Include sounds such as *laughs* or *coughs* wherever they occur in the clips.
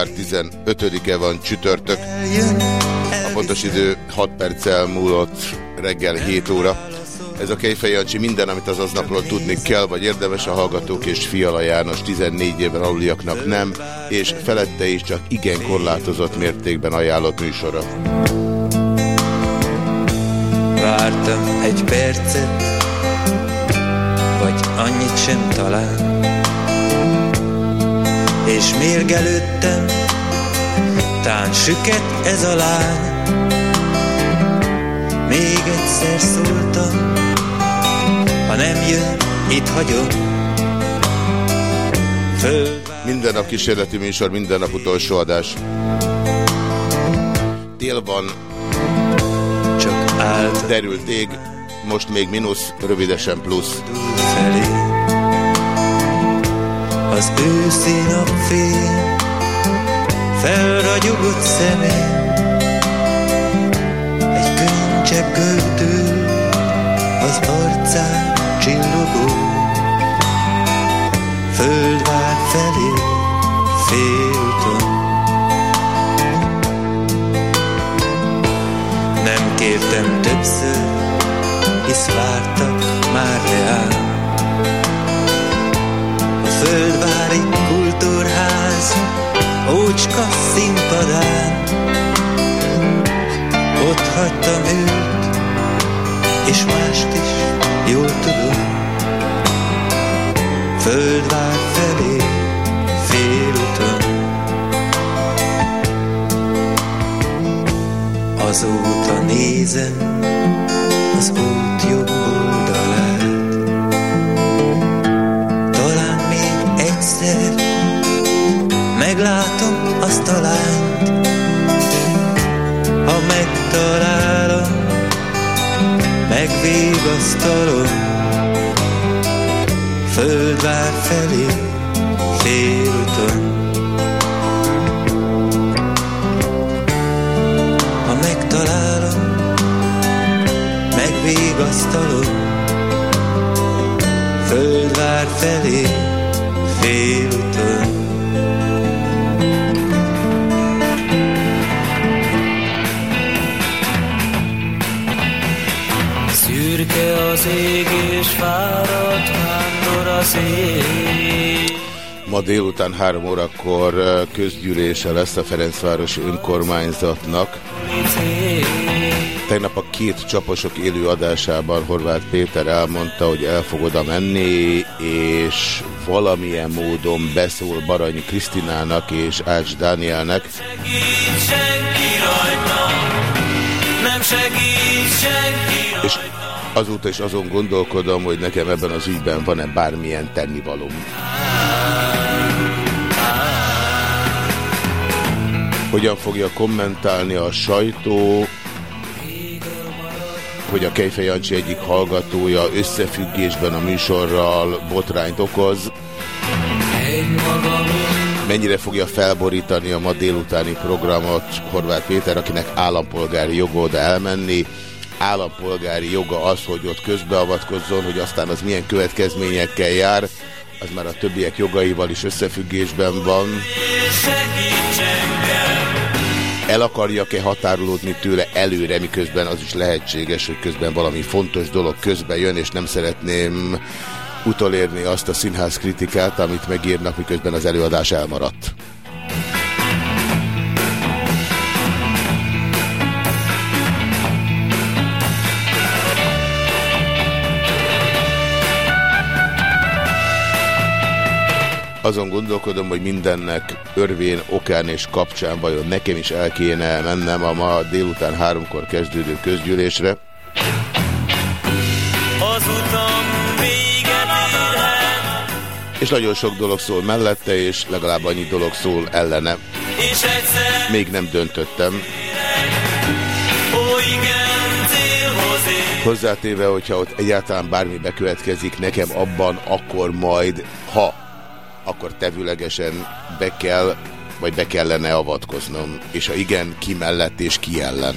Február 15-e van csütörtök. A pontos idő 6 perccel múlott reggel 7 óra. Ez a Kejfej Jancsi minden, amit az aznapról tudni kell, vagy érdemes a hallgatók és Fiala János 14 éven aluliaknak nem, és felette is csak igen korlátozott mértékben ajánlott műsora. Vártam egy percet, vagy annyit sem talán. És mérgelődtem, tán süket ez a lány. Még egyszer szóltam, ha nem jön, itt hagyom. Föl Minden nap kísérleti műsor, minden nap utolsó adás. Dél van, csak állt derült ég, most még mínusz, rövidesen plusz. felé. Az őszi napfény felragyogott szemén egy könycsepp gördül az arcán csillogó földvár felé félúton. Nem kértem többször, hisz vártak már reál. Földvári kultúrház ócska színpadán. Ott hagytam őt, és mást is jól tudom. Földvár felé félúton Azóta nézem az út jobb egyszer meglátom azt a lányt. Ha megtalálom, megvégasztalom Földvár felé délután három órakor közgyűlése lesz a Ferencvárosi önkormányzatnak. Tegnap a két csaposok élő adásában Horváth Péter elmondta, hogy el fog oda menni, és valamilyen módon beszól Baranyi Krisztinának és Ács Dánielnek. És azóta is azon gondolkodom, hogy nekem ebben az ügyben van-e bármilyen tennivalóm. Hogyan fogja kommentálni a sajtó, hogy a Kejfej Jancsi egyik hallgatója összefüggésben a műsorral botrányt okoz. Mennyire fogja felborítani a ma délutáni programot Horváth Péter, akinek állampolgári joga oda elmenni. Állampolgári joga az, hogy ott közbeavatkozzon, hogy aztán az milyen következményekkel jár, az már a többiek jogaival is összefüggésben van. El akarjak-e határolódni tőle előre, miközben az is lehetséges, hogy közben valami fontos dolog közben jön, és nem szeretném utolérni azt a színház kritikát, amit megírnak, miközben az előadás elmaradt. Azon gondolkodom, hogy mindennek örvén, okán és kapcsán vajon nekem is el kéne mennem a ma délután háromkor kezdődő közgyűlésre. Az utam és nagyon sok dolog szól mellette, és legalább annyi dolog szól ellene. Még nem döntöttem. Hozzátéve, hogyha ott egyáltalán bármi bekövetkezik nekem abban, akkor majd, ha, akkor tevőlegesen be kell, vagy be kellene avatkoznom. És ha igen, ki mellett és ki ellen.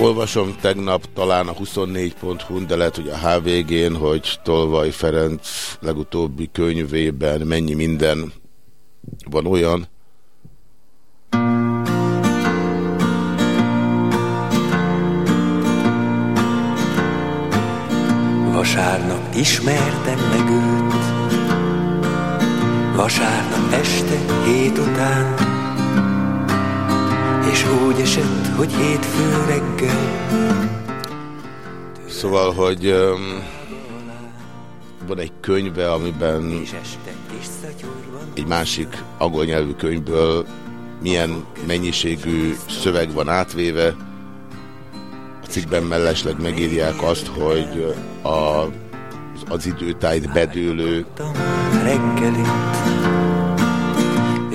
Olvasom tegnap talán a 24.hu, de lehet, hogy a HVG-n, hogy Tolvaj Ferenc legutóbbi könyvében mennyi minden van olyan, Vasárnap ismertem meg őt Vasárnap este hét után és úgy esett, hogy hétfő reggel. Szóval, hogy um, van egy könyve, amiben egy másik angol nyelvű könyvből milyen mennyiségű szöveg van átvéve. Cikkben mellesleg megírják azt, hogy a, az időtájt bedőlő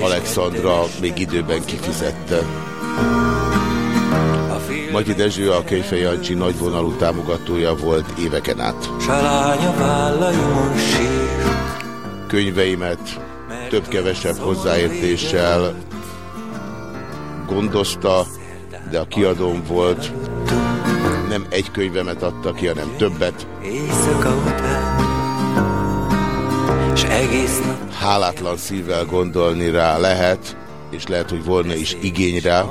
Alexandra még időben kifizette. Magyi Dezső a Kejfej Jancsi nagyvonalú támogatója volt éveken át. Könyveimet több-kevesebb hozzáértéssel gondozta, de a kiadóm volt. Nem egy könyvemet adta ki, hanem többet. Hálátlan szívvel gondolni rá lehet, és lehet, hogy volna is igény rá.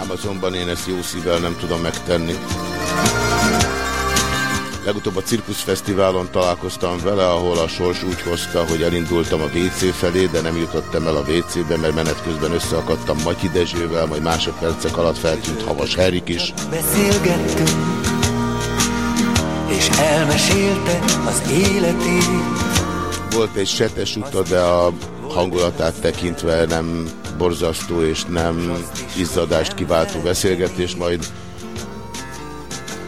Ám azonban én ezt jó szívvel nem tudom megtenni. Legutóbb a Cirkusz Fesztiválon találkoztam vele, ahol a sors úgy hozta, hogy elindultam a WC felé, de nem jutottam el a WC-be, mert menet közben összeakadtam Matyi Dezsővel, majd másodpercek alatt feltűnt Havas Herik is. Beszélgettünk és elmesélte az életét. Volt egy setes uta, de a hangulatát tekintve nem borzasztó és nem izzadást kiváltó beszélgetés, majd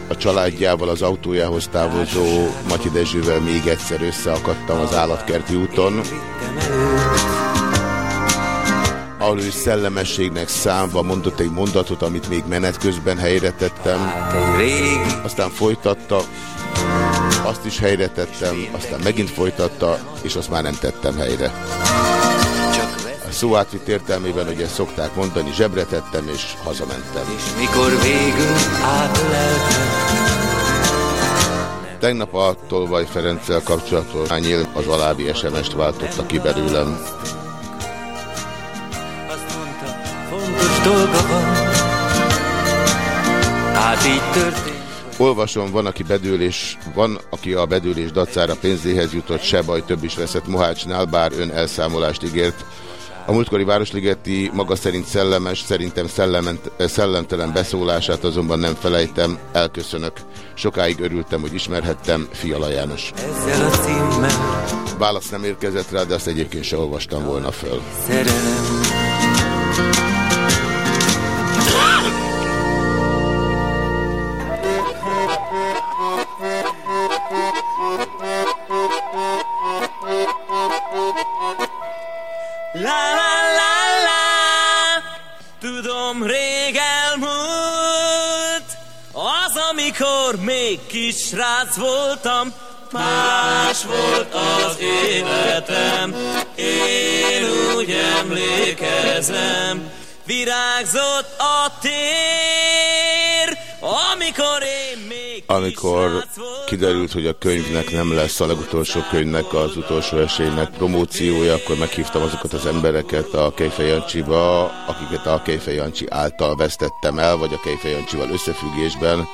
a családjával az autójához távozó Matyi Dezsővel még egyszer összeakadtam az állatkerti úton. Ahol ő szellemességnek számba mondott egy mondatot, amit még menet közben helyre tettem. Aztán folytatta, azt is helyre tettem, aztán megint folytatta, és azt már nem tettem helyre. A szó átvitt értelmében, ugye szokták mondani, zsebre tettem és hazamentem. És mikor végül átleltem, Tegnap a Tolvaj Ferenccel kapcsolatos hányél az alábbi SMS-t váltotta ki belőlem. Azt mondta, fontos dolga van, hát így történt. Olvasom, van, aki bedőlés, van, aki a bedőlés dacára pénzéhez jutott, se baj, több is veszett Mohácsnál, bár ön elszámolást ígért. A múltkori Városligeti maga szerint szellemes, szerintem szellement, szellemtelen beszólását azonban nem felejtem, elköszönök. Sokáig örültem, hogy ismerhettem, Fiala János. Ezzel a címmel Válasz nem érkezett rá, de azt egyébként se olvastam volna föl. szerelem. Még kisrác voltam Más volt az életem Én úgy emlékezem Virágzott a tér Amikor én még Amikor kiderült, hogy a könyvnek nem lesz a legutolsó könyvnek az utolsó esélynek promóciója, akkor meghívtam azokat az embereket a Kejfej Jancsiba, akiket a Kejfej Jancsi által vesztettem el, vagy a Kejfej Jancsival összefüggésben.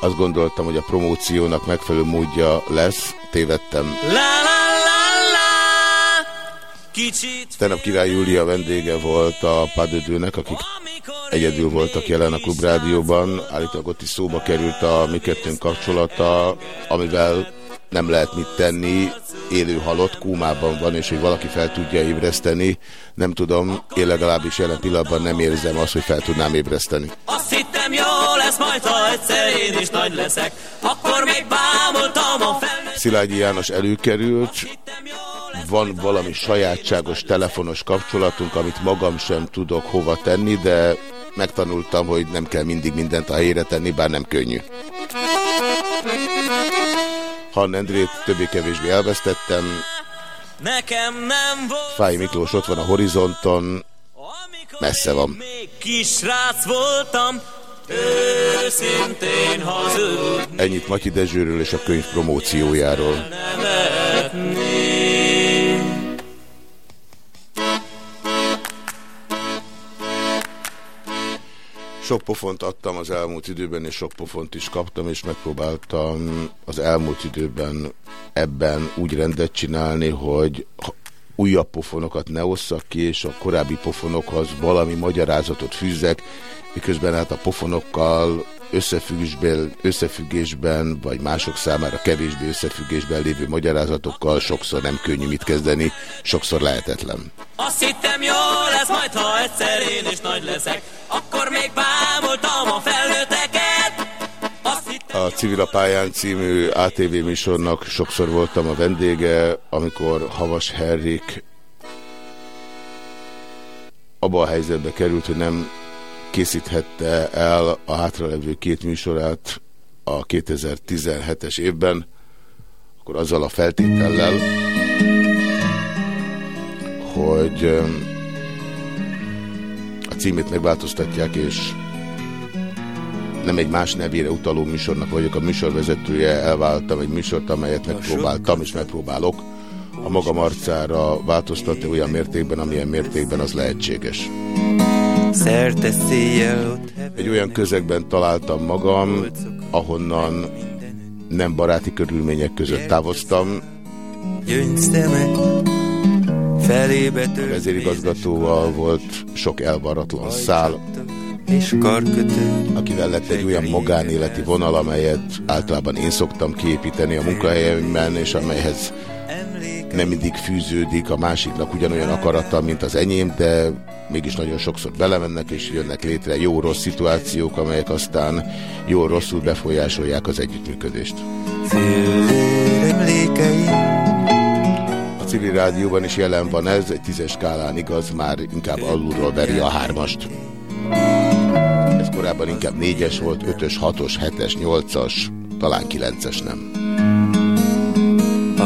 Azt gondoltam, hogy a promóciónak megfelelő módja lesz, tévedtem. La la la la Kicsit Tegnap Király Júlia vendége volt a Padödőnek, akik egyedül voltak jelen a Klubrádióban. Állítólag ott is szóba került a mi kettőnk kapcsolata, amivel nem lehet mit tenni, élő halott, kúmában van, és hogy valaki fel tudja ébreszteni. Nem tudom, én legalábbis jelen pillanatban nem érzem azt, hogy fel tudnám ébreszteni. Azt hittem jó lesz majd, ha egyszer én is nagy leszek Akkor még bámultam a felnőtt Szilágyi János előkerült, van valami sajátságos telefonos kapcsolatunk, amit magam sem tudok hova tenni, de megtanultam, hogy nem kell mindig mindent a helyére tenni, bár nem könnyű. Han Endrét többé-kevésbé elvesztettem, Nekem nem volt Fáj Miklós ott van a horizonton, messze van. még kisrác voltam Őszintén hazudni Ennyit Matyi Dezsőről és a könyv promóciójáról. nevetni Sok pofont adtam az elmúlt időben, és sok pofont is kaptam, és megpróbáltam az elmúlt időben ebben úgy rendet csinálni, hogy újabb pofonokat ne osszak ki, és a korábbi pofonokhoz valami magyarázatot fűzzek, miközben hát a pofonokkal összefüggésben, összefüggésben, vagy mások számára kevésbé összefüggésben lévő magyarázatokkal sokszor nem könnyű mit kezdeni, sokszor lehetetlen. Azt hittem jó lesz majd, ha egyszer én is nagy leszek Akkor még bámultam a felnőtteket hittem A Civil a pályán című ATV műsornak sokszor voltam a vendége, amikor Havas Herrik abba a helyzetbe került, hogy nem készíthette el a hátralevő két műsorát a 2017-es évben, akkor azzal a feltétellel, hogy öm, a címét megváltoztatják, és nem egy más nevére utaló műsornak vagyok. A műsorvezetője, elváltam egy műsort, amelyet megpróbáltam és megpróbálok. A magam arcára változtatni olyan mértékben, amilyen mértékben az lehetséges. Szerte széjjel ott Egy olyan közegben találtam magam, ahonnan nem baráti körülmények között távoztam, a vezérigazgatóval volt sok elvaratlan szál, és karkötő. akivel lett egy olyan magánéleti vonal, amelyet általában én szoktam kiépíteni a munkahelyemben, és amelyhez nem mindig fűződik a másiknak ugyanolyan akarata, mint az enyém, de mégis nagyon sokszor belemennek, és jönnek létre jó-rossz szituációk, amelyek aztán jó-rosszul befolyásolják az együttműködést. A civil rádióban is jelen van ez, egy tízes skálán igaz, már inkább alulról veri a hármast. Ez korábban inkább négyes volt, ötös, hatos, hetes, nyolcas, talán kilences nem.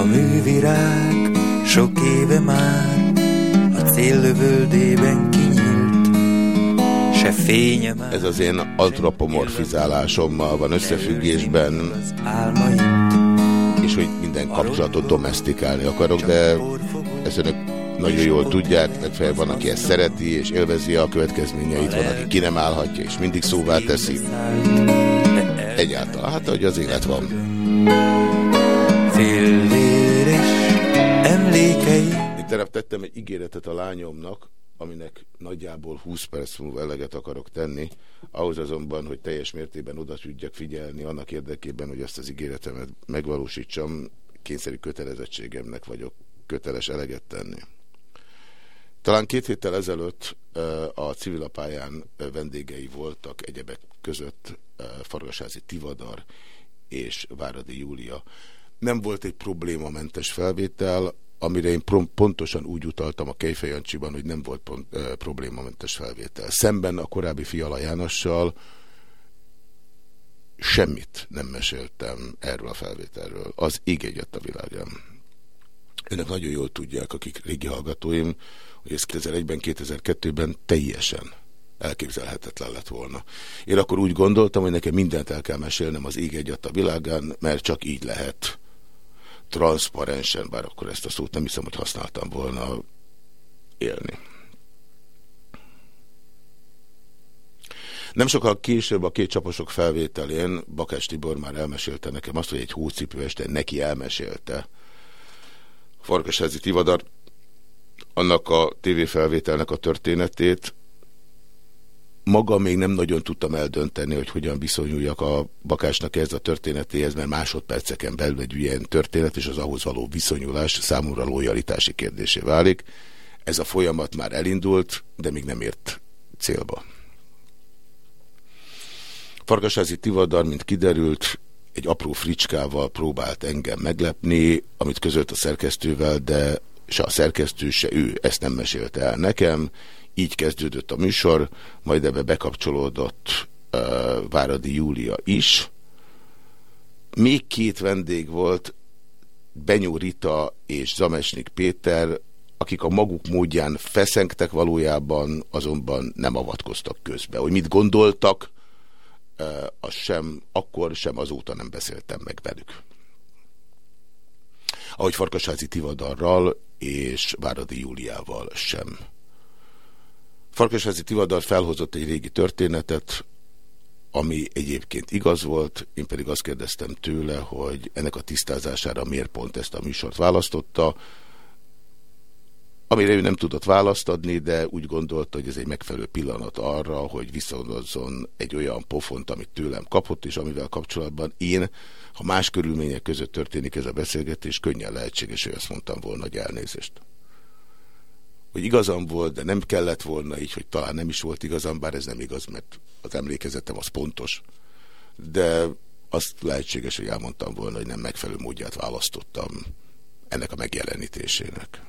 Művirág sok éve már a céllövöldében kinyílt, se fénye már Ez az én antropomorfizálásommal van összefüggésben, és hogy minden kapcsolatot domestikálni akarok, de ez önök nagyon jól tudják, legfeljebb van, aki ezt szereti és élvezi a következményeit, van, aki ki nem állhatja és mindig szóvá teszi. Egyáltalán, hát hogy az élet van. Itt terep tettem egy ígéretet a lányomnak, aminek nagyjából 20 perc múlva eleget akarok tenni, ahhoz azonban, hogy teljes mértékben oda tudjak figyelni annak érdekében, hogy ezt az ígéretemet megvalósítsam, kényszerű kötelezettségemnek vagyok köteles eleget tenni. Talán két héttel ezelőtt a civilapályán vendégei voltak egyebek között Fargasázi Tivadar és Váradi Júlia. Nem volt egy problémamentes felvétel, amire én pontosan úgy utaltam a Kejfejancsiban, hogy nem volt pont, e, problémamentes felvétel. Szemben a korábbi Fiala Jánossal semmit nem meséltem erről a felvételről. Az ég egyet a világán. Önök nagyon jól tudják, akik régi hallgatóim, hogy ez 2001-ben, 2002-ben teljesen elképzelhetetlen lett volna. Én akkor úgy gondoltam, hogy nekem mindent el kell mesélnem az ég egyet a világán, mert csak így lehet transzparensen, bár akkor ezt a szót nem hiszem, hogy használtam volna élni. Nem sokkal később a két csaposok felvételén Bakás Tibor már elmesélte nekem azt, hogy egy hócipő este neki elmesélte Farkasházi Tivadar annak a tévéfelvételnek a történetét, maga még nem nagyon tudtam eldönteni, hogy hogyan viszonyuljak a bakásnak ez a történetéhez, mert másodperceken belül egy ilyen történet és az ahhoz való viszonyulás számomra lojalitási kérdésé válik. Ez a folyamat már elindult, de még nem ért célba. Farkasázi Tivadar, mint kiderült, egy apró fricskával próbált engem meglepni, amit közölt a szerkesztővel, de se a szerkesztő, se ő ezt nem mesélte el nekem, így kezdődött a műsor, majd ebbe bekapcsolódott uh, Váradi Júlia is. Még két vendég volt, Benyó Rita és Zamesnik Péter, akik a maguk módján feszengtek valójában, azonban nem avatkoztak közbe. Hogy mit gondoltak, az sem akkor, sem azóta nem beszéltem meg velük. Ahogy Farkasházi Tivadarral és Váradi Júliával sem. Farkasházi Tivadar felhozott egy régi történetet, ami egyébként igaz volt, én pedig azt kérdeztem tőle, hogy ennek a tisztázására miért pont ezt a műsort választotta, amire ő nem tudott választ adni, de úgy gondolta, hogy ez egy megfelelő pillanat arra, hogy viszonyozzon egy olyan pofont, amit tőlem kapott, és amivel kapcsolatban én, ha más körülmények között történik ez a beszélgetés, könnyen lehetséges, hogy azt mondtam volna, hogy elnézést hogy igazam volt, de nem kellett volna így, hogy talán nem is volt igazam, bár ez nem igaz, mert az emlékezetem az pontos. De azt lehetséges, hogy elmondtam volna, hogy nem megfelelő módját választottam ennek a megjelenítésének.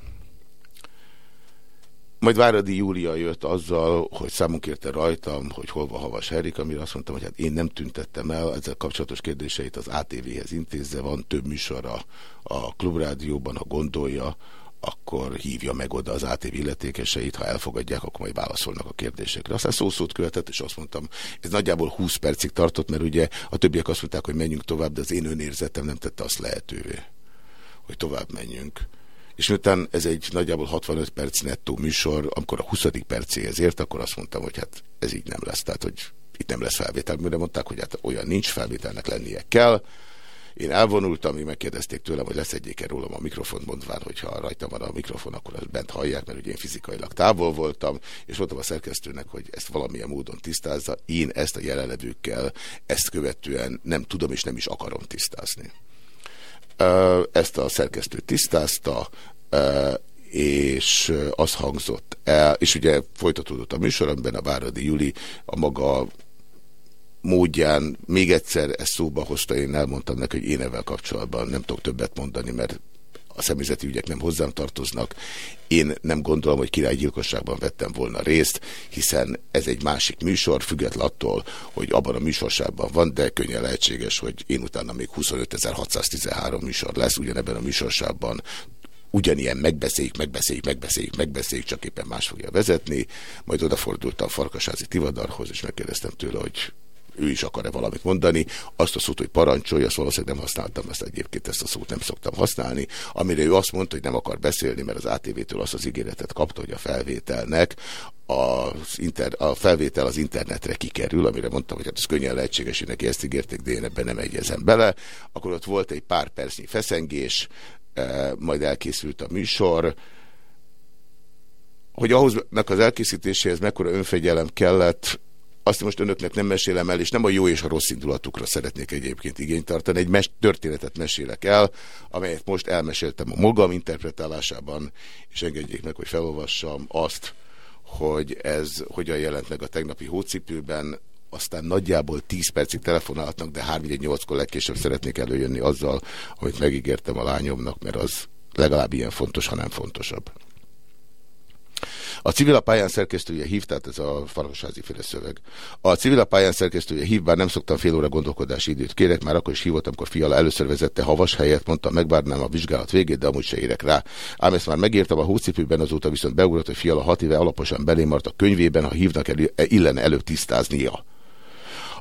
Majd Váradi Júlia jött azzal, hogy számunk kérte rajtam, hogy hol van Havas Herik, amire azt mondtam, hogy hát én nem tüntettem el, ezzel kapcsolatos kérdéseit az ATV-hez intézze, van több műsora a Klubrádióban, ha gondolja, akkor hívja meg oda az ATV illetékeseit, ha elfogadják, akkor majd válaszolnak a kérdésekre. Aztán szó-szót követett, és azt mondtam, ez nagyjából 20 percig tartott, mert ugye a többiek azt mondták, hogy menjünk tovább, de az én önérzetem nem tette azt lehetővé, hogy tovább menjünk. És miután ez egy nagyjából 65 perc nettó műsor, amikor a 20. percéhez ért, akkor azt mondtam, hogy hát ez így nem lesz. Tehát, hogy itt nem lesz felvétel, mire mondták, hogy hát olyan nincs, felvételnek lennie kell. Én elvonultam, még megkérdezték tőlem, hogy leszedjék-e rólam a mikrofon, mondván, hogyha rajta van a mikrofon, akkor azt bent hallják, mert ugye én fizikailag távol voltam, és mondtam a szerkesztőnek, hogy ezt valamilyen módon tisztázza. Én ezt a jelenlevőkkel, ezt követően nem tudom és nem is akarom tisztázni. Ezt a szerkesztő tisztázta, és az hangzott el, és ugye folytatódott a műsor, amiben a Váradi Juli a maga módján még egyszer ezt szóba hozta, én elmondtam neki, hogy én ebben kapcsolatban nem tudok többet mondani, mert a személyzeti ügyek nem hozzám tartoznak. Én nem gondolom, hogy királygyilkosságban vettem volna részt, hiszen ez egy másik műsor, független attól, hogy abban a műsorságban van, de könnyen lehetséges, hogy én utána még 25.613 műsor lesz, ugyanebben a műsorságban ugyanilyen megbeszéljük, megbeszéljük, megbeszéljük, megbeszéljük, csak éppen más fogja vezetni. Majd odafordultam Farkasázi Tivadarhoz, és megkérdeztem tőle, hogy ő is akar-e valamit mondani. Azt a szót, hogy parancsolja, azt valószínűleg nem használtam, ezt egyébként ezt a szót nem szoktam használni. Amire ő azt mondta, hogy nem akar beszélni, mert az ATV-től azt az ígéretet kapta, hogy a felvételnek az inter, a felvétel az internetre kikerül, amire mondtam, hogy hát ez könnyen lehetséges, hogy neki ezt ígérték, de én ebben nem egyezem bele. Akkor ott volt egy pár percnyi feszengés, eh, majd elkészült a műsor, hogy ahhoz az elkészítéséhez mekkora önfegyelem kellett, azt most önöknek nem mesélem el, és nem a jó és a rossz indulatukra szeretnék egyébként igényt tartani. Egy mes történetet mesélek el, amelyet most elmeséltem a magam interpretálásában, és engedjék meg, hogy felolvassam azt, hogy ez hogyan jelent meg a tegnapi hócipőben, aztán nagyjából 10 percig telefonálhatnak, de 3-8-kor legkésőbb szeretnék előjönni azzal, amit megígértem a lányomnak, mert az legalább ilyen fontos, ha nem fontosabb. A civil a pályán szerkesztője hív, tehát ez a farkasházi féle szöveg. A civil a pályán szerkesztője hív, bár nem szoktam fél óra gondolkodási időt kérek, már akkor is hívott, amikor Fiala először vezette havas helyet, mondta, megvárnám a vizsgálat végét, de amúgy se érek rá. Ám ezt már megírtam a hócipőben, azóta viszont beugrott, hogy Fiala hat éve alaposan belémart a könyvében, ha hívnak elő, illene előbb tisztáznia.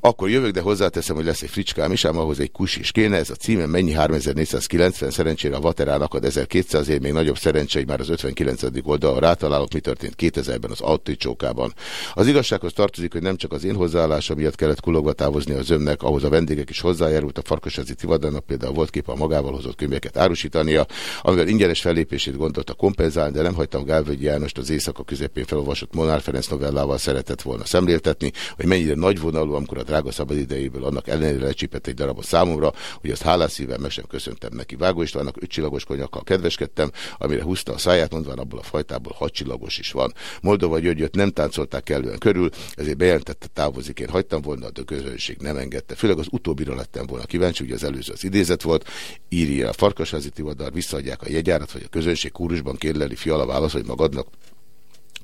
Akkor jövök, de hozzáteszem, hogy lesz egy fricskám is, ám ahhoz egy kus is kéne. Ez a címe mennyi 3490, szerencsére a Vaterának ad 1200 ér, még nagyobb szerencse, hogy már az 59. oldalra rátalálok, mi történt 2000-ben az autócsókában. Az igazsághoz tartozik, hogy nem csak az én hozzáállásom miatt kellett kulogva távozni az önnek, ahhoz a vendégek is hozzájárult, a Farkasazi Tivadának például volt kép a magával hozott könyveket árusítania, amivel ingyenes fellépését gondolta kompenzálni, de nem hagytam Gálvölgyi Jánost az éjszaka közepén felolvasott Monár Ferenc novellával szeretett volna szemléltetni, hogy mennyire nagyvonalú, amikor a drága szabadidejéből annak ellenére lecsípett egy darabot számomra, hogy azt hálás szívvel meg sem köszöntem neki. Vágó Istvánnak ötcsillagos konyakkal kedveskedtem, amire húzta a száját, mondván abból a fajtából hadcsillagos is van. Moldova Györgyöt nem táncolták kellően körül, ezért bejelentette távozik. Én hagytam volna, de a közönség nem engedte. Főleg az utóbbira lettem volna kíváncsi, hogy az előző az idézet volt. Írja a Farkasházi Tivadar, visszaadják a jegyárat, vagy a közönség kórusban kérleli fiala válasz, hogy magadnak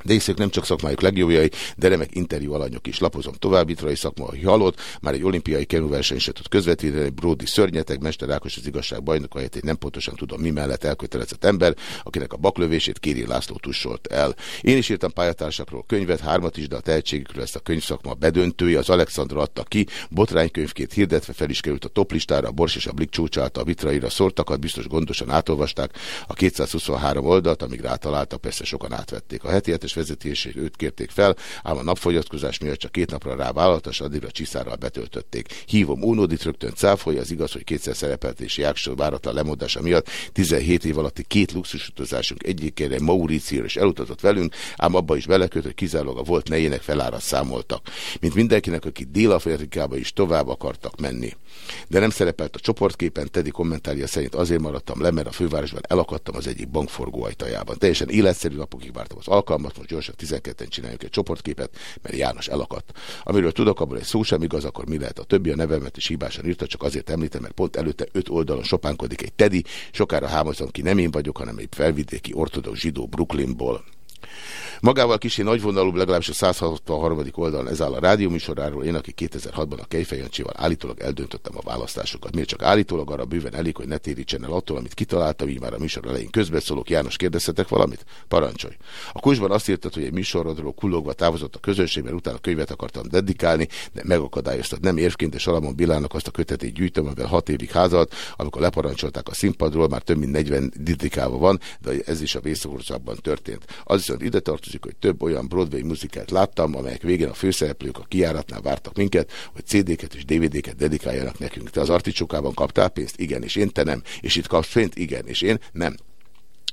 de észak nem csak szakmájuk legjobbjai, de remek interjú alanyok is. Lapozom tovább, Itrai szakma a halott, már egy olimpiai kenúverseny se tud közvetíteni, Brody szörnyeteg, Mester Ákos az igazság bajnok, ahelyett egy nem pontosan tudom mi mellett elkötelezett ember, akinek a baklövését Kéri László tussolt el. Én is írtam pályatársakról könyvet, hármat is, de a tehetségükről ezt a könyvszakma bedöntője, az Alexandra adta ki, botránykönyvként hirdetve fel is került a toplistára, a Bors és a Blik csúcsálta a vitraira szórtakat, biztos gondosan átolvasták a 223 oldalt, amíg rátaláltak, persze sokan átvették. A heti hetes vezetését őt kérték fel, ám a napfogyatkozás miatt csak két napra rá vállalt, és addigra csiszárral betöltötték. Hívom Ónódit rögtön cáfolja, az igaz, hogy kétszer szerepelt és Jáksor váratlan lemódása miatt 17 év alatti két luxusutazásunk egyikére Mauricióra is elutazott velünk, ám abba is beleköt, hogy kizárólag a volt nejének felára számoltak. Mint mindenkinek, aki Dél-Afrikába is tovább akartak menni. De nem szerepelt a csoportképen, Teddy kommentárja szerint azért maradtam le, mert a fővárosban elakadtam az egyik bankforgó ajtajában. Teljesen életszerű napokig vártam az alkalmat, most gyorsan 12-en csináljuk egy csoportképet, mert János elakadt. Amiről tudok, abból egy szó sem igaz, akkor mi lehet a többi, a nevemet is hibásan írta, csak azért említem, mert pont előtte öt oldalon sopánkodik egy Teddy, sokára hámozom ki, nem én vagyok, hanem egy felvidéki ortodox zsidó Brooklynból. Magával kicsi nagyvonalú, legalábbis a 163. oldalon ez áll a rádióműsoráról. Én, aki 2006-ban a Kejfejancsival állítólag eldöntöttem a választásokat. Miért csak állítólag arra bőven elég, hogy ne térítsen el attól, amit kitaláltam, így már a műsor elején közbeszólok. János, kérdezhetek valamit? Parancsolj. A kusban azt írtad, hogy egy műsorodról kullogva távozott a közönség, mert utána könyvet akartam dedikálni, de megakadályoztad. Nem érvként, és Salamon Bilának azt a kötetét gyűjtöm, amivel hat évig házalt, amikor leparancsolták a színpadról, már több mint 40 dedikálva van, de ez is a vészorszakban történt. Az viszont ide tartozik, tartozik, hogy több olyan Broadway muzikát láttam, amelyek végén a főszereplők a kiáratnál vártak minket, hogy CD-ket és DVD-ket dedikáljanak nekünk. Te az articsókában kaptál pénzt? Igen, és én te nem. És itt kapsz pénzt? Igen, és én nem.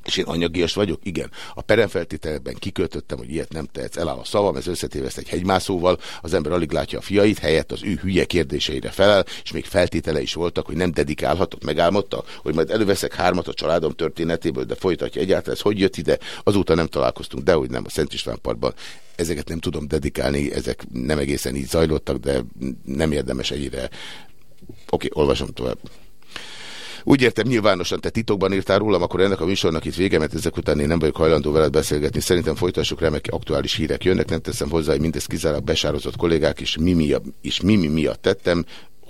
És én anyagias vagyok? Igen. A peremfeltételekben kiköltöttem, hogy ilyet nem tehetsz. Eláll a szavam, ez összetéveszt egy hegymászóval, az ember alig látja a fiait, helyett az ő hülye kérdéseire felel, és még feltétele is voltak, hogy nem dedikálhatok. Megálmodta, hogy majd előveszek hármat a családom történetéből, de folytatja egyáltalán, ez hogy jött ide? Azóta nem találkoztunk, de hogy nem a Szent István Parkban. Ezeket nem tudom dedikálni, ezek nem egészen így zajlottak, de nem érdemes egyre. Oké, okay, olvasom tovább. Úgy értem, nyilvánosan te titokban írtál rólam, akkor ennek a műsornak itt vége, mert ezek után én nem vagyok hajlandó veled beszélgetni. Szerintem folytassuk, remek aktuális hírek jönnek, nem teszem hozzá, hogy mindezt kizárólag besározott kollégák is mimi, is mimi miatt tettem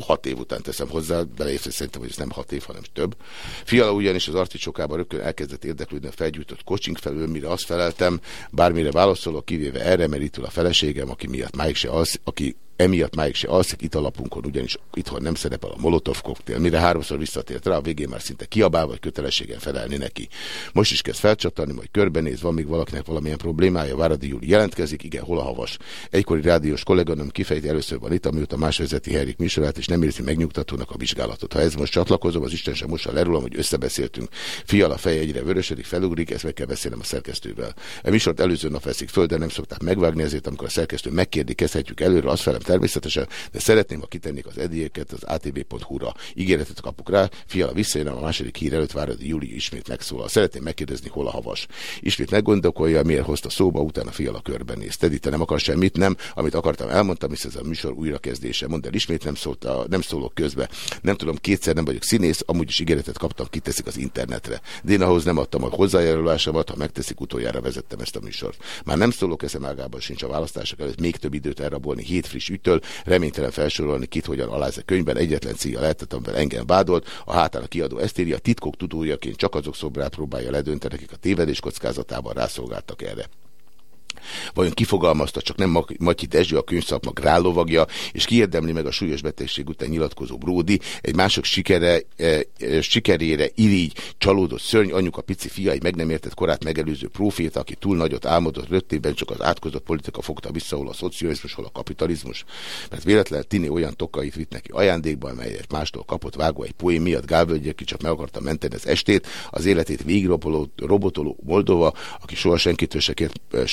hat év után teszem hozzá, beleértve szerintem, hogy ez nem hat év, hanem több. Fiala ugyanis az articsokában rögtön elkezdett érdeklődni a felgyújtott coaching felül, mire azt feleltem, bármire válaszolok, kivéve erre, mert itt a feleségem, aki miatt máig se az, aki emiatt máig se alszik itt a lapunkon, ugyanis itthon nem szerepel a Molotov koktél, mire háromszor visszatért rá, a végén már szinte kiabál, vagy kötelességen felelni neki. Most is kezd felcsatolni, majd körbenéz, van még valakinek valamilyen problémája, Váradi Júli jelentkezik, igen, hol a havas. Egykori rádiós kolléganőm kifejti, először van itt, amióta más vezeti Herik műsorát, és nem érzi megnyugtatónak a vizsgálatot. Ha ez most csatlakozom, az Isten sem mossa lerúlom, hogy összebeszéltünk. Fiala feje egyre vörösedik, felugrik, ezt meg kell beszélnem a szerkesztővel. E műsort előző nap veszik föl, de nem szokták megvágni, ezért amikor a szerkesztő megkérdi, kezdhetjük előre, azt felem természetesen, de szeretném, ha kitennék az edieket az atv.hu-ra. Ígéretet kapuk rá, fiala visszajön, a második hír előtt Váradi Júli ismét megszólal. Szeretném megkérdezni, hol a havas. Ismét meggondolkolja, miért hozta szóba, utána fiala körbenéz. Tedi, te nem akar semmit, nem, amit akartam, elmondtam, hisz ez a műsor újrakezdése. Mondd el, ismét nem, szólt a, nem szólok közbe. Nem tudom, kétszer nem vagyok színész, amúgy is ígéretet kaptam, kiteszik az internetre. De én ahhoz nem adtam a hozzájárulásomat, ha megteszik, utoljára vezettem ezt a műsort. Már nem szólok eszem ágában sincs a választások előtt, még több időt elrabolni hét friss ügytől, reménytelen felsorolni, kit hogyan aláz a könyvben, egyetlen cíja lehetett, amivel engem vádolt, a hátán a kiadó esztéria titkok tudójaként csak azok szobrát próbálja ledönteni, akik a tévedés kockázatában rászolgáltak erre. Vajon kifogalmazta, csak nem Matyi Dezső, a könyvszakma grálovagja, és kiérdemli meg a súlyos betegség után nyilatkozó Bródi, egy mások sikere, e, e, sikerére irigy, csalódott szörny, anyuka pici fiai meg nem értett korát megelőző proféta, aki túl nagyot álmodott, röttében csak az átkozott politika fogta vissza, hol a szocializmus, hol a kapitalizmus. Mert véletlenül Tini olyan tokait vitt neki ajándékban, melyet mástól kapott vágó egy poém miatt Gálvölgy, aki csak meg akarta menteni az estét, az életét végigrobotoló robotoló Moldova, aki soha senkitől se kért e,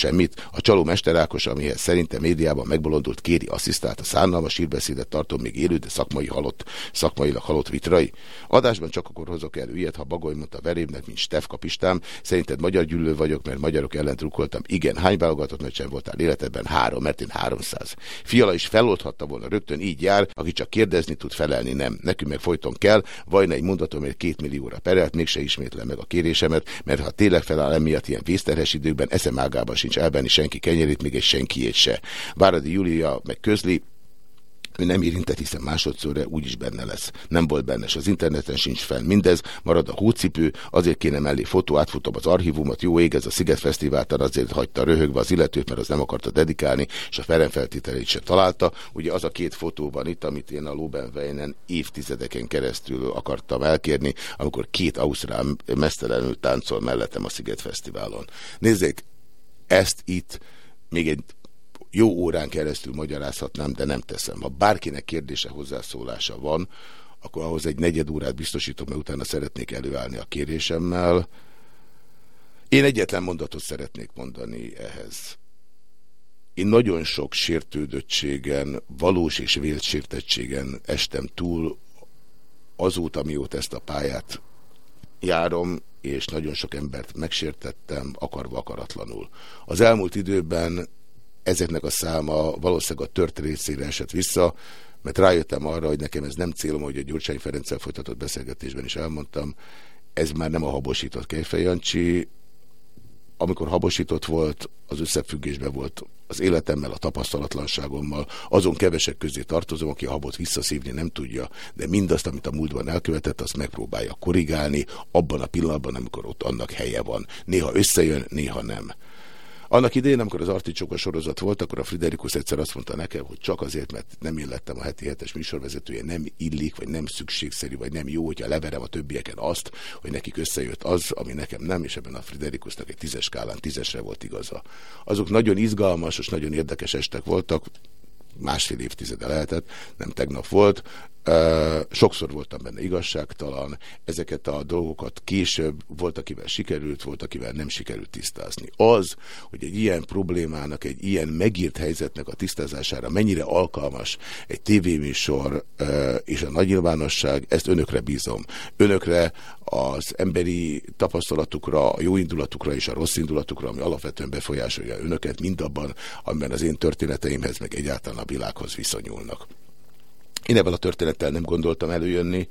a csaló Ákos, amihez szerintem médiában megbolondult kéri asszisztált a szánalmas hírbeszédet tartom még élő, de szakmai halott, szakmailag halott vitrai. Adásban csak akkor hozok elő ilyet, ha Bagoly mondta verémnek, mint Stef kapistám. Szerinted magyar gyűlő vagyok, mert magyarok ellen trukkoltam. Igen, hány válogatott meccsen voltál életedben? Három, mert én 300. Fiala is feloldhatta volna, rögtön így jár, aki csak kérdezni tud felelni, nem. Nekünk meg folyton kell, vajna egy mondatomért két millióra perelt, mégse ismétlem meg a kérésemet, mert ha tényleg feláll emiatt ilyen vészterhes időkben, eszem ágában sincs elbenni senki kenyerét, még egy senkiét se. Váradi Júlia meg közli, ő nem érintett, hiszen másodszorra úgyis benne lesz. Nem volt benne, az interneten sincs fenn mindez, marad a hócipő, azért kéne mellé fotó, átfutom az archívumot, jó ég, ez a Sziget Fesztivál, azért hagyta röhögve az illetőt, mert az nem akarta dedikálni, és a feltételeit se találta. Ugye az a két fotó van itt, amit én a Lobenweinen évtizedeken keresztül akartam elkérni, amikor két ausztrál mesztelenül táncol mellettem a Sziget Fesztiválon. Nézzék, ezt itt még egy jó órán keresztül magyarázhatnám, de nem teszem. Ha bárkinek kérdése hozzászólása van, akkor ahhoz egy negyed órát biztosítok, mert utána szeretnék előállni a kérésemmel. Én egyetlen mondatot szeretnék mondani ehhez. Én nagyon sok sértődöttségen, valós és vélt sértettségen estem túl azóta, mióta ezt a pályát járom, és nagyon sok embert megsértettem, akarva akaratlanul. Az elmúlt időben ezeknek a száma valószínűleg a tört részére esett vissza, mert rájöttem arra, hogy nekem ez nem célom, hogy a Gyurcsány Ferenccel folytatott beszélgetésben is elmondtam, ez már nem a habosított Kejfejancsi, amikor habosított volt, az összefüggésben volt az életemmel, a tapasztalatlanságommal, azon kevesek közé tartozom, aki a habot visszaszívni nem tudja, de mindazt, amit a múltban elkövetett, azt megpróbálja korrigálni, abban a pillanatban, amikor ott annak helye van. Néha összejön, néha nem. Annak idején, amikor az articsokos sorozat volt, akkor a Friderikus egyszer azt mondta nekem, hogy csak azért, mert nem én lettem a heti hetes műsorvezetője, nem illik, vagy nem szükségszerű, vagy nem jó, hogyha leverem a többieken azt, hogy nekik összejött az, ami nekem nem, és ebben a Friderikusnak egy tízes skálán tízesre volt igaza. Azok nagyon izgalmas és nagyon érdekes estek voltak, másfél évtizede lehetett, nem tegnap volt. Sokszor voltam benne igazságtalan, ezeket a dolgokat később volt, akivel sikerült, volt, akivel nem sikerült tisztázni. Az, hogy egy ilyen problémának, egy ilyen megírt helyzetnek a tisztázására mennyire alkalmas egy tévéműsor és a nagy nyilvánosság, ezt önökre bízom. Önökre az emberi tapasztalatukra, a jó indulatukra és a rossz indulatukra, ami alapvetően befolyásolja önöket, mindabban, amiben az én történeteimhez, meg egyáltalán a világhoz viszonyulnak. Én ebben a történettel nem gondoltam előjönni,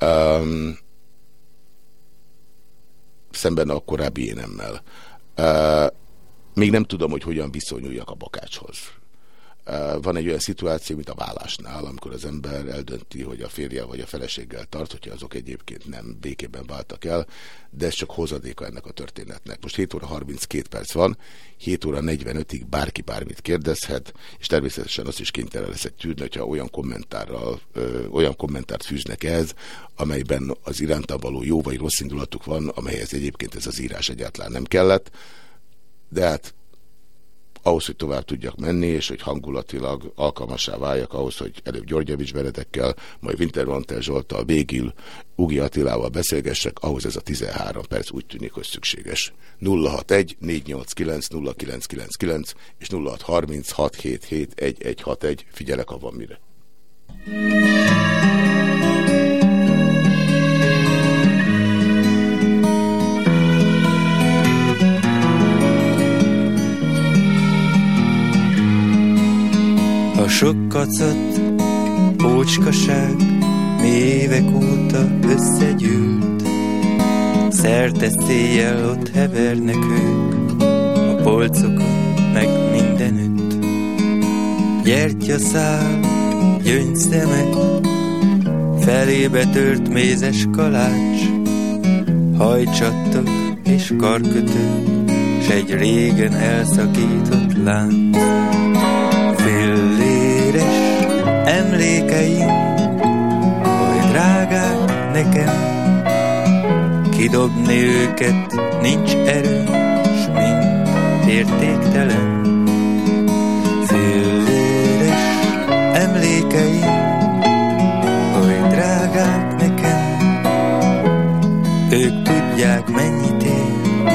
um, szemben a korábbi énemmel. Uh, még nem tudom, hogy hogyan viszonyuljak a bakácshoz. Van egy olyan szituáció, mint a vállásnál, amikor az ember eldönti, hogy a férje vagy a feleséggel tart, hogyha azok egyébként nem békében váltak el, de ez csak hozadéka ennek a történetnek. Most 7 óra 32 perc van, 7 óra 45-ig bárki bármit kérdezhet, és természetesen azt is kénytelen leszek tűrni, hogyha olyan kommentárral, ö, olyan kommentárt fűznek ez, amelyben az iránta való jó vagy rossz indulatuk van, amelyhez egyébként ez az írás egyáltalán nem kellett, de hát ahhoz, hogy tovább tudjak menni, és hogy hangulatilag alkalmasá váljak ahhoz, hogy előbb Györgyevics Benedekkel, majd Wintermantel Zsoltal, végül Ugi Attilával beszélgessek, ahhoz ez a 13 perc úgy tűnik, hogy szükséges. 061 489 0999 és 0630 677 1161. Figyelek, ha van mire. Sok kacat, ócskaság, mi évek óta összegyűlt. Szerte széjjel ott hevernek ők, a polcokon meg mindenütt. Gyertyaszál, gyöngyszemek, felébe tört mézes kalács, hajcsattok és karkötő, s egy régen elszakított lánc. Emlékeim, oly drágák nekem, kidobni őket nincs erő, s mind értéktelen. Filléres emlékeim, oly drágák nekem, ők tudják mennyit ér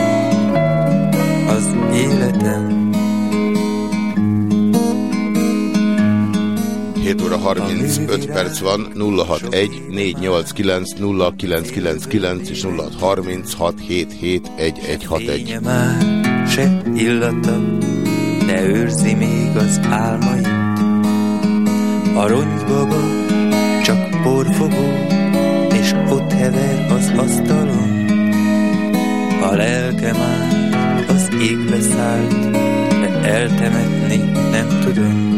az életem. 7 óra 35 perc van, 061 489 0999 és 0636 771161. Fénye már se illata, de őrzi még az álmait. A ronybaba csak porfogó, és ott hever az asztalon. A lelke már az égbe szállt, de eltemetni nem tudom.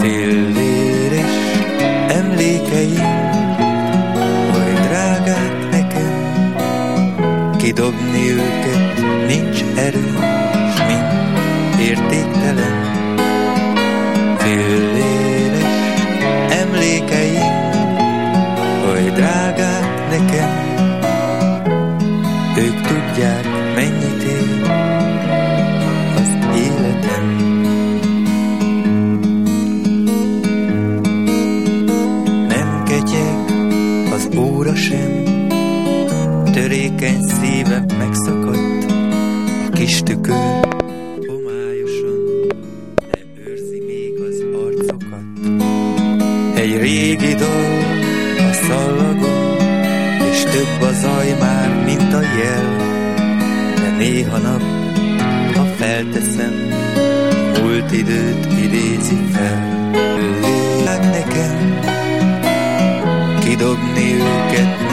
Filléres emlékeim, oly drágák nekem, kidobni őket nincs erő, s mind értéktelen. Szíve megszakadt, a kis tükör homályosan, de őrzi még az arcokat. Egy régi dal a szallagon, és több a zaj már, mint a jel, de néha nap, ha felteszem, múlt időt idézi fel. Lélek nekem, kidobni őket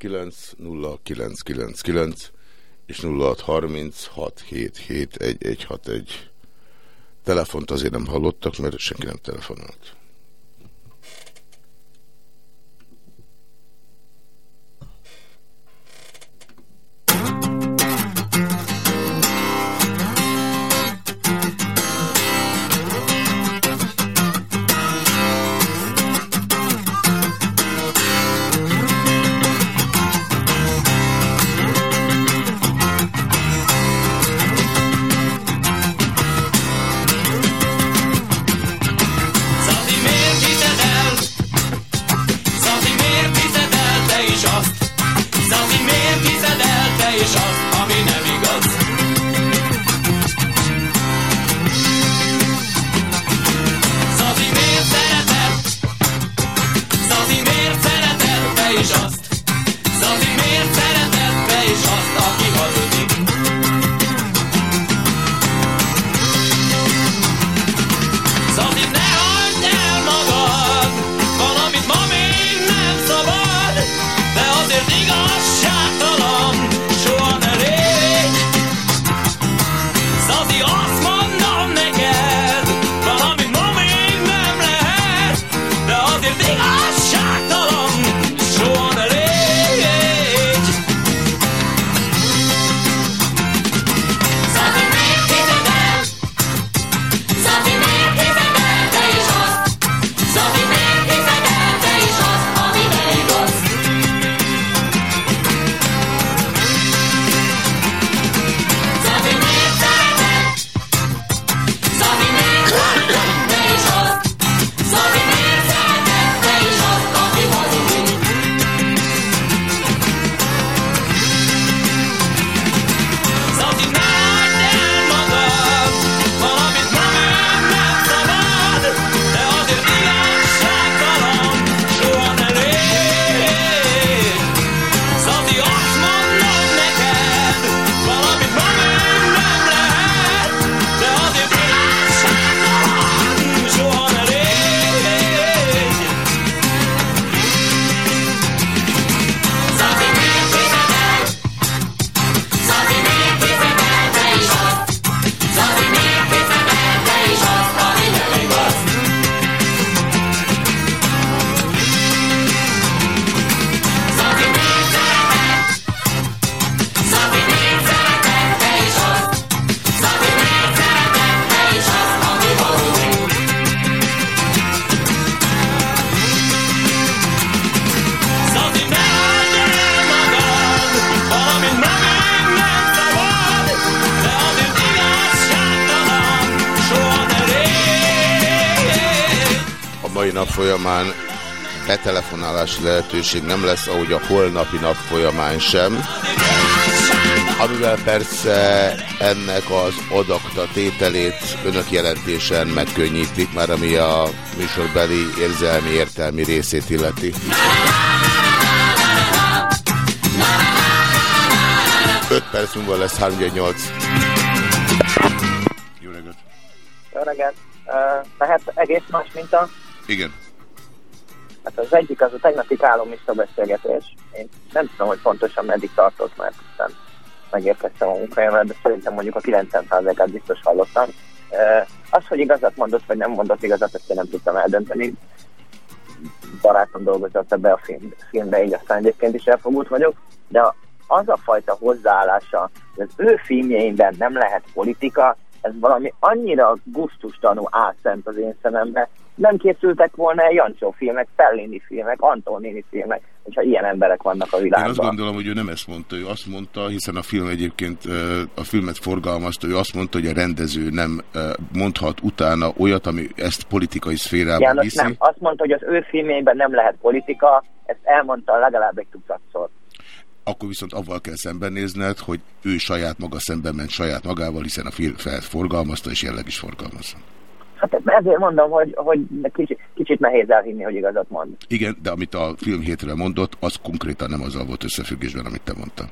489 0999 és 0636771161. Telefont azért nem hallottak, mert senki nem telefonált. Folyamán betelefonálási lehetőség nem lesz, ahogy a holnapi nap folyamán sem. Amivel persze ennek az adakta tételét önök jelentésen megkönnyítik, már ami a műsorbeli érzelmi értelmi részét illeti. 5 perc múlva lesz 318. Jó reggelt! Jó reggelt! Uh, tehát egész más, mint a... Igen. Hát az egyik az a tegnapi kálomista beszélgetés. Én nem tudom, hogy pontosan meddig tartott, mert aztán megérkeztem a munkahelyemre, de szerintem mondjuk a 90%-át biztos hallottam. Az, hogy igazat mondott, vagy nem mondott igazat, ezt én nem tudtam eldönteni. Barátom dolgozott ebbe a film, filmbe, így aztán egyébként is elfogult vagyok, de az a fajta hozzáállása, hogy az ő filmjeiben nem lehet politika, ez valami annyira guztustanú álszent az én szemembe. Nem készültek volna egy Jancsó filmek, Fellini filmek, Antonini filmek, hogyha ilyen emberek vannak a világban. Én azt gondolom, hogy ő nem ezt mondta, ő azt mondta, hiszen a film egyébként a filmet forgalmazta, ő azt mondta, hogy a rendező nem mondhat utána olyat, ami ezt politikai szférába János, viszi. nem, azt mondta, hogy az ő filmjében nem lehet politika, ezt elmondta legalább egy tucatszor akkor viszont avval kell szembenézned, hogy ő saját maga szemben ment saját magával, hiszen a film forgalmazta, és jelenleg is forgalmazza. Hát ezért mondom, hogy, hogy kicsit, kicsit nehéz elhinni, hogy igazat mond. Igen, de amit a film hétre mondott, az konkrétan nem azzal volt összefüggésben, amit te mondta.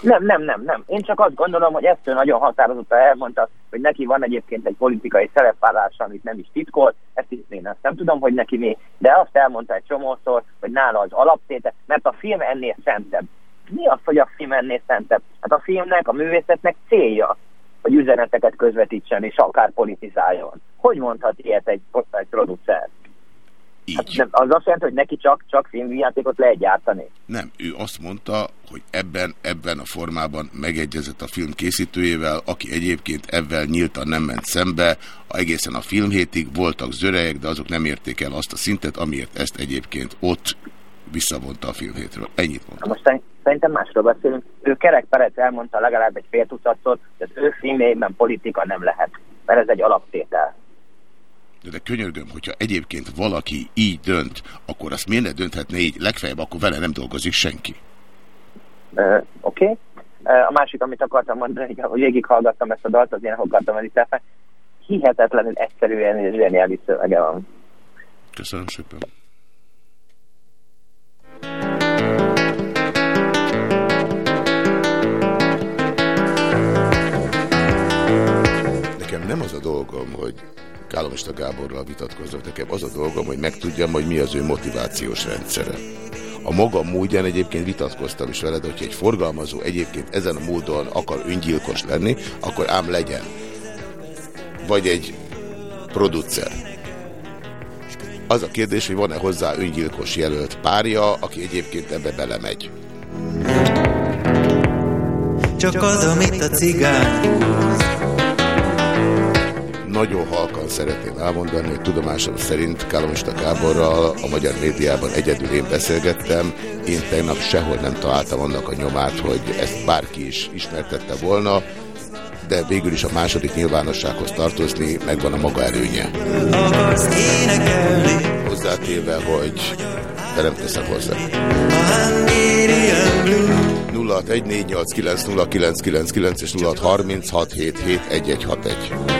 Nem, nem, nem, nem. Én csak azt gondolom, hogy ezt ő nagyon határozottan elmondta, hogy neki van egyébként egy politikai szerepvállása, amit nem is titkolt, ezt is én azt nem tudom, hogy neki mi, de azt elmondta egy csomószor, hogy nála az alaptéte, mert a film ennél szentebb mi az, hogy a film ennél szentebb? Hát a filmnek, a művészetnek célja, hogy üzeneteket közvetítsen és akár politizáljon. Hogy mondhat ilyet egy, egy producer? Hát nem, az azt jelenti, hogy neki csak, csak filmjátékot lehet gyártani. Nem, ő azt mondta, hogy ebben, ebben a formában megegyezett a film készítőjével, aki egyébként ebben nyíltan nem ment szembe, a egészen a filmhétig voltak zörejek, de azok nem érték el azt a szintet, amiért ezt egyébként ott visszavonta a filmhétről. Ennyit mondta. Most szerintem másról beszélünk. Ő Kerek Perec elmondta legalább egy fél tucatszor, hogy az ő filmjében politika nem lehet, mert ez egy alaptétel. De, de könyörgöm, hogyha egyébként valaki így dönt, akkor azt miért ne dönthetné így? Legfeljebb akkor vele nem dolgozik senki. Uh, Oké. Okay. Uh, a másik, amit akartam mondani, hogy végighallgattam ezt a dalt, az én akartam meditálni. Hihetetlenül egyszerűen és zseniális szövege van. Köszönöm szépen. Nem az a dolgom, hogy Kálomista Gáborral vitatkozok, nekem az a dolgom, hogy megtudjam, hogy mi az ő motivációs rendszere. A maga módján egyébként vitatkoztam is veled, hogyha egy forgalmazó egyébként ezen a módon akar öngyilkos lenni, akkor ám legyen. Vagy egy producer. Az a kérdés, hogy van-e hozzá öngyilkos jelölt párja, aki egyébként ebbe belemegy. Csak az, amit a cigány Nagyon halkan szeretném elmondani, hogy tudomásom szerint Kálomista Gáborral a magyar médiában egyedül én beszélgettem. Én tegnap sehol nem találtam annak a nyomát, hogy ezt bárki is ismertette volna, de végül is a második nyilvánossághoz tartozni megvan a maga erőnye. Hozzátéve, hogy de nem teszem hozzá. 0614890999 és 0636771161.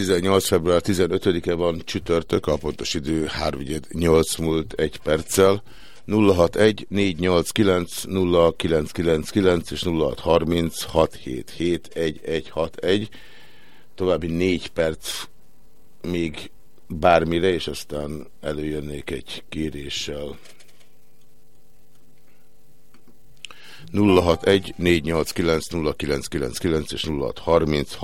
2018. február 15-e van csütörtök, a pontos idő 3-8 múlt 1 perccel. 061 489 0999 és 0630 677 1161. További 4 perc még bármire, és aztán előjönnék egy kéréssel. 061 489 0999 és 0630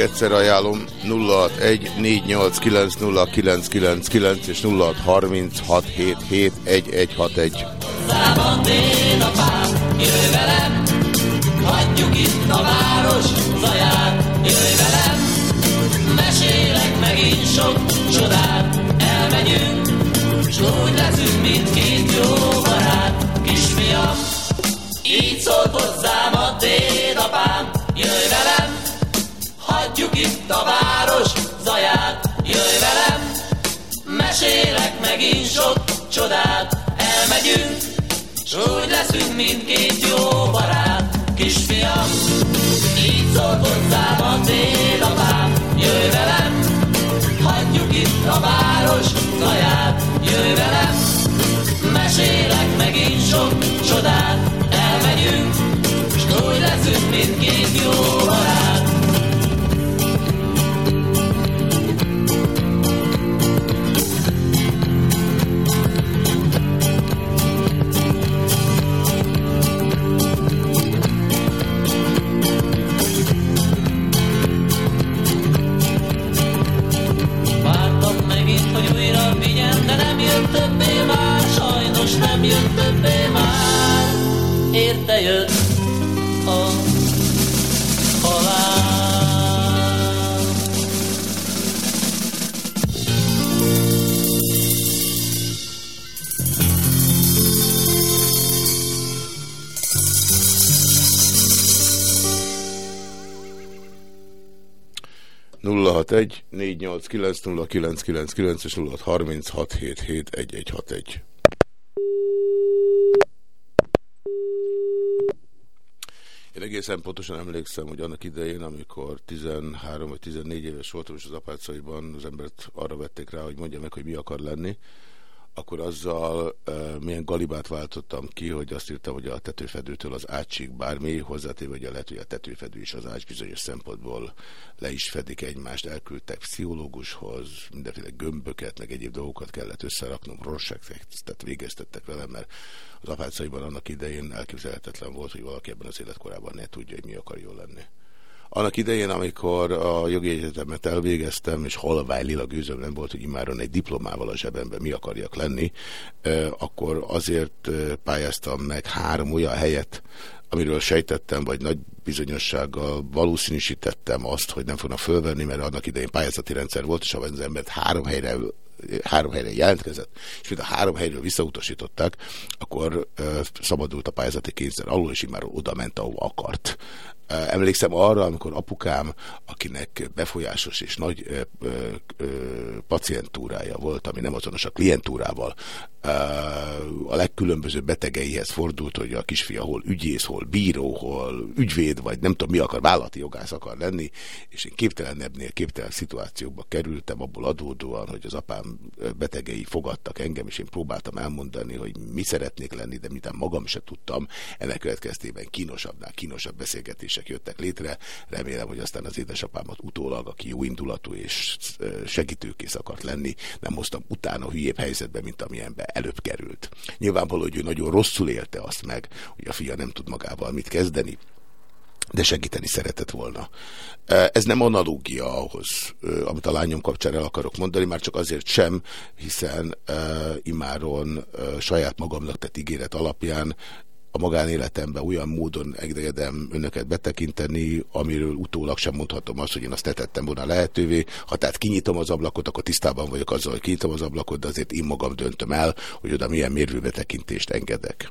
egyszer ajánlom 061 489 0999 és 0630 mindkét jó barát, kisfiam, így szólt hozzám a dédapám, jöjj velem, hagyjuk itt a város zaját, jöjj velem, mesélek jött többé már. Érte jött a halál. nulla hat egy négy nyolc kilenc nulla kilenc kilenc kilenc és nulla harminc hat hét hét egy egy hat egy. Én egészen pontosan emlékszem, hogy annak idején, amikor 13 vagy 14 éves voltam, és az apácaiban az embert arra vették rá, hogy mondja meg, hogy mi akar lenni, akkor azzal uh, milyen galibát váltottam ki, hogy azt írtam, hogy a tetőfedőtől az átsig bármi, hozzátéve, hogy a lehet, hogy a tetőfedő és az ács bizonyos szempontból le is fedik egymást, elküldtek pszichológushoz, mindenféle gömböket, meg egyéb dolgokat kellett összeraknom, tehát végeztettek velem, mert az apácaiban annak idején elképzelhetetlen volt, hogy valaki ebben az életkorában ne tudja, hogy mi akar jól lenni. Annak idején, amikor a jogi egyetemet elvégeztem, és halvány lila gőzöm nem volt, hogy imáron egy diplomával a zsebemben mi akarjak lenni, akkor azért pályáztam meg három olyan helyet, amiről sejtettem, vagy nagy bizonyossággal valószínűsítettem azt, hogy nem fognak fölvenni, mert annak idején pályázati rendszer volt, és az embert három helyre három helyre jelentkezett, és mint a három helyről visszautasították, akkor ö, szabadult a pályázati kényszer alul, és már oda ment, ahova akart. Emlékszem arra, amikor apukám, akinek befolyásos és nagy ö, ö, pacientúrája volt, ami nem azonos a klientúrával, a legkülönbözőbb betegeihez fordult, hogy a kisfia hol ügyész, hol bíró, hol ügyvéd, vagy nem tudom mi akar, vállalati jogász akar lenni, és én képtelenebbnél képtelen szituációkba kerültem, abból adódóan, hogy az apám betegei fogadtak engem, és én próbáltam elmondani, hogy mi szeretnék lenni, de mitán magam se tudtam, ennek következtében kínosabbnál kínosabb beszélgetések jöttek létre. Remélem, hogy aztán az édesapámat utólag, aki jó indulatú és segítőkész akart lenni, nem hoztam utána hülyébb helyzetbe, mint amilyenben előbb került. Nyilvánvaló, hogy ő nagyon rosszul élte azt meg, hogy a fia nem tud magával mit kezdeni, de segíteni szeretett volna. Ez nem analógia ahhoz, amit a lányom kapcsán el akarok mondani, már csak azért sem, hiszen imáron uh, saját magamnak tett ígéret alapján a magánéletemben olyan módon engedem önöket betekinteni, amiről utólag sem mondhatom azt, hogy én azt tettem volna lehetővé. Ha tehát kinyitom az ablakot, akkor tisztában vagyok azzal, hogy kinyitom az ablakot, de azért én magam döntöm el, hogy oda milyen mérvőbetekintést engedek.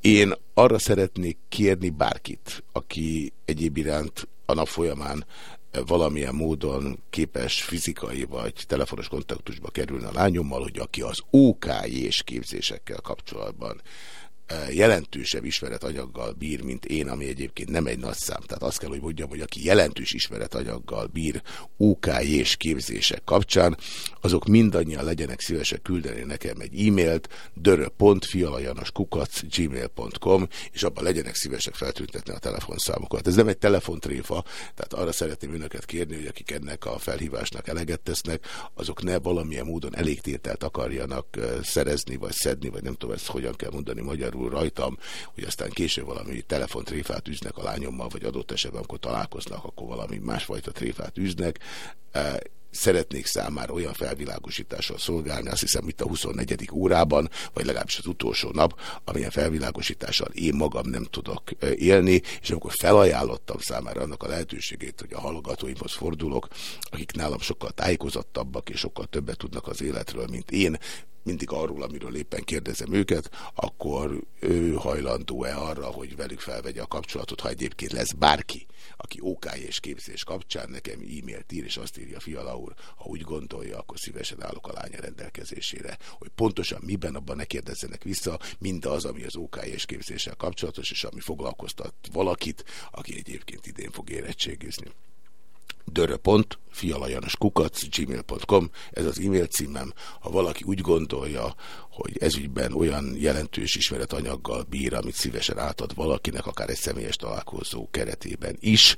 Én arra szeretnék kérni bárkit, aki egyéb iránt a nap folyamán valamilyen módon képes fizikai vagy telefonos kontaktusba kerülni a lányommal, hogy aki az OK és képzésekkel kapcsolatban jelentősebb ismeretanyaggal bír, mint én, ami egyébként nem egy nagy szám. Tehát azt kell, hogy mondjam, hogy aki jelentős ismeretanyaggal bír OK és képzések kapcsán, azok mindannyian legyenek szívesek küldeni nekem egy e-mailt dörö.fialajanaskukac.gmail.com és abban legyenek szívesek feltüntetni a telefonszámokat. Ez nem egy telefontréfa, tehát arra szeretném önöket kérni, hogy akik ennek a felhívásnak eleget tesznek, azok ne valamilyen módon elégtételt akarjanak szerezni, vagy szedni, vagy nem tudom ezt hogyan kell mondani magyarul, felmerül rajtam, hogy aztán később valami telefontréfát üznek a lányommal, vagy adott esetben, amikor találkoznak, akkor valami másfajta tréfát üznek e, szeretnék számára olyan felvilágosítással szolgálni, azt hiszem itt a 24. órában, vagy legalábbis az utolsó nap, amilyen felvilágosítással én magam nem tudok e, élni, és amikor felajánlottam számára annak a lehetőségét, hogy a hallgatóimhoz fordulok, akik nálam sokkal tájékozottabbak, és sokkal többet tudnak az életről, mint én, mindig arról, amiről éppen kérdezem őket, akkor ő hajlandó-e arra, hogy velük felvegye a kapcsolatot, ha egyébként lesz bárki, aki OK és képzés kapcsán nekem e-mailt ír, és azt írja Fiala úr, ha úgy gondolja, akkor szívesen állok a lánya rendelkezésére, hogy pontosan miben abban ne kérdezzenek vissza, mindaz, ami az OK és képzéssel kapcsolatos, és ami foglalkoztat valakit, aki egyébként idén fog érettségizni dörö.fialajanoskukac.gmail.com Ez az e-mail címem. Ha valaki úgy gondolja, hogy ezügyben olyan jelentős ismeretanyaggal bír, amit szívesen átad valakinek, akár egy személyes találkozó keretében is,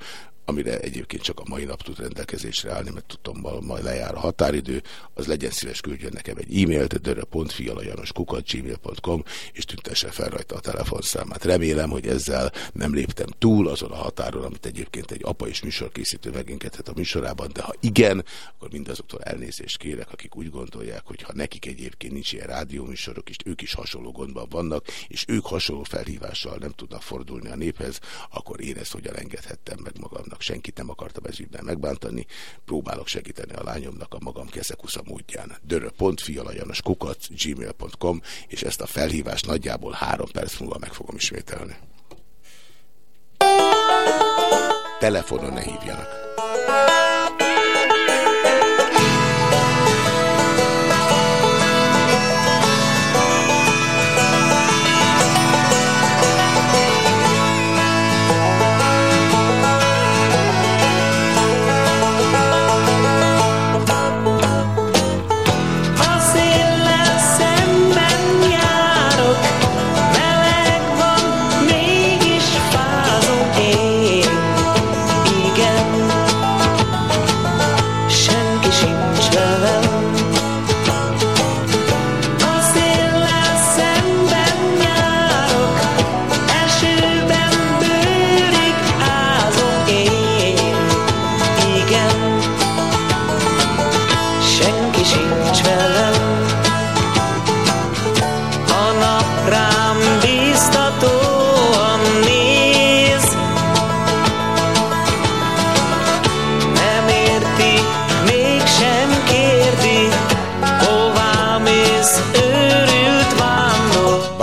amire egyébként csak a mai nap tud rendelkezésre állni, mert tudom, majd lejár a határidő, az legyen szíves küldjön nekem egy e-mailt, dörö.fialajanoskukat.gmail.com és tüntesse fel rajta a telefonszámát. Remélem, hogy ezzel nem léptem túl azon a határon, amit egyébként egy apa és műsorkészítő megengedhet a műsorában, de ha igen, akkor mindazoktól elnézést kérek, akik úgy gondolják, hogy ha nekik egyébként nincs ilyen rádióműsorok, és ők is hasonló gondban vannak, és ők hasonló felhívással nem tudnak fordulni a néphez, akkor én ezt hogyan engedhettem meg magamnak lányomnak senkit nem akartam ezügyben megbántani, próbálok segíteni a lányomnak a magam keszekusza módján. dörö.fialajanos kukac gmail.com és ezt a felhívást nagyjából három perc múlva meg fogom ismételni. Telefonon ne hívjanak.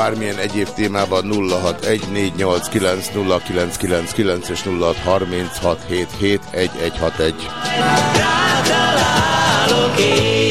Bármilyen egyéb témában 0614890999 és 0636771161. Rátalálok én,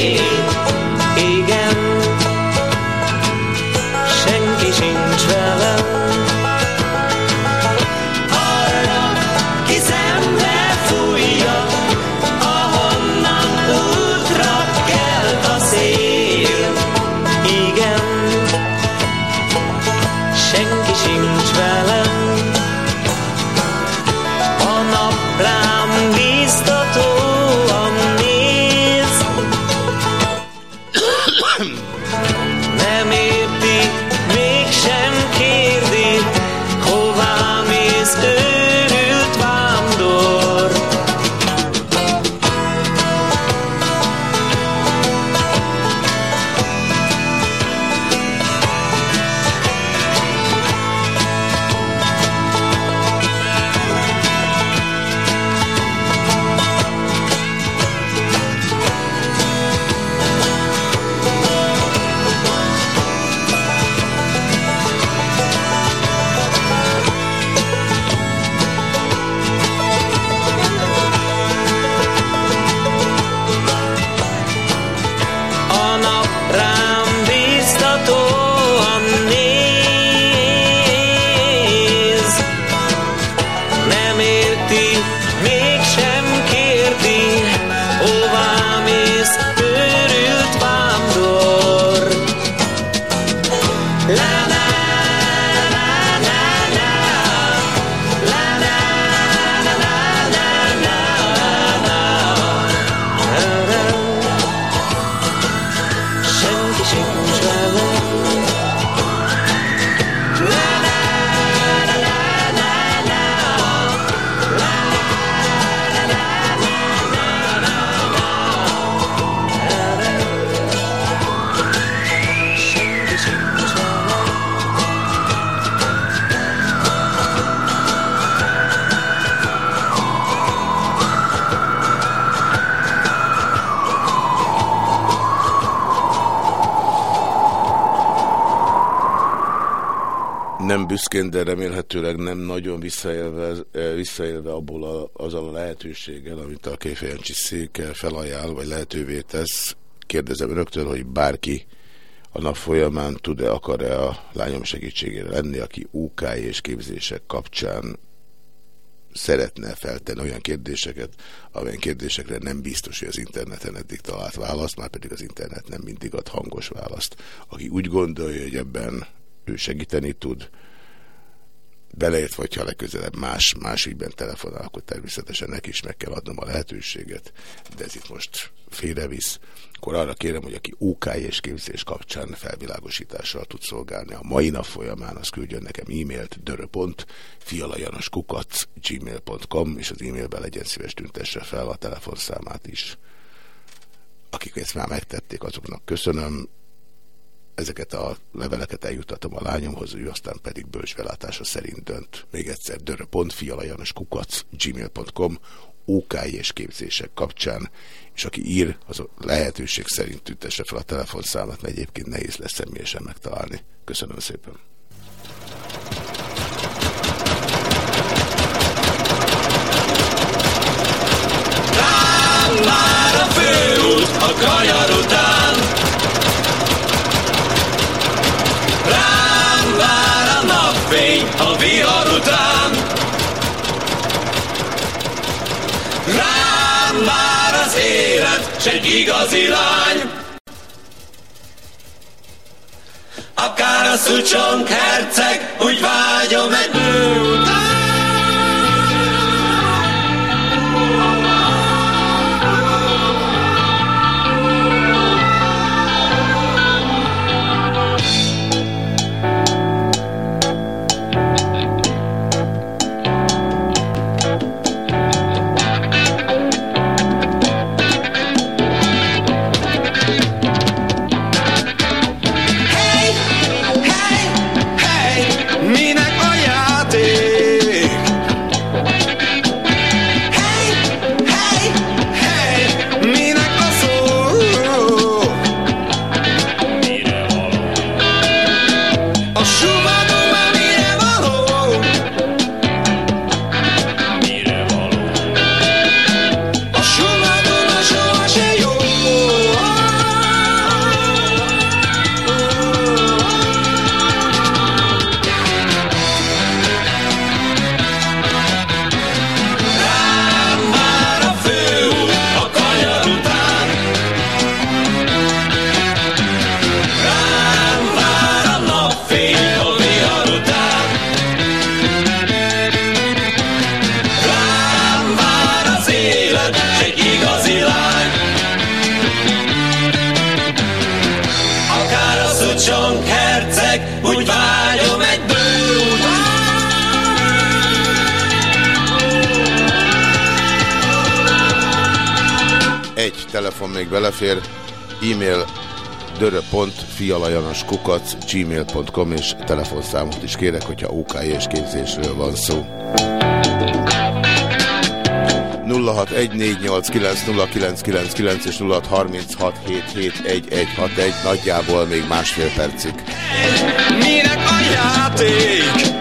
Büszkén, de remélhetőleg nem nagyon visszaélve, visszaélve abból a, azzal a lehetőséggel, amit a Kéfejancsi széke felajánl, vagy lehetővé tesz. Kérdezem önöktől, hogy bárki a nap folyamán tud-e, akar-e a lányom segítségére lenni, aki UK és képzések kapcsán szeretne feltenni olyan kérdéseket, amelyen kérdésekre nem biztos, hogy az interneten eddig talált választ, már pedig az internet nem mindig ad hangos választ. Aki úgy gondolja, hogy ebben ő segíteni tud, beleért, vagy ha legközelebb más, más ügyben telefonál, akkor természetesen neki is meg kell adnom a lehetőséget, de ez itt most félrevisz. Akkor arra kérem, hogy aki OK és képzés kapcsán felvilágosítással tud szolgálni a mai nap folyamán, az küldjön nekem e-mailt döröpont, fialajanoskukac gmail.com, és az e-mailben legyen szíves tüntesse fel a telefonszámát is. Akik ezt már megtették, azoknak köszönöm, ezeket a leveleket eljutatom a lányomhoz, ő aztán pedig bölcsbelátása szerint dönt. Még egyszer gmail.com OK és képzések kapcsán, és aki ír, az a lehetőség szerint tüntesse fel a telefonszámát, mert egyébként nehéz lesz személyesen megtalálni. Köszönöm szépen. Már a főút a kanyar után a napfény a vihar után. Rám vár az élet, s egy igazi lány. Akár a szucsonk herceg, úgy vágyom egy nő után belefér, e-mail dörö.fialajanoskukac gmail.com és telefonszámot is kérek, hogyha OK és képzésről van szó. 0614890999 és 0636771161 nagyjából még másfél percig. Minek a játék?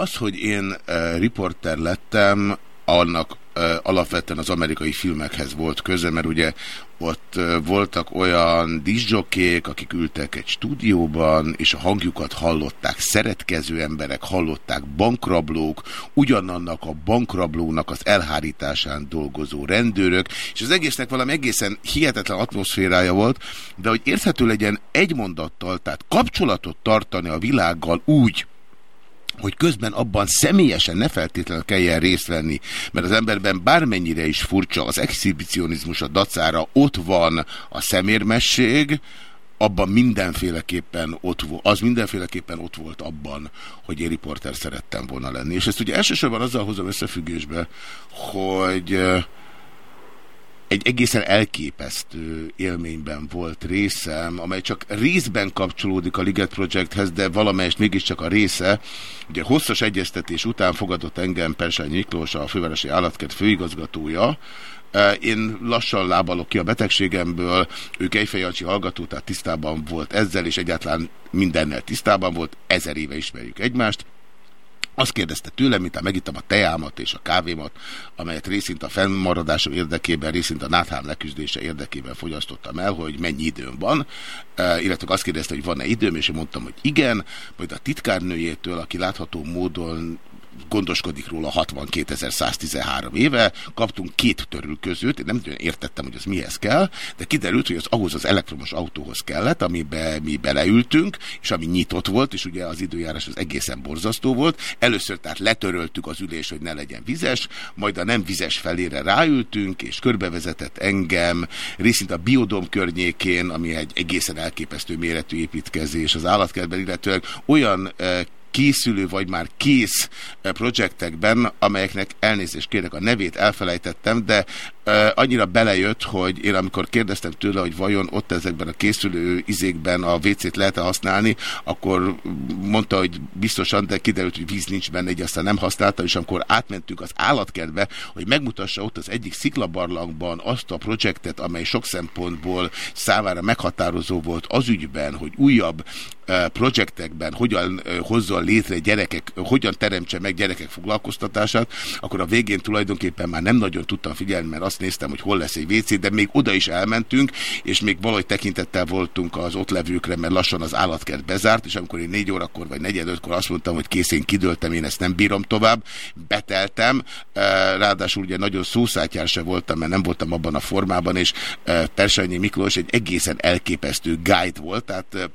Az, hogy én uh, riporter lettem, annak uh, alapvetően az amerikai filmekhez volt köze, mert ugye ott uh, voltak olyan diszjokék, akik ültek egy stúdióban, és a hangjukat hallották szeretkező emberek, hallották bankrablók, ugyanannak a bankrablónak az elhárításán dolgozó rendőrök, és az egésznek valami egészen hihetetlen atmoszférája volt, de hogy érthető legyen egy mondattal, tehát kapcsolatot tartani a világgal úgy, hogy közben abban személyesen ne feltétlenül kelljen részt venni, mert az emberben bármennyire is furcsa az exhibicionizmus a dacára, ott van a szemérmesség, abban mindenféleképpen ott volt, az mindenféleképpen ott volt abban, hogy én riporter szerettem volna lenni. És ezt ugye elsősorban azzal hozom összefüggésbe, hogy egy egészen elképesztő élményben volt részem, amely csak részben kapcsolódik a Liget Projecthez, de valamelyest mégiscsak a része. Ugye hosszas egyeztetés után fogadott engem Persány Miklós, a fővárosi állatkert főigazgatója, én lassan lábalok ki a betegségemből, ő Kejfej Jancsi hallgató, tehát tisztában volt ezzel, és egyáltalán mindennel tisztában volt, ezer éve ismerjük egymást. Azt kérdezte tőlem, mintha megittem a teámat és a kávémat, amelyet részint a fennmaradásom érdekében, részint a náthám leküzdése érdekében fogyasztottam el, hogy mennyi időm van, illetve azt kérdezte, hogy van-e időm, és én mondtam, hogy igen, majd a titkárnőjétől, aki látható módon gondoskodik róla 62.113 éve, kaptunk két törülközőt, én nem nagyon értettem, hogy az mihez kell, de kiderült, hogy az ahhoz az elektromos autóhoz kellett, amiben mi beleültünk, és ami nyitott volt, és ugye az időjárás az egészen borzasztó volt. Először tehát letöröltük az ülés, hogy ne legyen vizes, majd a nem vizes felére ráültünk, és körbevezetett engem részint a biodom környékén, ami egy egészen elképesztő méretű építkezés az állatkertben, illetőleg olyan készülő vagy már kész projektekben, amelyeknek elnézést kérek, a nevét elfelejtettem, de annyira belejött, hogy én amikor kérdeztem tőle, hogy vajon ott ezekben a készülő izékben a WC-t lehet-e használni, akkor mondta, hogy biztosan, de kiderült, hogy víz nincs benne, így aztán nem használta, és amikor átmentünk az állatkertbe, hogy megmutassa ott az egyik sziklabarlangban azt a projektet, amely sok szempontból számára meghatározó volt az ügyben, hogy újabb projektekben hogyan hozzon létre gyerekek, hogyan teremtse meg gyerekek foglalkoztatását, akkor a végén tulajdonképpen már nem nagyon tudtam figyelni, mert azt néztem, hogy hol lesz egy WC, de még oda is elmentünk, és még valahogy tekintettel voltunk az ott levőkre, mert lassan az állatkert bezárt, és amikor én négy órakor vagy negyed ötkor azt mondtam, hogy kész, én kidőltem, én ezt nem bírom tovább, beteltem, ráadásul ugye nagyon szószátjár se voltam, mert nem voltam abban a formában, és Persányi Miklós egy egészen elképesztő guide volt, tehát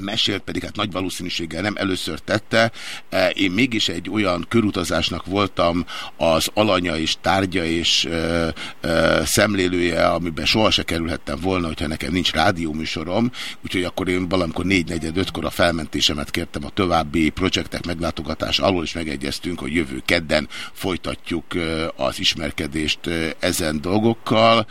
mesélt, pedig hát nagy valószínűséggel nem először tette. E, én mégis egy olyan körutazásnak voltam az alanya és tárgya és ö, e, ö, e, szemlélője, amiben soha se kerülhettem volna, hogyha nekem nincs rádióműsorom, úgyhogy akkor én valamikor 4-4-5-kor a felmentésemet kértem a további projektek meglátogatás alól, is megegyeztünk, hogy jövő kedden folytatjuk az ismerkedést ezen dolgokkal.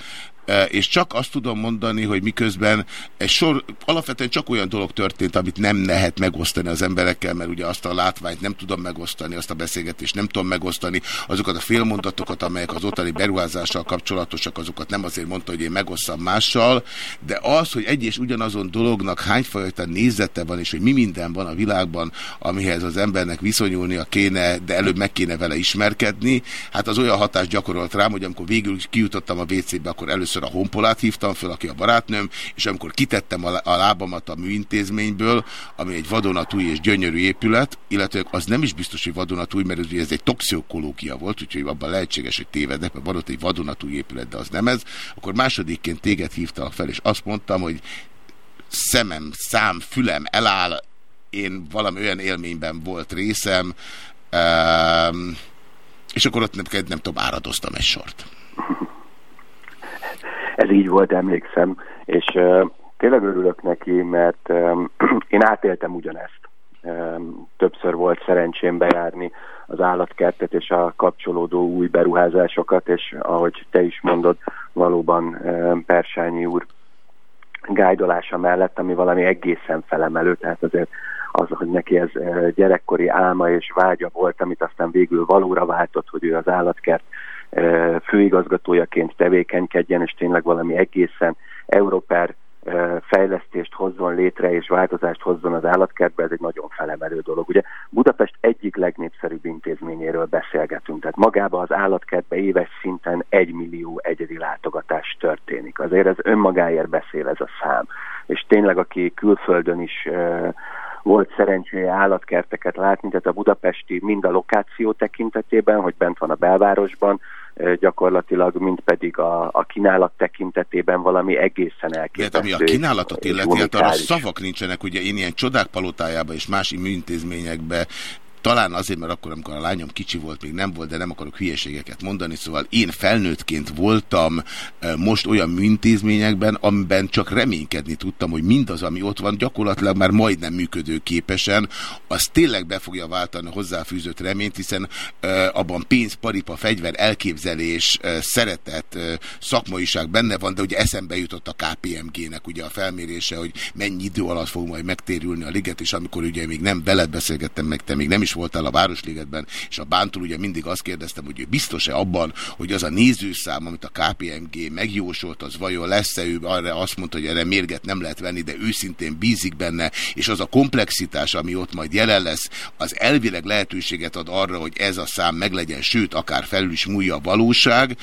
És csak azt tudom mondani, hogy miközben egy sor, alapvetően csak olyan dolog történt, amit nem lehet megosztani az emberekkel, mert ugye azt a látványt nem tudom megosztani, azt a beszélgetést nem tudom megosztani, azokat a félmondatokat, amelyek az ottani beruházással kapcsolatosak, azokat nem azért mondta, hogy én megosszam mással, de az, hogy egy és ugyanazon dolognak hányfajta nézete van, és hogy mi minden van a világban, amihez az embernek viszonyulnia kéne, de előbb meg kéne vele ismerkedni, hát az olyan hatást gyakorolt rám, hogy amikor végül kijutottam a WC-be, akkor először először a honpolát hívtam fel, aki a barátnőm, és amikor kitettem a, lábamat a műintézményből, ami egy vadonatúj és gyönyörű épület, illetve az nem is biztos, hogy vadonatúj, mert ez, egy toxiokológia volt, úgyhogy abban lehetséges, hogy tévedek, mert van ott egy vadonatúj épület, de az nem ez. Akkor másodikként téged hívtam fel, és azt mondtam, hogy szemem, szám, fülem eláll, én valami olyan élményben volt részem, um, és akkor ott nem, nem tudom, áradoztam egy sort ez így volt, emlékszem, és uh, tényleg örülök neki, mert *clears throat* én átéltem ugyanezt. Um, többször volt szerencsém bejárni az állatkertet és a kapcsolódó új beruházásokat, és ahogy te is mondod, valóban um, Persányi úr gájdolása mellett, ami valami egészen felemelő, tehát azért az, hogy neki ez gyerekkori álma és vágya volt, amit aztán végül valóra váltott, hogy ő az állatkert főigazgatójaként tevékenykedjen, és tényleg valami egészen Európár fejlesztést hozzon létre és változást hozzon az állatkertbe, ez egy nagyon felemelő dolog. Ugye Budapest egyik legnépszerűbb intézményéről beszélgetünk, tehát magába az állatkertbe éves szinten egy millió egyedi látogatás történik. Azért ez önmagáért beszél ez a szám. És tényleg, aki külföldön is volt szerencséje állatkerteket látni, tehát a budapesti mind a lokáció tekintetében, hogy bent van a belvárosban, gyakorlatilag, mint pedig a, a kínálat tekintetében valami egészen elképesztő. De ami a kínálatot illeti, hát arra szavak nincsenek, ugye én ilyen csodák palotájába és más műintézményekbe talán azért, mert akkor, amikor a lányom kicsi volt, még nem volt, de nem akarok hülyeségeket mondani, szóval én felnőttként voltam most olyan műintézményekben, amiben csak reménykedni tudtam, hogy mindaz, ami ott van, gyakorlatilag már majdnem működő képesen, az tényleg be fogja váltani hozzáfűzött reményt, hiszen abban pénz, paripa, fegyver, elképzelés, szeretet, szakmaiság benne van, de ugye eszembe jutott a KPMG-nek ugye a felmérése, hogy mennyi idő alatt fog majd megtérülni a liget, és amikor ugye még nem veled beszélgettem meg, te még nem is voltál a Városligetben, és a Bántól ugye mindig azt kérdeztem, hogy ő biztos-e abban, hogy az a nézőszám, amit a KPMG megjósolt, az vajon lesz-e, ő arra azt mondta, hogy erre mérget nem lehet venni, de őszintén bízik benne, és az a komplexitás, ami ott majd jelen lesz, az elvileg lehetőséget ad arra, hogy ez a szám meglegyen, sőt, akár felül is múlja a valóság.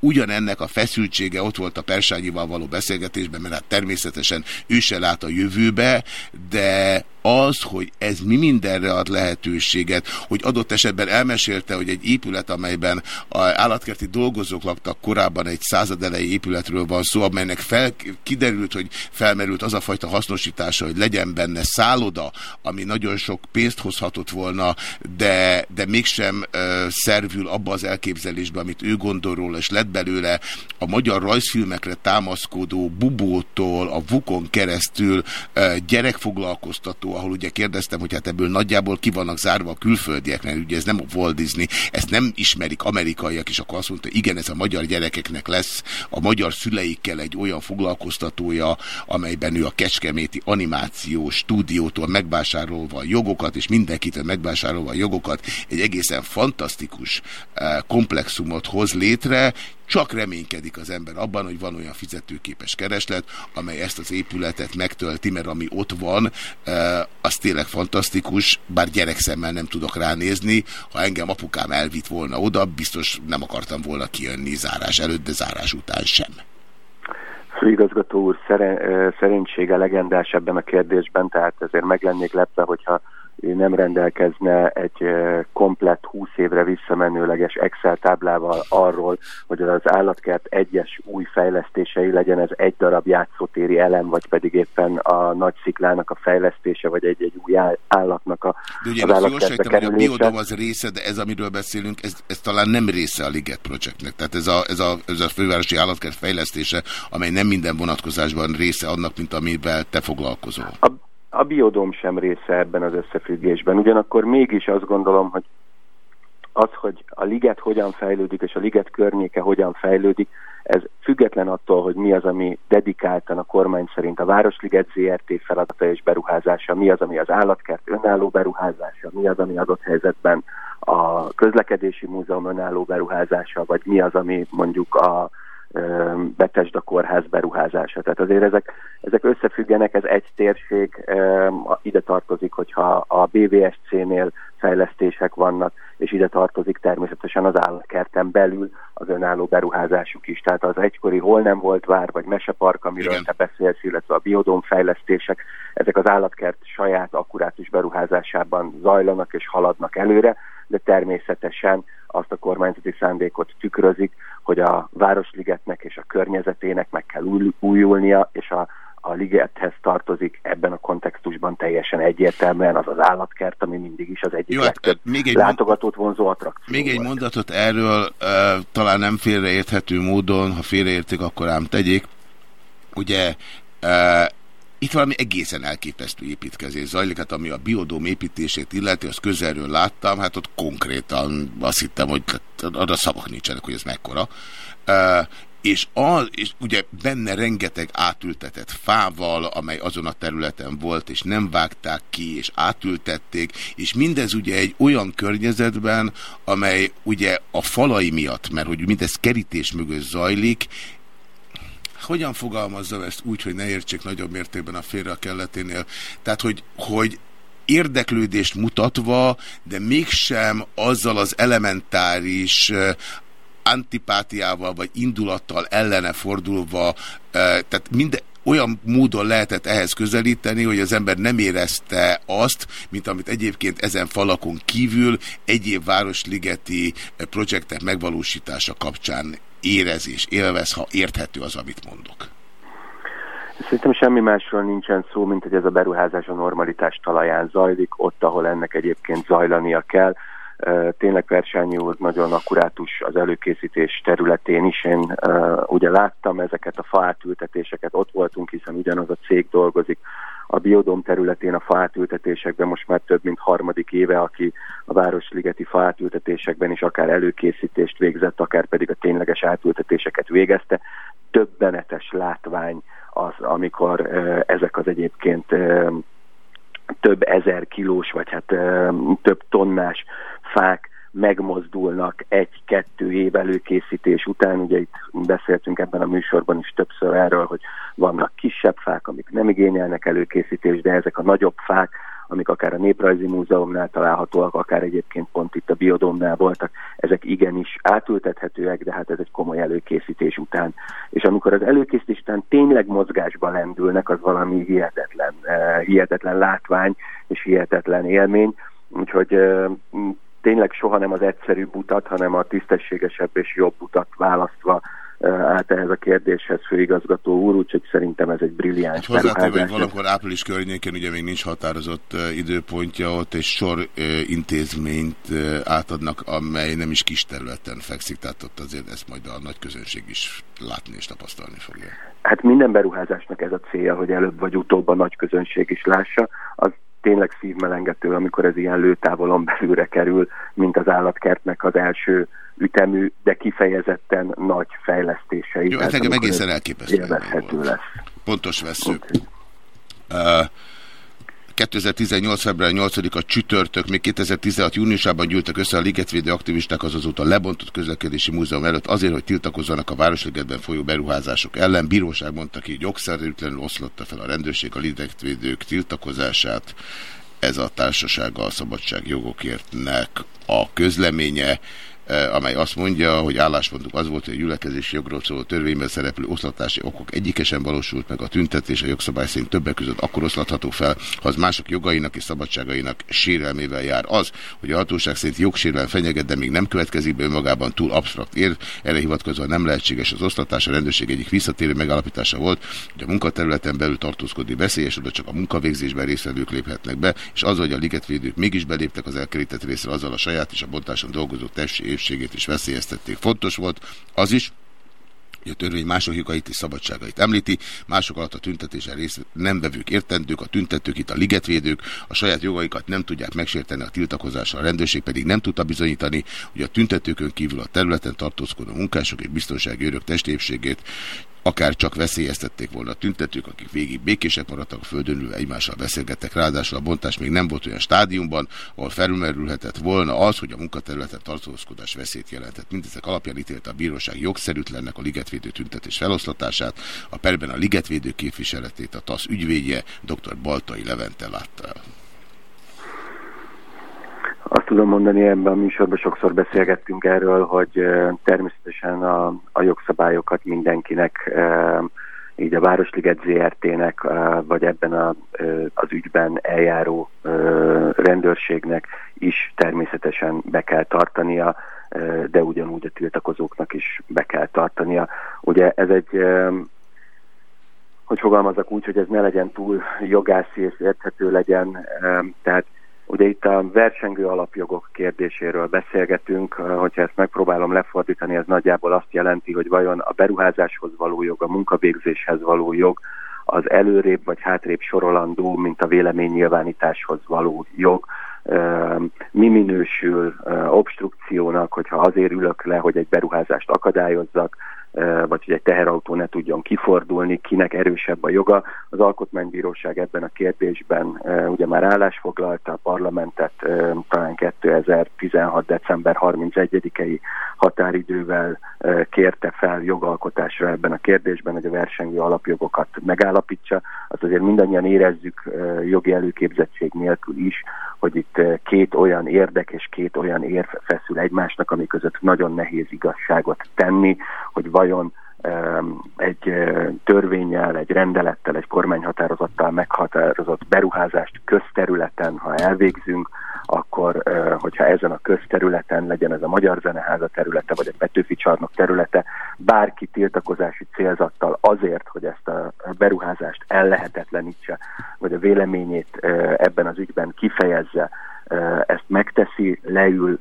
Ugyanennek a feszültsége ott volt a Persányival való beszélgetésben, mert hát természetesen ő se lát a jövőbe, de az, hogy ez mi mindenre ad lehetőséget, hogy adott esetben elmesélte, hogy egy épület, amelyben a állatkerti dolgozók laktak korábban egy század elejé épületről van szó, amelynek fel, kiderült, hogy felmerült az a fajta hasznosítása, hogy legyen benne szálloda, ami nagyon sok pénzt hozhatott volna, de, de mégsem ö, szervül abba az elképzelésbe, amit ő gondol róla, és lett belőle a magyar rajzfilmekre támaszkodó Bubótól, a Vukon keresztül ö, gyerekfoglalkoztató fordító, ahol ugye kérdeztem, hogy hát ebből nagyjából ki vannak zárva a külföldiek, ugye ez nem a Walt Disney, ezt nem ismerik amerikaiak, és akkor azt mondta, igen, ez a magyar gyerekeknek lesz a magyar szüleikkel egy olyan foglalkoztatója, amelyben ő a Kecskeméti animációs stúdiótól megvásárolva a jogokat, és mindenkitől megvásárolva a jogokat, egy egészen fantasztikus eh, komplexumot hoz létre, csak reménykedik az ember abban, hogy van olyan fizetőképes kereslet, amely ezt az épületet megtölti, mert ami ott van, e, az tényleg fantasztikus, bár gyerekszemmel nem tudok ránézni. Ha engem apukám elvitt volna oda, biztos nem akartam volna kijönni zárás előtt, de zárás után sem. Főigazgató úr szerénysége legendás ebben a kérdésben, tehát ezért meg lennék lepve, hogyha ő nem rendelkezne egy komplett 20 évre visszamenőleges Excel táblával arról, hogy az állatkert egyes új fejlesztései legyen ez egy darab játszótéri elem, vagy pedig éppen a nagy sziklának a fejlesztése, vagy egy-egy új állatnak a De ugye az jól sejtem, hogy a biodom az része, de ez, amiről beszélünk, ez, ez talán nem része a Liget Projectnek. Tehát ez a, ez, a, ez a fővárosi állatkert fejlesztése, amely nem minden vonatkozásban része annak, mint amivel te foglalkozol. A a biodóm sem része ebben az összefüggésben. Ugyanakkor mégis azt gondolom, hogy az, hogy a liget hogyan fejlődik, és a liget környéke hogyan fejlődik, ez független attól, hogy mi az, ami dedikáltan a kormány szerint a Városliget ZRT feladata és beruházása, mi az, ami az állatkert önálló beruházása, mi az, ami adott helyzetben a közlekedési múzeum önálló beruházása, vagy mi az, ami mondjuk a Betesda kórház beruházása. Tehát azért ezek, ezek összefüggenek, ez egy térség, ide tartozik, hogyha a BVSC-nél fejlesztések vannak, és ide tartozik természetesen az állatkerten belül az önálló beruházásuk is. Tehát az egykori hol nem volt vár, vagy mesepark, amiről Igen. te beszélsz, illetve a biodóm fejlesztések, ezek az állatkert saját akkurátus beruházásában zajlanak és haladnak előre, de természetesen azt a kormányzati szándékot tükrözik, hogy a Városligetnek és a környezetének meg kell újulnia, és a, a ligethez tartozik ebben a kontextusban teljesen egyértelműen az az állatkert, ami mindig is az egyik Jó, hát, legtöbb még egy látogatót vonzó attrakció. Még egy mondatot erről, uh, talán nem félreérthető módon, ha félreértik, akkor ám tegyék. Ugye uh, itt valami egészen elképesztő építkezés zajlik, hát ami a biodóm építését illeti, azt közelről láttam, hát ott konkrétan azt hittem, hogy arra szavak nincsenek, hogy ez mekkora. Uh, és, az, és ugye benne rengeteg átültetett fával, amely azon a területen volt, és nem vágták ki, és átültették, és mindez ugye egy olyan környezetben, amely ugye a falai miatt, mert hogy mindez kerítés mögött zajlik, hogyan fogalmazzam ezt úgy, hogy ne értsék nagyobb mértékben a félre a kelleténél? Tehát, hogy, hogy érdeklődést mutatva, de mégsem azzal az elementáris antipátiával vagy indulattal ellene fordulva, tehát minden, olyan módon lehetett ehhez közelíteni, hogy az ember nem érezte azt, mint amit egyébként ezen falakon kívül egyéb városligeti projektek megvalósítása kapcsán érez és élvez, ha érthető az, amit mondok. Szerintem semmi másról nincsen szó, mint hogy ez a beruházás a normalitás talaján zajlik, ott, ahol ennek egyébként zajlania kell. Tényleg Versányi úr nagyon akkurátus az előkészítés területén is. Én ugye láttam ezeket a faátültetéseket, ott voltunk, hiszen ugyanaz a cég dolgozik a biodom területén a faátültetésekben most már több mint harmadik éve, aki a Városligeti faátültetésekben is akár előkészítést végzett, akár pedig a tényleges átültetéseket végezte. Többenetes látvány az, amikor ezek az egyébként több ezer kilós, vagy hát több tonnás fák megmozdulnak egy-kettő év előkészítés után. Ugye itt beszéltünk ebben a műsorban is többször erről, hogy vannak kisebb fák, amik nem igényelnek előkészítést, de ezek a nagyobb fák, amik akár a Néprajzi Múzeumnál találhatóak, akár egyébként pont itt a Biodomnál voltak, ezek igenis átültethetőek, de hát ez egy komoly előkészítés után. És amikor az előkészítés után tényleg mozgásba lendülnek, az valami hihetetlen, uh, hihetetlen látvány és hihetetlen élmény. Úgyhogy uh, tényleg soha nem az egyszerűbb utat, hanem a tisztességesebb és jobb utat választva állt ehhez a kérdéshez főigazgató úr, úgyhogy szerintem ez egy brilliáns hát Hozzátéve, hogy valamikor április környékén ugye még nincs határozott időpontja, ott egy sor intézményt átadnak, amely nem is kis területen fekszik, tehát ott azért ezt majd a nagy közönség is látni és tapasztalni fogja. Hát minden beruházásnak ez a célja, hogy előbb vagy utóbb a nagy közönség is lássa. Az tényleg szívmelengető, amikor ez ilyen lőtávolon belülre kerül, mint az állatkertnek az első ütemű, de kifejezetten nagy fejlesztései. Jó, ez engem egészen elképesztő. lesz. Pontos vesző. Uh, 2018. február 8-a csütörtök, még 2016. júniusában gyűltek össze a ligetvédő aktivisták az azóta lebontott közlekedési múzeum előtt azért, hogy tiltakozzanak a Városligetben folyó beruházások ellen. Bíróság mondta ki, hogy jogszerűtlenül oszlotta fel a rendőrség a ligetvédők tiltakozását. Ez a társasága a szabadságjogokértnek a közleménye. Eh, amely azt mondja, hogy álláspontunk az volt, hogy a gyülekezési jogról szóló törvényben szereplő oszlatási okok egyikesen valósult meg a tüntetés, a jogszabály szerint többek között akkor oszlatható fel, ha az mások jogainak és szabadságainak sérelmével jár. Az, hogy a hatóság szerint jogsérelem fenyeget, de még nem következik be önmagában túl absztrakt ér, erre hivatkozva nem lehetséges az oszlatás. A rendőrség egyik visszatérő megállapítása volt, hogy a munkaterületen belül tartózkodni veszélyes, oda csak a munkavégzésben résztvevők léphetnek be, és az, hogy a ligetvédők mégis beléptek az elkerített részre, azzal a saját és a bontáson dolgozó testi épségét is veszélyeztették. Fontos volt az is, a törvény mások jogait és szabadságait említi, mások alatt a tüntetésen részt nem vevők értendők, a tüntetők itt a ligetvédők, a saját jogaikat nem tudják megsérteni a tiltakozással, a rendőrség pedig nem tudta bizonyítani, hogy a tüntetőkön kívül a területen tartózkodó munkások és biztonsági örök testépségét akár csak veszélyeztették volna a tüntetők, akik végig békések maradtak, földön ülve egymással beszélgettek. Ráadásul a bontás még nem volt olyan stádiumban, ahol felmerülhetett volna az, hogy a munkaterületen tartózkodás veszélyt jelentett. Mindezek alapján ítélte a bíróság jogszerűtlennek a ligetvédő tüntetés feloszlatását, a perben a ligetvédő képviseletét a TASZ ügyvédje dr. Baltai Levente látta el. Azt tudom mondani, ebben a műsorban sokszor beszélgettünk erről, hogy természetesen a, a jogszabályokat mindenkinek, így a Városliget ZRT-nek, vagy ebben a, az ügyben eljáró rendőrségnek is természetesen be kell tartania, de ugyanúgy a tiltakozóknak is be kell tartania. Ugye ez egy hogy fogalmazok úgy, hogy ez ne legyen túl jogászi és érthető legyen, tehát Ugye itt a versengő alapjogok kérdéséről beszélgetünk, hogyha ezt megpróbálom lefordítani, ez nagyjából azt jelenti, hogy vajon a beruházáshoz való jog, a munkavégzéshez való jog, az előrébb vagy hátrébb sorolandó, mint a véleménynyilvánításhoz való jog. Mi minősül obstrukciónak, hogyha azért ülök le, hogy egy beruházást akadályozzak, vagy hogy egy teherautó ne tudjon kifordulni, kinek erősebb a joga. Az Alkotmánybíróság ebben a kérdésben ugye már állásfoglalta a parlamentet talán 2016. december 31-i határidővel kérte fel jogalkotásra ebben a kérdésben, hogy a versengő alapjogokat megállapítsa. Azt azért mindannyian érezzük jogi előképzettség nélkül is, hogy itt két olyan érdek és két olyan érv feszül egymásnak, ami között nagyon nehéz igazságot tenni, hogy vajon egy törvényel, egy rendelettel, egy kormányhatározattal meghatározott beruházást közterületen, ha elvégzünk, akkor hogyha ezen a közterületen legyen ez a Magyar Zeneháza területe, vagy a Petőfi csarnok területe, bárki tiltakozási célzattal azért, hogy ezt a beruházást ellehetetlenítse, vagy a véleményét ebben az ügyben kifejezze, ezt megteszi, leül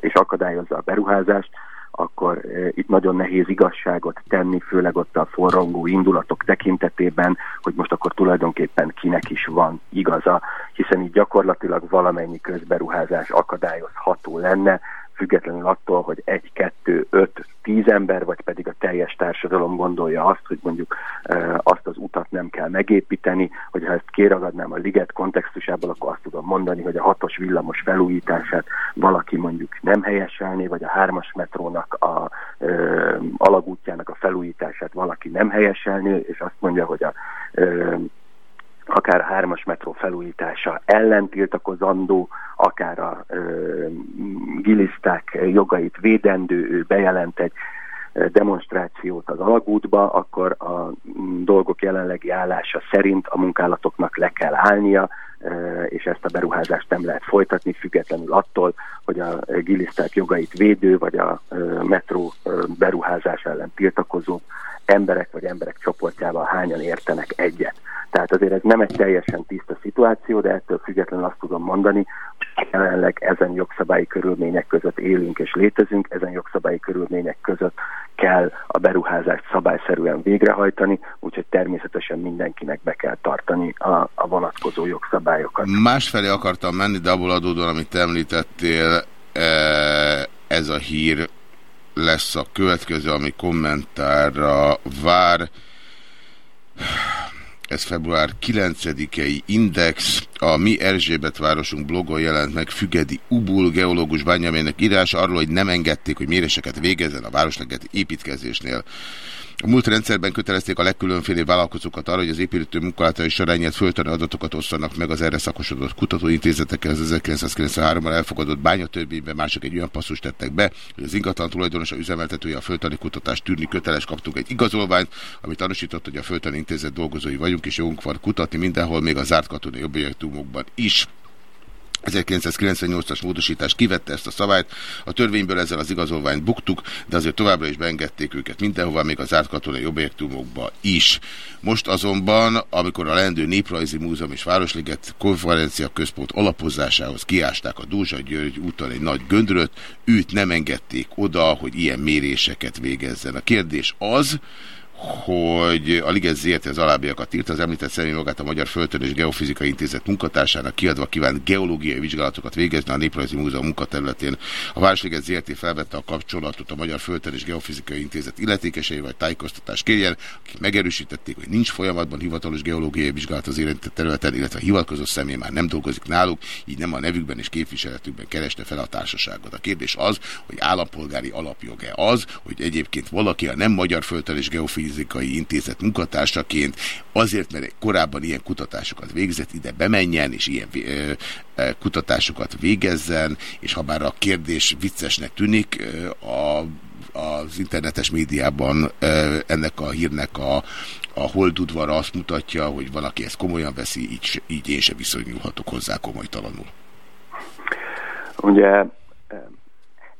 és akadályozza a beruházást, akkor e, itt nagyon nehéz igazságot tenni, főleg ott a forrongó indulatok tekintetében, hogy most akkor tulajdonképpen kinek is van igaza, hiszen így gyakorlatilag valamennyi közberuházás akadályozható lenne, függetlenül attól, hogy egy, kettő, öt, tíz ember, vagy pedig a teljes társadalom gondolja azt, hogy mondjuk e, azt az utat nem kell megépíteni, hogy ha ezt kéragadnám a liget kontextusából, akkor azt tudom mondani, hogy a hatos villamos felújítását valaki mondjuk nem helyeselné, vagy a hármas metrónak a e, alagútjának a felújítását valaki nem helyeselné, és azt mondja, hogy a e, akár a hármas metró felújítása ellen tiltakozandó, akár a ö, giliszták jogait védendő, ő bejelent egy demonstrációt az alagútba, akkor a dolgok jelenlegi állása szerint a munkálatoknak le kell állnia, és ezt a beruházást nem lehet folytatni, függetlenül attól, hogy a giliszták jogait védő, vagy a metró beruházás ellen tiltakozó emberek vagy emberek csoportjával hányan értenek egyet. Tehát azért ez nem egy teljesen tiszta szituáció, de ettől függetlenül azt tudom mondani, hogy jelenleg ezen jogszabályi körülmények között élünk és létezünk, ezen jogszabályi körülmények között kell a beruházást szabályszerűen végrehajtani, úgyhogy természetesen mindenkinek be kell tartani a, a vonatkozó jogszabályokat. Másfelé akartam menni, de abból adódóan, amit említettél, e, ez a hír lesz a következő, ami kommentárra vár. Ez február 9-i Index, a Mi Erzsébet városunk blogon jelent meg Fügedi Ubul, geológus bányamének írása arról, hogy nem engedték, hogy méréseket végezzen a városleget építkezésnél. A múlt rendszerben kötelezték a legkülönféle vállalkozókat arra, hogy az építő munkálatai során nyert föltani adatokat osztanak meg az erre szakosodott kutatóintézetekkel az 1993-ban elfogadott bányatörvényben, mások egy olyan passzus tettek be, hogy az ingatlan tulajdonos a üzemeltetője a föltani kutatást tűrni köteles, kaptunk egy igazolványt, amit tanúsított, hogy a föltani intézet dolgozói vagyunk, és jogunk van kutatni mindenhol, még a zárt katonai objektumokban is. 1998-as módosítás kivette ezt a szabályt, a törvényből ezzel az igazolványt buktuk, de azért továbbra is beengedték őket mindenhova, még az átkatonai objektumokba is. Most azonban, amikor a Lendő Néprajzi Múzeum és Városliget konferencia központ alapozásához kiásták a Dózsa György úton egy nagy göndröt, őt nem engedték oda, hogy ilyen méréseket végezzen. A kérdés az, hogy a Liget ZRT az alábbiakat írt, az említett személy magát a Magyar Földtön és Geofizikai Intézet munkatársának kiadva kívánt geológiai vizsgálatokat végezni a Néprajzi Múzeum munkaterületén. A Városliget ZRT felvette a kapcsolatot a Magyar Földtön és Geofizikai Intézet illetékeseivel, tájékoztatást kérjen, akik megerősítették, hogy nincs folyamatban hivatalos geológiai vizsgálat az érintett területen, illetve a hivatkozó személy már nem dolgozik náluk, így nem a nevükben és képviseletükben kereste fel a társaságot. A kérdés az, hogy állampolgári alapjog-e az, hogy egyébként valaki a nem Magyar Földtön és Geofizikai Geofizikai Intézet munkatársaként, azért, mert korábban ilyen kutatásokat végzett, ide bemenjen, és ilyen ö, ö, kutatásokat végezzen, és ha bár a kérdés viccesnek tűnik, a, az internetes médiában ö, ennek a hírnek a, a holdudvara azt mutatja, hogy van, aki ezt komolyan veszi, így, így én sem viszonyulhatok hozzá komolytalanul. Ugye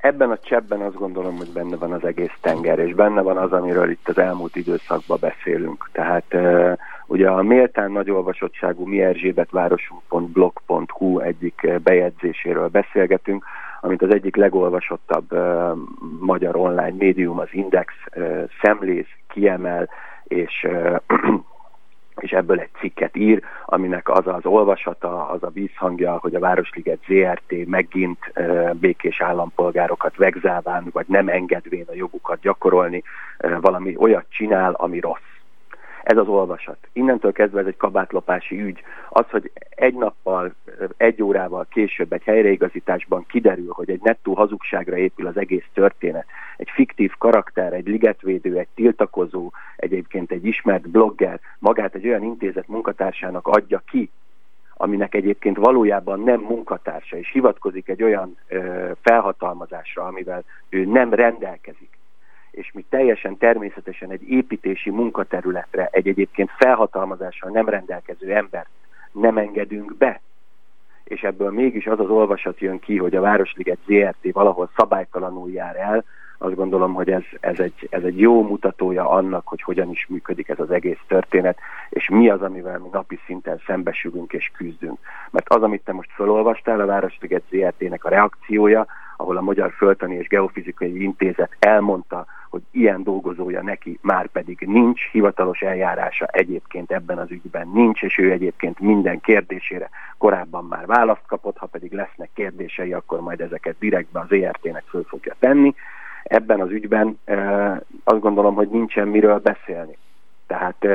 ebben a cseppben azt gondolom, hogy benne van az egész tenger, és benne van az, amiről itt az elmúlt időszakban beszélünk. Tehát uh, ugye a méltán nagy olvasottságú mi erzsébetvárosunk.blog.hu egyik bejegyzéséről beszélgetünk, amit az egyik legolvasottabb uh, magyar online médium, az Index uh, szemlész, kiemel, és és ebből egy cikket ír, aminek az az olvasata, az a vízhangja, hogy a Városliget ZRT megint békés állampolgárokat vegzálván, vagy nem engedvén a jogukat gyakorolni, valami olyat csinál, ami rossz. Ez az olvasat. Innentől kezdve ez egy kabátlopási ügy. Az, hogy egy nappal, egy órával később egy helyreigazításban kiderül, hogy egy nettó hazugságra épül az egész történet, egy fiktív karakter, egy ligetvédő, egy tiltakozó, egyébként egy ismert blogger magát egy olyan intézet munkatársának adja ki, aminek egyébként valójában nem munkatársa, és hivatkozik egy olyan ö, felhatalmazásra, amivel ő nem rendelkezik és mi teljesen természetesen egy építési munkaterületre egy egyébként felhatalmazással nem rendelkező embert nem engedünk be, és ebből mégis az az olvasat jön ki, hogy a Városliget ZRT valahol szabálytalanul jár el, azt gondolom, hogy ez, ez, egy, ez egy jó mutatója annak, hogy hogyan is működik ez az egész történet, és mi az, amivel mi napi szinten szembesülünk és küzdünk. Mert az, amit te most felolvastál, a Városliget ZRT-nek a reakciója, ahol a Magyar Földtani és Geofizikai Intézet elmondta, hogy ilyen dolgozója neki már pedig nincs, hivatalos eljárása egyébként ebben az ügyben nincs, és ő egyébként minden kérdésére korábban már választ kapott, ha pedig lesznek kérdései, akkor majd ezeket direktbe az ERT-nek föl fogja tenni. Ebben az ügyben azt gondolom, hogy nincsen miről beszélni. Tehát,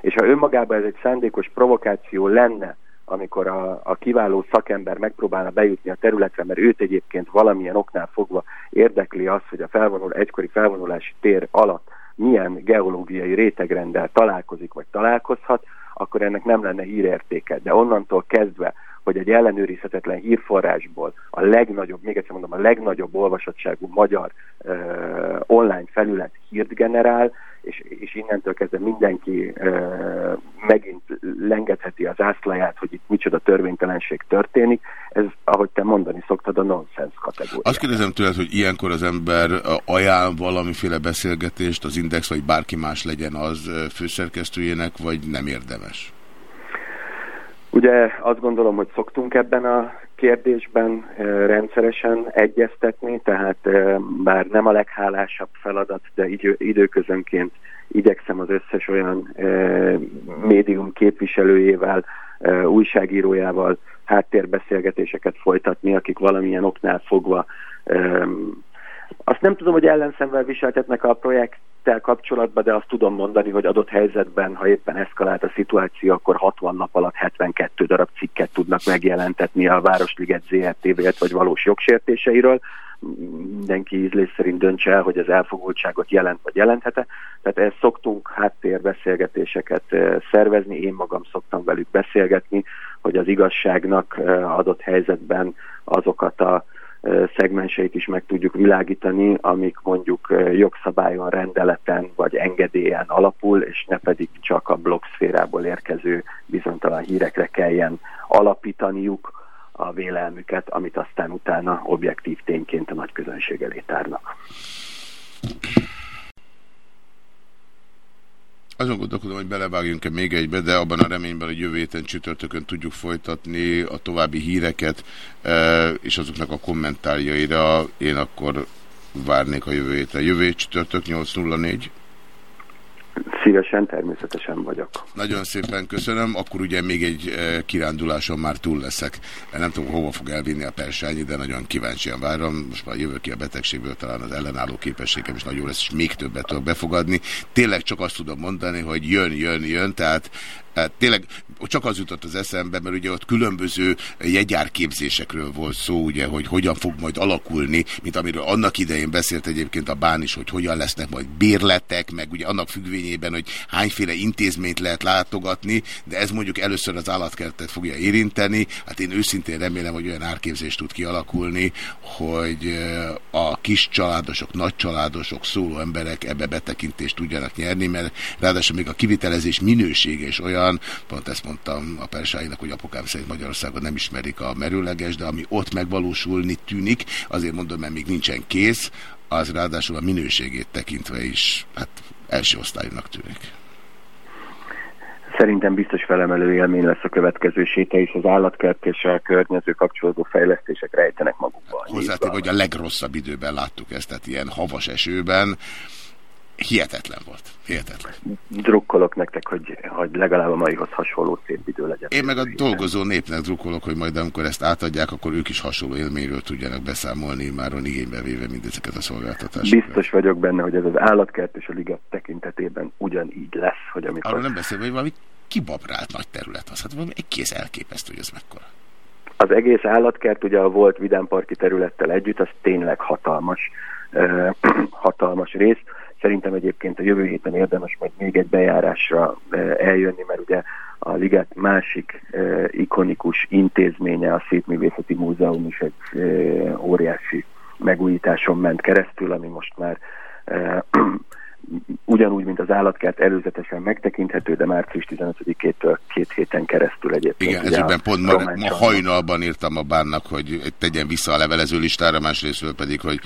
és ha önmagában ez egy szándékos provokáció lenne, amikor a, a kiváló szakember megpróbálna bejutni a területre, mert őt egyébként valamilyen oknál fogva érdekli az, hogy a felvonul, egykori felvonulási tér alatt milyen geológiai rétegrenddel találkozik vagy találkozhat, akkor ennek nem lenne hírértéke. De onnantól kezdve, hogy egy ellenőrizhetetlen hírforrásból a legnagyobb, még egyszer mondom, a legnagyobb olvasottságú magyar uh, online felület hírt generál, és, és innentől kezdve mindenki uh, megint lengetheti az ászlaját, hogy itt micsoda törvénytelenség történik. Ez, ahogy te mondani szoktad, a nonsens kategória. Azt kérdezem tőled, hogy ilyenkor az ember ajánl valamiféle beszélgetést, az Index vagy bárki más legyen az főszerkesztőjének, vagy nem érdemes? Ugye azt gondolom, hogy szoktunk ebben a kérdésben rendszeresen egyeztetni, tehát eh, bár nem a leghálásabb feladat, de idő, időközönként igyekszem az összes olyan médium képviselőjével, újságírójával háttérbeszélgetéseket folytatni, akik valamilyen oknál fogva azt nem tudom, hogy ellenszemvel viseltetnek a projekttel kapcsolatban, de azt tudom mondani, hogy adott helyzetben, ha éppen eszkalált a szituáció, akkor 60 nap alatt 72 darab cikket tudnak megjelentetni a Városliget ZRT-vet vagy valós jogsértéseiről. Mindenki ízlés szerint döntse el, hogy az elfogultságot jelent vagy jelenthet-e. Tehát ezt szoktunk háttérbeszélgetéseket eh, szervezni, én magam szoktam velük beszélgetni, hogy az igazságnak eh, adott helyzetben azokat a szegmenseit is meg tudjuk világítani, amik mondjuk jogszabályon, rendeleten vagy engedélyen alapul, és ne pedig csak a blogszférából érkező bizonytalan hírekre kelljen alapítaniuk a vélelmüket, amit aztán utána objektív tényként a nagy közönség elé tárnak. Azon gondolkodom, hogy belevágjunk-e még egybe, de abban a reményben, hogy jövő héten csütörtökön tudjuk folytatni a további híreket, e, és azoknak a kommentárjaira én akkor várnék a jövő héten. Jövő csütörtök 804. Szívesen, természetesen vagyok. Nagyon szépen köszönöm. Akkor ugye még egy e, kiránduláson már túl leszek. Nem tudom, hova fog elvinni a persányi, de nagyon kíváncsian várom. Most már jövök ki a betegségből, talán az ellenálló képességem is nagyon lesz, és még többet tudok befogadni. Tényleg csak azt tudom mondani, hogy jön, jön, jön, tehát Hát tényleg csak az jutott az eszembe, mert ugye ott különböző jegyárképzésekről volt szó, ugye, hogy hogyan fog majd alakulni, mint amiről annak idején beszélt egyébként a bán is, hogy hogyan lesznek majd bérletek, meg ugye annak függvényében, hogy hányféle intézményt lehet látogatni, de ez mondjuk először az állatkertet fogja érinteni. Hát én őszintén remélem, hogy olyan árképzés tud kialakulni, hogy a kis családosok, nagy családosok, szóló emberek ebbe betekintést tudjanak nyerni, mert ráadásul még a kivitelezés minősége is olyan, pont ezt mondtam a persáinak, hogy apukám szerint Magyarországon nem ismerik a merőleges, de ami ott megvalósulni tűnik, azért mondom, mert még nincsen kész, az ráadásul a minőségét tekintve is hát első osztályúnak tűnik. Szerintem biztos felemelő élmény lesz a következő séta, és az állatkert és a környező kapcsolódó fejlesztések rejtenek magukban. Hozzátéve, hogy a legrosszabb időben láttuk ezt, tehát ilyen havas esőben, hihetetlen volt. Hihetetlen. Drukkolok nektek, hogy, hogy legalább a maihoz hasonló szép idő legyen. Én meg a dolgozó népnek drukkolok, hogy majd amikor ezt átadják, akkor ők is hasonló élményről tudjanak beszámolni, már on igénybe véve mindezeket a szolgáltatásokat. Biztos vagyok benne, hogy ez az állatkert és a liget tekintetében ugyanígy lesz, hogy amikor... Arról nem beszélve, hogy valami kibabrált nagy terület az. Hát valami egy kész elképesztő, hogy ez mekkora. Az egész állatkert ugye a volt vidámparki területtel együtt, az tényleg hatalmas, *clears throat* hatalmas rész Szerintem egyébként a jövő héten érdemes majd még egy bejárásra eh, eljönni, mert ugye a Liget másik eh, ikonikus intézménye, a Szépművészeti Múzeum is egy eh, óriási megújításon ment keresztül, ami most már *clears throat* ugyanúgy, mint az állatkert előzetesen megtekinthető, de március 15-től két héten keresztül egyébként. Igen, ezekben pont ma, ma hajnalban írtam a bánnak, hogy tegyen vissza a levelező listára, másrésztről pedig, hogy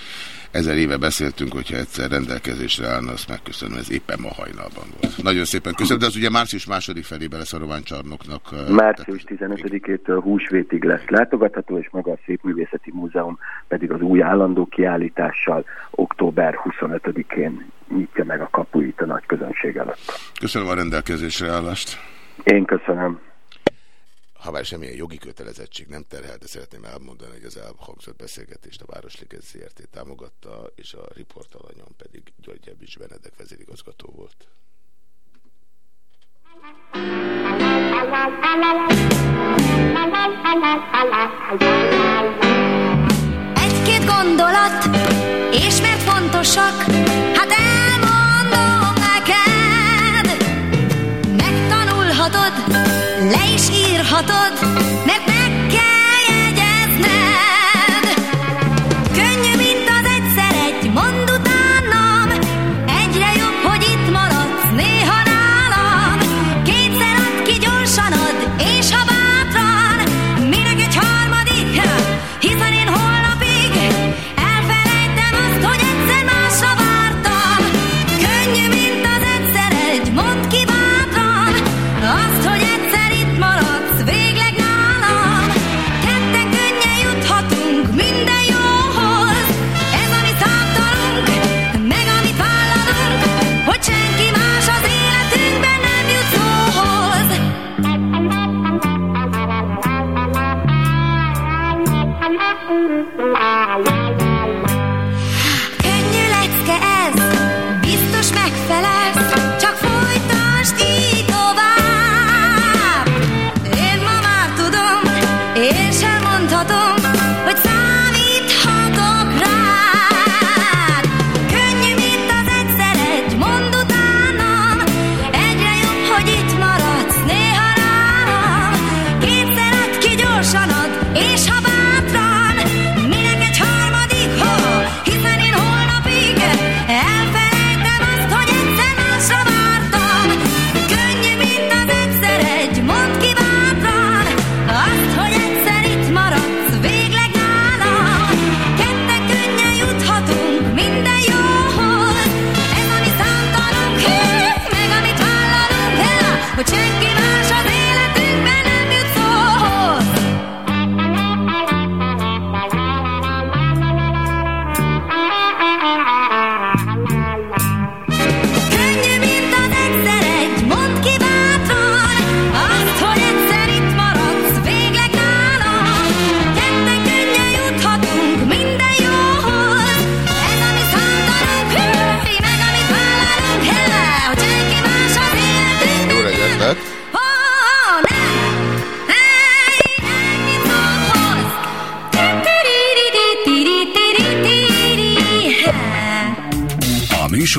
ezer éve beszéltünk, hogyha egyszer rendelkezésre állna, azt megköszönöm, ez éppen ma hajnalban volt. Nagyon szépen köszönöm, de az ugye március második felében lesz a Rováncsarnoknak. Március 15-től húsvétig lesz látogatható, és maga a Szépművészeti Múzeum pedig az új állandó kiállítással október 25-én nyitja meg a kapuit a nagy közönség előtt. Köszönöm a rendelkezésre állást. Én köszönöm. Ha már semmilyen jogi kötelezettség nem terhel, de szeretném elmondani, hogy az elhangzott beszélgetést a Városliget ZRT támogatta, és a riportalanyon pedig György Ebics Benedek vezérigazgató volt. Egy-két gondolat, és mert fontosak, hát is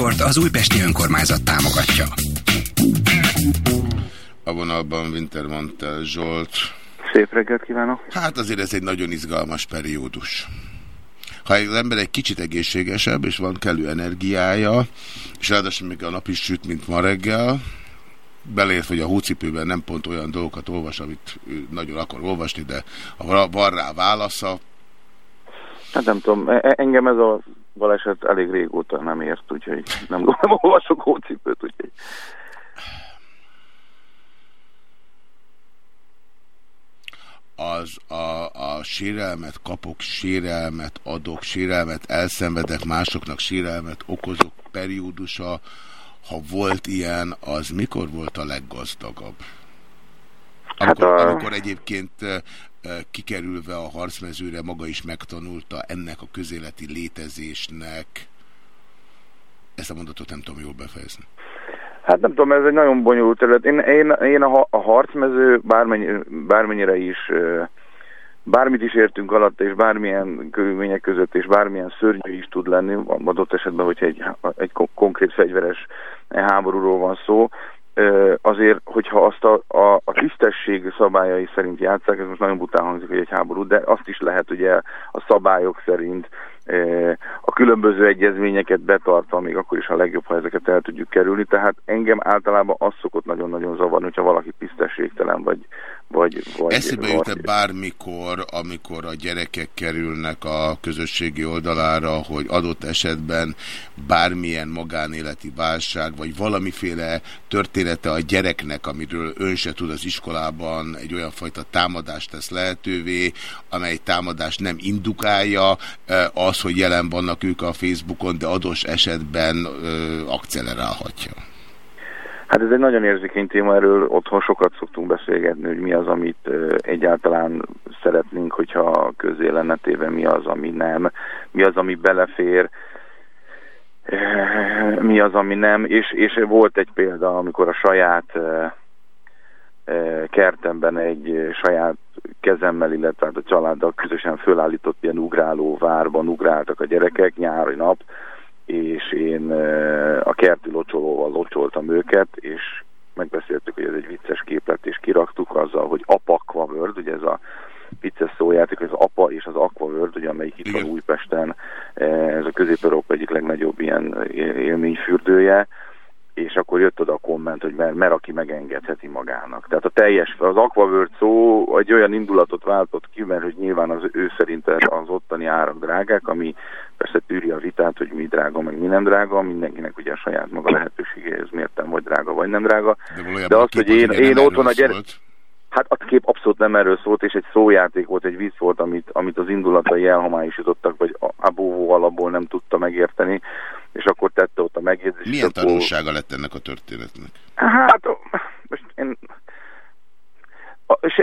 műsort az Újpesti Önkormányzat támogatja. A vonalban Wintermantel Zsolt. Szép reggelt kívánok! Hát azért ez egy nagyon izgalmas periódus. Ha az ember egy kicsit egészségesebb, és van kellő energiája, és ráadásul még a nap is süt, mint ma reggel, beleért, hogy a hócipőben nem pont olyan dolgokat olvas, amit ő nagyon akar olvasni, de ha van rá válasza. Hát nem tudom, e- e- engem ez a baleset elég régóta nem ért, úgyhogy nem, *laughs* nem olvasok hócipőt, úgyhogy... az a, a sérelmet kapok, sérelmet adok, sérelmet elszenvedek, másoknak sérelmet okozok periódusa, ha volt ilyen, az mikor volt a leggazdagabb? Amikor, hát a... amikor egyébként kikerülve a harcmezőre maga is megtanulta ennek a közéleti létezésnek, ezt a mondatot nem tudom jól befejezni. Hát nem tudom, ez egy nagyon bonyolult terület. Én, én, én a, a harcmező bármennyi, bármennyire is, bármit is értünk alatt, és bármilyen körülmények között, és bármilyen szörnyű is tud lenni, adott esetben, hogyha egy, egy konkrét fegyveres háborúról van szó, azért, hogyha azt a, a, a tisztesség szabályai szerint játszák, ez most nagyon bután hangzik, hogy egy háború, de azt is lehet ugye a szabályok szerint a különböző egyezményeket betartva, még akkor is a legjobb, ha ezeket el tudjuk kerülni. Tehát engem általában az szokott nagyon-nagyon zavarni, hogyha valaki tisztességtelen vagy, vagy, vagy Eszébe jut-e bármikor, amikor a gyerekek kerülnek a közösségi oldalára, hogy adott esetben bármilyen magánéleti válság, vagy valamiféle története a gyereknek, amiről ön se tud az iskolában, egy olyan fajta támadást tesz lehetővé, amely támadást nem indukálja, az, hogy jelen vannak ők a Facebookon, de adós esetben akcelerálhatja. Hát ez egy nagyon érzékeny téma, erről otthon sokat szoktunk beszélgetni, hogy mi az, amit egyáltalán szeretnénk, hogyha közé lenne téve, mi az, ami nem, mi az, ami belefér, mi az, ami nem, és, és volt egy példa, amikor a saját kertemben egy saját kezemmel, illetve hát a családdal közösen fölállított ilyen ugráló várban ugráltak a gyerekek nyári nap, és én a kerti locsolóval locsoltam őket, és megbeszéltük, hogy ez egy vicces képlet, és kiraktuk azzal, hogy Apakva World, ugye ez a vicces szójáték, hogy az APA és az Aqua World, ugye, amelyik itt van Újpesten, ez a Közép-Európa egyik legnagyobb ilyen élményfürdője, és akkor jött oda a komment, hogy mert, mert aki megengedheti magának. Tehát a teljes, az Aquavert szó egy olyan indulatot váltott ki, mert hogy nyilván az ő szerint az ottani árak drágák, ami persze tűri a vitát, hogy mi drága, meg mi nem drága, mindenkinek ugye a saját maga lehetőségéhez mértem, vagy drága, vagy nem drága. De, De azt, hogy én, én otthon a gyerek... Hát a kép abszolút nem erről szólt, és egy szójáték volt, egy vicc volt, amit, amit az indulatai elhomályosítottak, vagy a bóvó alapból nem tudta megérteni, és akkor tette ott a megjegyzést. Milyen akkor... tanulsága lett ennek a történetnek? Hát, most én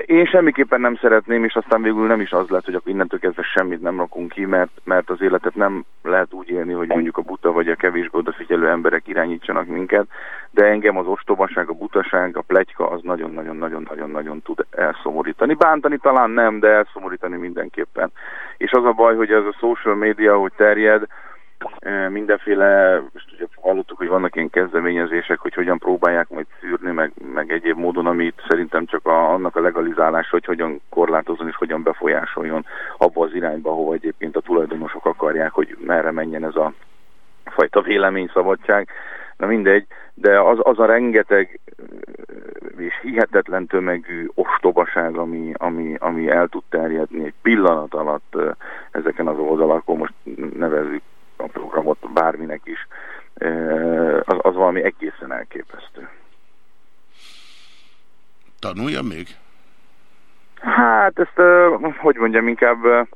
én semmiképpen nem szeretném, és aztán végül nem is az lett, hogy akkor innentől kezdve semmit nem rakunk ki, mert, mert az életet nem lehet úgy élni, hogy mondjuk a buta vagy a kevésbé odafigyelő emberek irányítsanak minket, de engem az ostobaság, a butaság, a pletyka az nagyon-nagyon-nagyon-nagyon-nagyon tud elszomorítani. Bántani talán nem, de elszomorítani mindenképpen. És az a baj, hogy ez a social media, hogy terjed, mindenféle, most ugye hallottuk, hogy vannak ilyen kezdeményezések, hogy hogyan próbálják majd szűrni, meg, meg egyéb módon, amit szerintem csak a, annak a legalizálása, hogy hogyan korlátozon és hogyan befolyásoljon abba az irányba, ahova egyébként a tulajdonosok akarják, hogy merre menjen ez a fajta véleményszabadság. Na mindegy, de az, az a rengeteg és hihetetlen tömegű ostobaság, ami, ami, ami el tud terjedni egy pillanat alatt ezeken az oldalakon, most nevezzük a programot bárminek is, az, az valami egészen elképesztő. Tanulja még? Hát ezt, hogy mondjam, inkább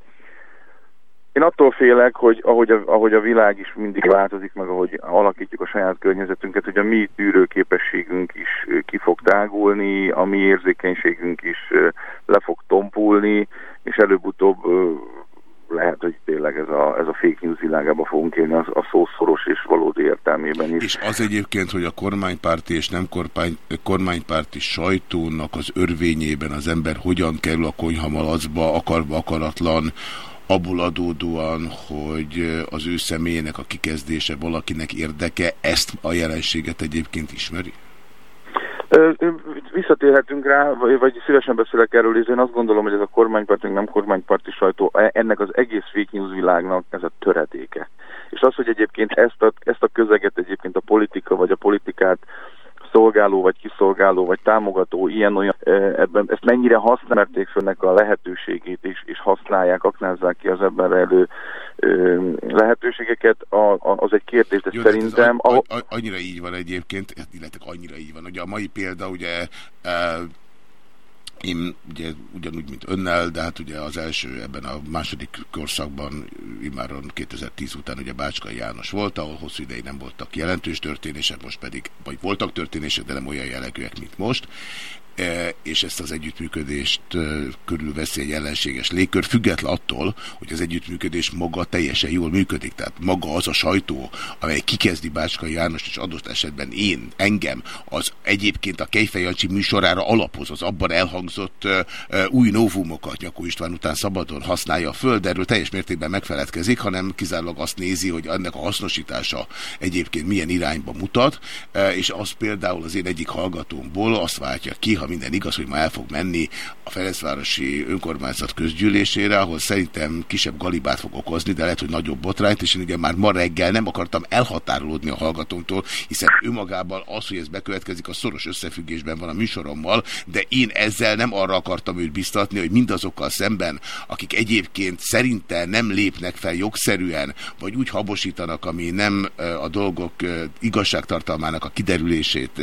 én attól félek, hogy ahogy a, ahogy a világ is mindig változik, meg ahogy alakítjuk a saját környezetünket, hogy a mi tűrőképességünk is ki fog tágulni, a mi érzékenységünk is le fog tompulni, és előbb-utóbb lehet, hogy tényleg ez a, ez a fake news világába fogunk élni az, a szószoros és valódi értelmében is. És az egyébként, hogy a kormánypárti és nem kormány, kormánypárti sajtónak az örvényében az ember hogyan kerül a konyhamalacba, akarva akaratlan, abból adódóan, hogy az ő személyének a kikezdése valakinek érdeke, ezt a jelenséget egyébként ismeri? Visszatérhetünk rá, vagy, vagy szívesen beszélek erről, és én azt gondolom, hogy ez a kormánypárt, nem kormánypárti sajtó, e, ennek az egész fake news világnak ez a töredéke. És az, hogy egyébként ezt a, ezt a közeget egyébként a politika, vagy a politikát szolgáló, vagy kiszolgáló, vagy támogató, ilyen-olyan, ebben, ezt mennyire használták fönnek a lehetőségét, és, és használják, aknázzák ki az ebben elő lehetőségeket, a, a, az egy kérdés, de Jó, szerintem... Ez a, a, annyira így van egyébként, hát illetve annyira így van, hogy a mai példa ugye én ugye ugyanúgy, mint önnel, de hát ugye az első ebben a második korszakban, immáron 2010 után ugye Bácskai János volt, ahol hosszú ideig nem voltak jelentős történések, most pedig, vagy voltak történések, de nem olyan jellegűek, mint most. E, és ezt az együttműködést e, körülveszi egy ellenséges légkör, független attól, hogy az együttműködés maga teljesen jól működik. Tehát maga az a sajtó, amely kikezdi Bácskai János, és adott esetben én, engem, az egyébként a Kejfej Jancsi műsorára alapoz, az abban elhangzott uh, új novumokat Nyakó István után szabadon használja a föld, erről teljes mértékben megfeledkezik, hanem kizárólag azt nézi, hogy ennek a hasznosítása egyébként milyen irányba mutat, és az például az én egyik hallgatómból azt váltja ki, ha minden igaz, hogy ma el fog menni a Ferencvárosi önkormányzat közgyűlésére, ahol szerintem kisebb galibát fog okozni, de lehet, hogy nagyobb botrányt, és én ugye már ma reggel nem akartam elhatárolódni a hallgatómtól, hiszen ő magában az, hogy ez bekövetkezik, a szoros összefüggésben van a műsorommal, de én ezzel nem arra akartam őt biztatni, hogy mindazokkal szemben, akik egyébként szerinte nem lépnek fel jogszerűen, vagy úgy habosítanak, ami nem a dolgok igazságtartalmának a kiderülését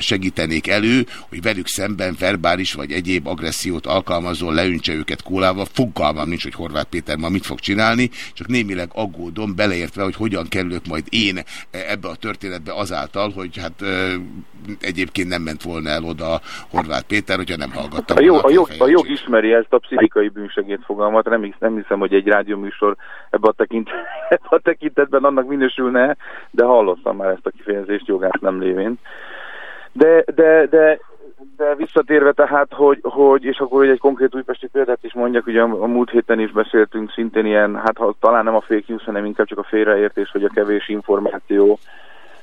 segítenék elő, hogy velük szemben verbális vagy egyéb agressziót alkalmazó leüntse őket kólával. Fogalmam nincs, hogy Horváth Péter ma mit fog csinálni, csak némileg aggódom, beleértve, hogy hogyan kerülök majd én ebbe a történetbe azáltal, hogy hát egyébként nem ment volna el oda Horváth Péter, hogyha nem hallgattam. A, jó, a, jog, a jog ismeri ezt a pszichikai bűnsegét fogalmat, nem, nem hiszem, hogy egy rádióműsor ebbe a, tekint, *laughs* ebbe a tekintetben annak minősülne, de hallottam már ezt a kifejezést jogát nem lévén. De, de, de de visszatérve tehát, hogy, hogy és akkor egy konkrét újpesti példát is mondjak, ugye a, a múlt héten is beszéltünk szintén ilyen, hát ha, talán nem a fake news, hanem inkább csak a félreértés, vagy a kevés információ,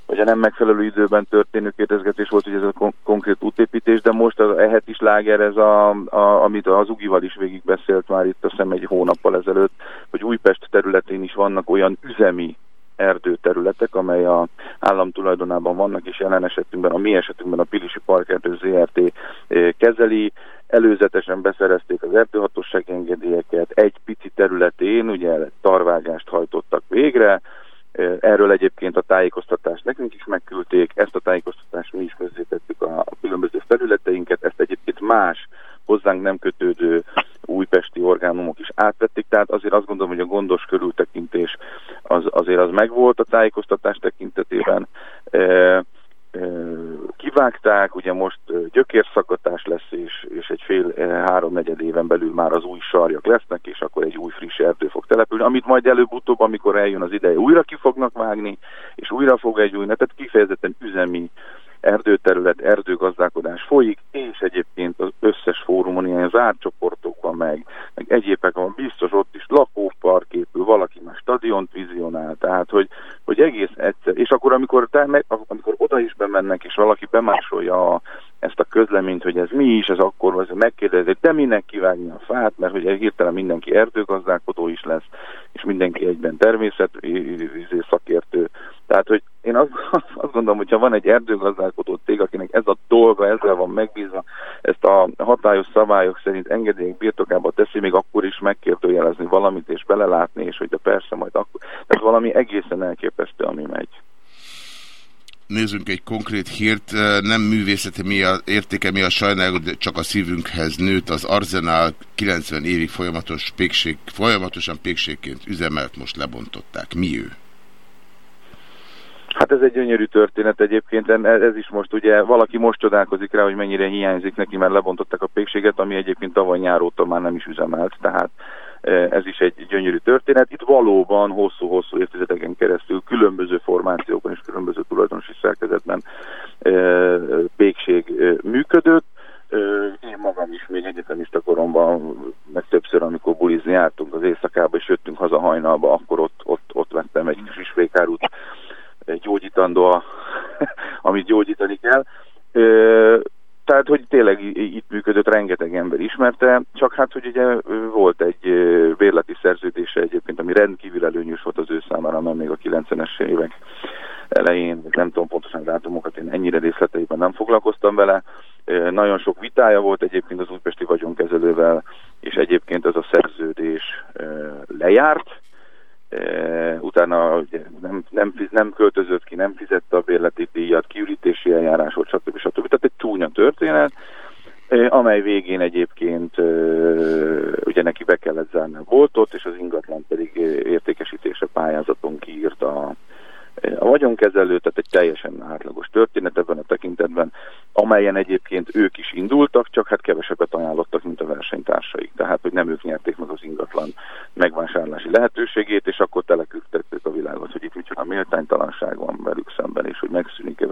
vagy a nem megfelelő időben történő kérdezgetés volt, hogy ez a kon konkrét útépítés, de most az ehet is láger ez, a, a, amit az Ugival is végig beszélt már itt, azt hiszem egy hónappal ezelőtt, hogy Újpest területén is vannak olyan üzemi erdőterületek, amely a állam tulajdonában vannak, és jelen esetünkben, a mi esetünkben a Pilisi Parkerdő ZRT eh, kezeli. Előzetesen beszerezték az erdőhatóság engedélyeket, egy pici területén ugye tarvágást hajtottak végre, eh, Erről egyébként a tájékoztatást nekünk is megküldték, ezt a tájékoztatást mi is közzétettük a, a különböző felületeinket, ezt egyébként más hozzánk nem kötődő újpesti orgánumok is átvették, tehát azért azt gondolom, hogy a gondos körültekintés az, azért az megvolt a tájékoztatás tekintetében. E, e, kivágták, ugye most gyökérszakatás lesz, és, és egy fél háromnegyed éven belül már az új sarjak lesznek, és akkor egy új friss erdő fog települni, amit majd előbb-utóbb, amikor eljön az ideje, újra ki fognak vágni, és újra fog egy új, tehát kifejezetten üzemi erdőterület, erdőgazdálkodás folyik, és egyébként az összes fórumon, ilyen zárt csoportokban, meg, meg egyébek van, biztos ott is lakópark épül, valaki már stadiont vizionál, tehát hogy, hogy egész egyszer, és akkor amikor, te, amikor oda is bemennek, és valaki bemásolja a, ezt a közleményt, hogy ez mi is, ez akkor az megkérdezik, de minek kivágni a fát, mert hogy hirtelen mindenki erdőgazdálkodó is lesz, és mindenki egyben természet szakértő. Tehát, hogy én azt, *laughs* azt gondolom, hogyha van egy erdőgazdálkodó cég, akinek ez a dolga, ezzel van megbízva, ezt a hatályos szabályok szerint engedélyek birtokába teszi, még akkor is megkérdőjelezni valamit, és belelátni, és hogy de persze majd akkor. Tehát valami egészen elképesztő, ami megy nézzünk egy konkrét hírt, nem művészeti mi a értéke, mi a sajnáljuk, de csak a szívünkhez nőtt az Arzenál 90 évig folyamatos pékség, folyamatosan pékségként üzemelt, most lebontották. Mi ő? Hát ez egy gyönyörű történet egyébként, ez is most ugye valaki most csodálkozik rá, hogy mennyire hiányzik neki, mert lebontották a pékséget, ami egyébként tavaly nyáróta már nem is üzemelt, tehát Eh, ez is egy gyönyörű történet. Itt valóban hosszú-hosszú évtizedeken keresztül különböző formációkon és különböző tulajdonosi szerkezetben eh, békség eh, működött. Én magam is még egyetemista koromban, meg többször, amikor bulizni jártunk az éjszakába, és jöttünk haza hajnalba, akkor ott, ott, ott vettem egy kis isvékárút gyógyítandó, *laughs* amit gyógyítani kell tehát, hogy tényleg itt működött, rengeteg ember ismerte, csak hát, hogy ugye volt egy bérleti szerződése egyébként, ami rendkívül előnyös volt az ő számára, mert még a 90-es évek elején, nem tudom pontosan dátumokat, én ennyire részleteiben nem foglalkoztam vele. Nagyon sok vitája volt egyébként az újpesti vagyonkezelővel, és egyébként ez a szerződés lejárt, utána nem, nem, nem költözött ki, nem fizette a bérleti díjat, kiürítési eljárás volt, stb. stb. Tehát egy csúnya történet, amely végén egyébként ugye neki be kellett zárni a boltot, és az ingatlan pedig értékesítése pályázaton kiírta a vagyonkezelő, tehát egy teljesen átlagos történet ebben a tekintetben, amelyen egyébként ők is indultak, csak hát kevesebbet ajánlottak, mint a versenytársaik. Tehát, hogy nem ők nyerték meg az ingatlan megvásárlási lehetőségét, és akkor telekültették a világot, hogy itt micsoda méltánytalanság van velük szemben, és hogy megszűnik ez.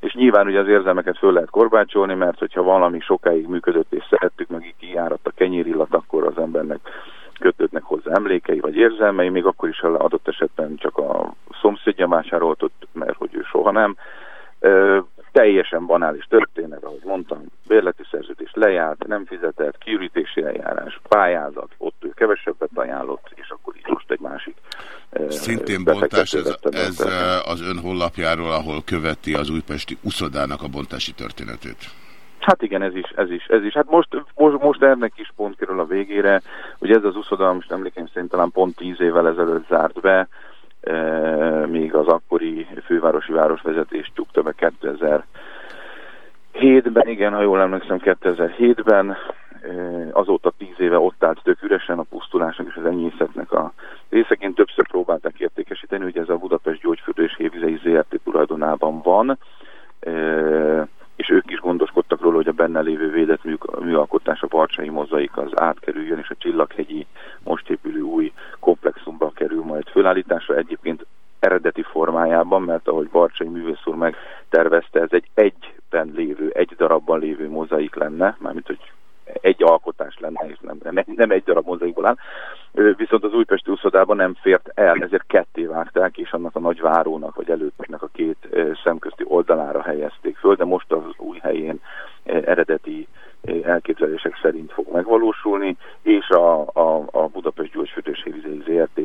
És nyilván ugye az érzelmeket föl lehet korbácsolni, mert hogyha valami sokáig működött és szerettük, meg így kijáradt a kenyérillat, akkor az embernek kötődnek hozzá emlékei vagy érzelmei, még akkor is adott esetben csak a szomszédja vásároltott, mert hogy ő soha nem. Ö, teljesen banális történet, ahogy mondtam, bérleti szerződés lejárt, nem fizetett, kiürítési eljárás, pályázat, ott ő kevesebbet ajánlott, és akkor így most egy másik. Szintén bontás, ez, ez az ön honlapjáról, ahol követi az újpesti uszodának a bontási történetét. Hát igen, ez is, ez is, ez is. Hát most, most, most ennek is pont kerül a végére. Ugye ez az uszoda, most emlékeim szerint talán pont tíz évvel ezelőtt zárt be, e, míg az akkori fővárosi városvezetés csukta be 2007-ben, igen, ha jól emlékszem, 2007-ben, e, azóta tíz éve ott állt tök üresen a pusztulásnak és az enyészetnek a részeként többször próbálták értékesíteni, hogy ez a Budapest Gyógyfürdő és Hévizei ZRT tulajdonában van, és ők is gondoskodtak róla, hogy a benne lévő védett mű, műalkotás, a Barcsai mozaik az átkerüljön, és a Csillaghegyi most épülő új komplexumba kerül majd fölállításra. Egyébként eredeti formájában, mert ahogy Barcsai művész úr megtervezte, ez egy egyben lévő, egy darabban lévő mozaik lenne, mármint hogy egy alkotás lenne, és nem, nem, egy darab mozaikból áll. Viszont az újpesti úszodában nem fért el, ezért ketté vágták, és annak a nagy várónak, vagy előttnek a két szemközti oldalára helyezték föl, de most az új helyén eredeti elképzelések szerint fog megvalósulni, és a, a, a Budapest Gyógyfürdős Hévizei ZRT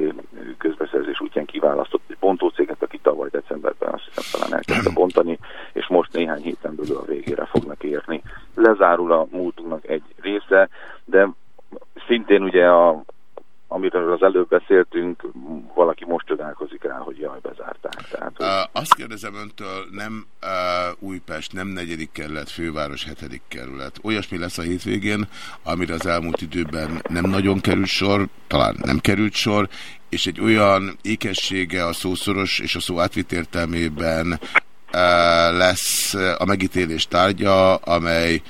közbeszerzés útján kiválasztott egy bontócéget, aki tavaly decemberben azt hiszem talán elkezdte bontani, és most néhány héten belül a végére fognak érni. Lezárul a múltunknak egy része, de szintén ugye a, amiről az előbb beszéltünk, valaki most csodálkozik rá, hogy jaj, bezárták. Tehát, hogy... Uh, azt kérdezem öntől, nem uh, Újpest, nem negyedik kerület, főváros, hetedik kerület. Olyasmi lesz a hétvégén, amire az elmúlt időben nem nagyon került sor, talán nem került sor, és egy olyan ékessége a szószoros és a szó átvitt értelmében lesz a megítélés tárgya, amely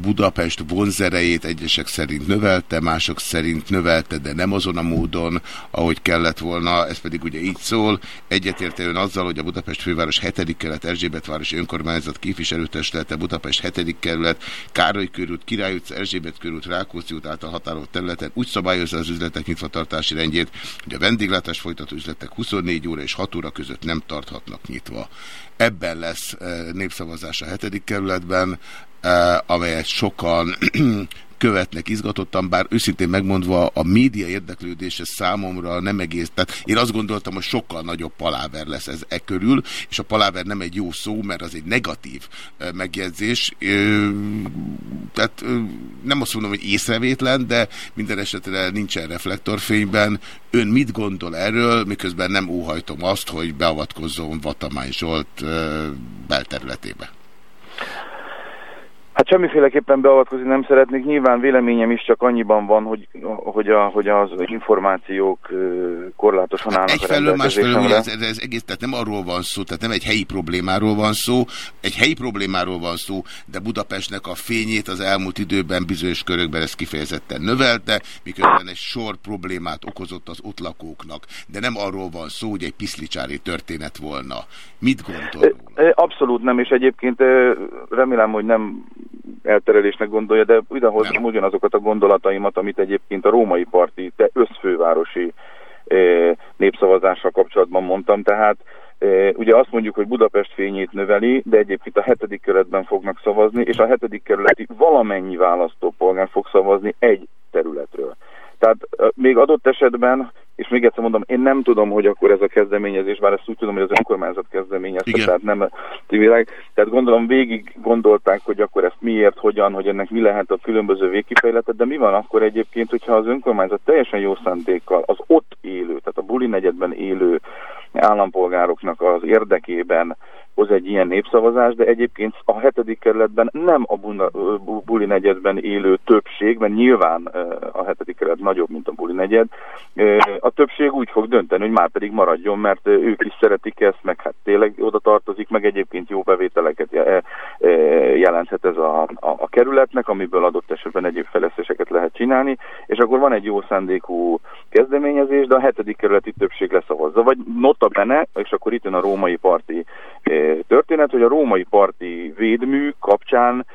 Budapest vonzerejét egyesek szerint növelte, mások szerint növelte, de nem azon a módon, ahogy kellett volna, ez pedig ugye így szól. Egyetértően azzal, hogy a Budapest főváros 7. kerület Erzsébetvárosi önkormányzat képviselőtestelete Budapest 7. kerület Károly körút, Király utca, Erzsébet körút, Rákóczi út által határolt területen úgy szabályozza az üzletek nyitvatartási rendjét, hogy a vendéglátás folytató üzletek 24 óra és 6 óra között nem tarthatnak nyitva. Ebben lesz népszavazás a 7. kerületben, amelyet sokan *clears throat* követnek izgatottan, bár őszintén megmondva a média érdeklődése számomra nem egész, tehát én azt gondoltam, hogy sokkal nagyobb paláver lesz ez e körül, és a paláver nem egy jó szó, mert az egy negatív megjegyzés, tehát nem azt mondom, hogy észrevétlen, de minden esetre nincsen reflektorfényben. Ön mit gondol erről, miközben nem óhajtom azt, hogy beavatkozzon Vatamány Zsolt belterületébe? Hát semmiféleképpen beavatkozni nem szeretnék. Nyilván véleményem is csak annyiban van, hogy, hogy, a, hogy az információk korlátosan állnak hát Egyfelől, másfelől, ez, ez egész, tehát nem arról van szó, tehát nem egy helyi problémáról van szó, egy helyi problémáról van szó, de Budapestnek a fényét az elmúlt időben bizonyos körökben ezt kifejezetten növelte, miközben egy sor problémát okozott az ott lakóknak. De nem arról van szó, hogy egy piszlicsári történet volna. Mit gondol? Abszolút nem, és egyébként remélem, hogy nem elterelésnek gondolja, de idehoznám ugyanazokat a gondolataimat, amit egyébként a római parti, de összfővárosi népszavazással kapcsolatban mondtam, tehát E, Ugye azt mondjuk, hogy Budapest fényét növeli, de egyébként a hetedik kerületben fognak szavazni, és a hetedik kerületi valamennyi választópolgár fog szavazni egy területről. Tehát ö, még adott esetben, még egyszer mondom, én nem tudom, hogy akkor ez a kezdeményezés, bár ezt úgy tudom, hogy az önkormányzat kezdeményezte, Igen. tehát nem civilek. Tehát gondolom végig gondolták, hogy akkor ezt miért, hogyan, hogy ennek mi lehet a különböző végkifejletet, de mi van akkor egyébként, hogyha az önkormányzat teljesen jó szándékkal az ott élő, tehát a buli negyedben élő állampolgároknak az érdekében hoz egy ilyen népszavazás, de egyébként a hetedik kerületben nem a Buna, Buli negyedben élő többség, mert nyilván a hetedik kerület nagyobb, mint a Buli negyed, a többség úgy fog dönteni, hogy már pedig maradjon, mert ők is szeretik ezt, meg hát tényleg oda tartozik, meg egyébként jó bevételeket jelenthet ez a, a, a kerületnek, amiből adott esetben egyéb fejlesztéseket lehet csinálni, és akkor van egy jó szándékú kezdeményezés, de a hetedik kerületi többség leszavazza. Vagy nota bene, és akkor itt jön a római parti történet, hogy a római parti védmű kapcsán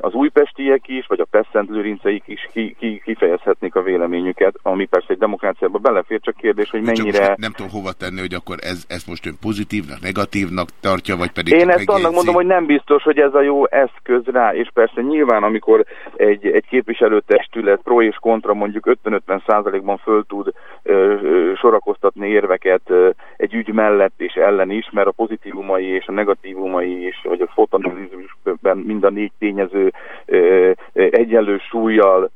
az újpestiek is, vagy a Pesszent-Lőrinceik is ki, ki, kifejezhetnék a véleményüket, ami persze egy demokráciába belefér, csak kérdés, hogy Csak mennyire... most nem tudom hova tenni, hogy akkor ez, ezt most ön pozitívnak, negatívnak tartja, vagy pedig Én csak ezt annak mondom, hogy nem biztos, hogy ez a jó eszköz rá, és persze nyilván, amikor egy, egy képviselőtestület pro és kontra mondjuk 50-50 százalékban föl tud ö, ö, sorakoztatni érveket ö, egy ügy mellett és ellen is, mert a pozitívumai és a negatívumai és vagy a fotonalizmusban mind a négy tényező egyenlő súlyjal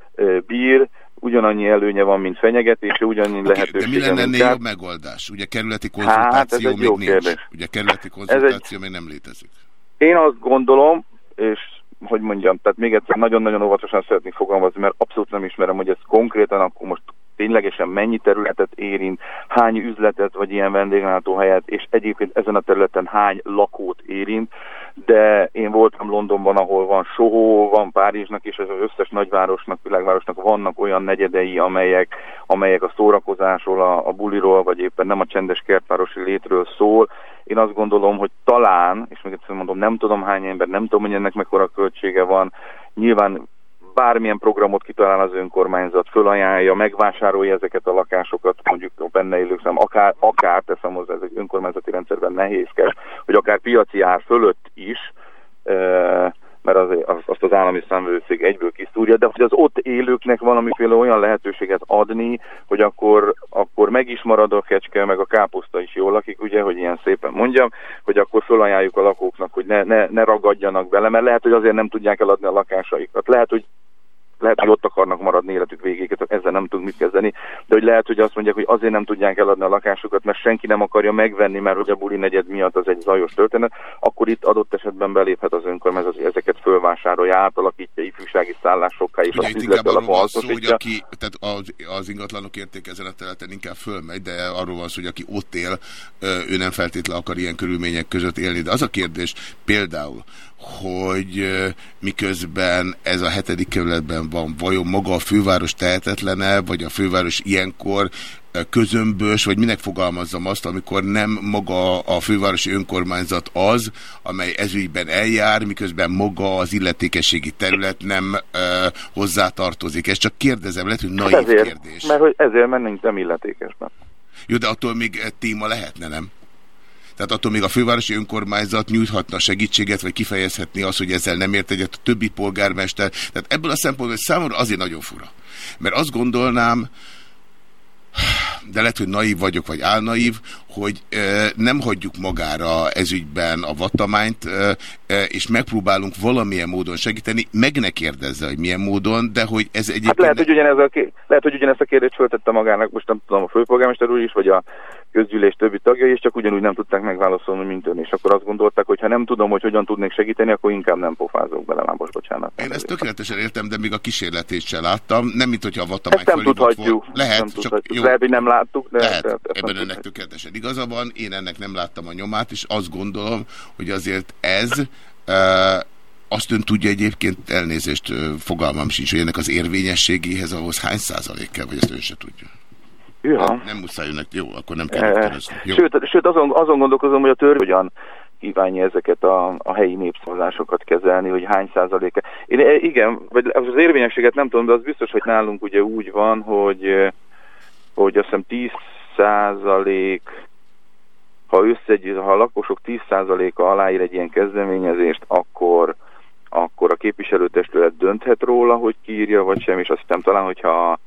bír, ugyanannyi előnye van, mint fenyegetése, ugyannyi Oké, de lehetősége, mi lenne ennél kár. jobb megoldás? Ugye kerületi Hát, konzultáció egy még nincs. kérdés. Ugye kerületi konzultáció még nem létezik. Én azt gondolom, és hogy mondjam, tehát még egyszer nagyon-nagyon óvatosan szeretnék fogalmazni, mert abszolút nem ismerem, hogy ez konkrétan akkor most ténylegesen mennyi területet érint, hány üzletet vagy ilyen vendéglátóhelyet, és egyébként ezen a területen hány lakót érint, de én voltam Londonban, ahol van Soho, van Párizsnak, és az összes nagyvárosnak, világvárosnak vannak olyan negyedei, amelyek, amelyek a szórakozásról, a, a buliról, vagy éppen nem a csendes kertvárosi létről szól. Én azt gondolom, hogy talán, és még egyszer mondom, nem tudom hány ember, nem tudom, hogy ennek mekkora költsége van, nyilván bármilyen programot kitalál az önkormányzat, fölajánlja, megvásárolja ezeket a lakásokat, mondjuk a benne élők szám, akár, akár teszem hozzá, ez egy önkormányzati rendszerben nehézkes, hogy akár piaci ár fölött is, mert az, az, azt az állami számvevőszék egyből kiszúrja, de hogy az ott élőknek valamiféle olyan lehetőséget adni, hogy akkor, akkor meg is marad a kecske, meg a káposzta is jól lakik, ugye, hogy ilyen szépen mondjam, hogy akkor felajánljuk a lakóknak, hogy ne, ne, ne ragadjanak bele, mert lehet, hogy azért nem tudják eladni a lakásaikat. Lehet, hogy lehet, hogy ott akarnak maradni életük végéig, tehát ezzel nem tudunk mit kezdeni, de hogy lehet, hogy azt mondják, hogy azért nem tudják eladni a lakásukat, mert senki nem akarja megvenni, mert hogy a buli negyed miatt az egy zajos történet, akkor itt adott esetben beléphet az önkormányzat, hogy ezeket fölvásárolja, átalakítja ifjúsági szállásokká, és Ugye az inkább arról van szó, hogy aki, tehát az, az ingatlanok érték ezen a területen inkább fölmegy, de arról van szó, hogy aki ott él, ő nem feltétlenül akar ilyen körülmények között élni. De az a kérdés például, hogy miközben ez a hetedik kerületben van, vajon maga a főváros tehetetlene, vagy a főváros ilyenkor közömbös, vagy minek fogalmazzam azt, amikor nem maga a fővárosi önkormányzat az, amely ezügyben eljár, miközben maga az illetékességi terület nem ö, hozzátartozik. Ezt csak kérdezem, lehet, hogy naív ezért, kérdés. mert hogy ezért, mert nincs nem illetékesben. Jó, de attól még téma lehetne, nem? Tehát attól még a fővárosi önkormányzat nyújthatna segítséget, vagy kifejezhetni azt, hogy ezzel nem ért egyet a többi polgármester. Tehát ebből a szempontból számomra azért nagyon fura. Mert azt gondolnám, de lehet, hogy naív vagyok, vagy álnaív, hogy ö, nem hagyjuk magára ezügyben a vattamányt, ö, ö, és megpróbálunk valamilyen módon segíteni, meg ne kérdezze, hogy milyen módon, de hogy ez egyébként... Hát lehet, hogy, ugyanez a, lehet, hogy ugyanezt a kérdést föltette magának, most nem tudom, a főpolgármester úr is, vagy a közgyűlés többi tagjai, és csak ugyanúgy nem tudták megválaszolni, mint ön. És akkor azt gondolták, hogy ha nem tudom, hogy hogyan tudnék segíteni, akkor inkább nem pofázok bele, most bocsánat. Én ezt tökéletesen értem, de még a kísérletét sem láttam. Nem, mint hogyha a vattamány Ezt nem tudhatjuk. volt. Lehet, nem csak tudhatjuk. jó. Lehet, hogy nem láttuk, de... Lehet, de, de ebben önnek tökéletesen igaza van, én ennek nem láttam a nyomát, és azt gondolom, hogy azért ez, e, azt ön tudja egyébként, elnézést, fogalmam sincs, hogy ennek az érvényességéhez ahhoz hány százalék kell, vagy ezt ön se tudja. Ja. Nem muszáj önnek, jó, akkor nem kell Eh, megkérdezni. Jó. Sőt, sőt azon, azon gondolkozom, hogy a törvény hogyan kívánja ezeket a, a helyi népszavazásokat kezelni, hogy hány százaléka. Én eh, igen, vagy az érvényességet nem tudom, de az biztos, hogy nálunk ugye úgy van, hogy, eh, hogy azt hiszem 10 százalék ha összegy, ha a lakosok 10%-a aláír egy ilyen kezdeményezést, akkor akkor a képviselőtestület dönthet róla, hogy kiírja vagy sem, és azt hiszem talán, hogyha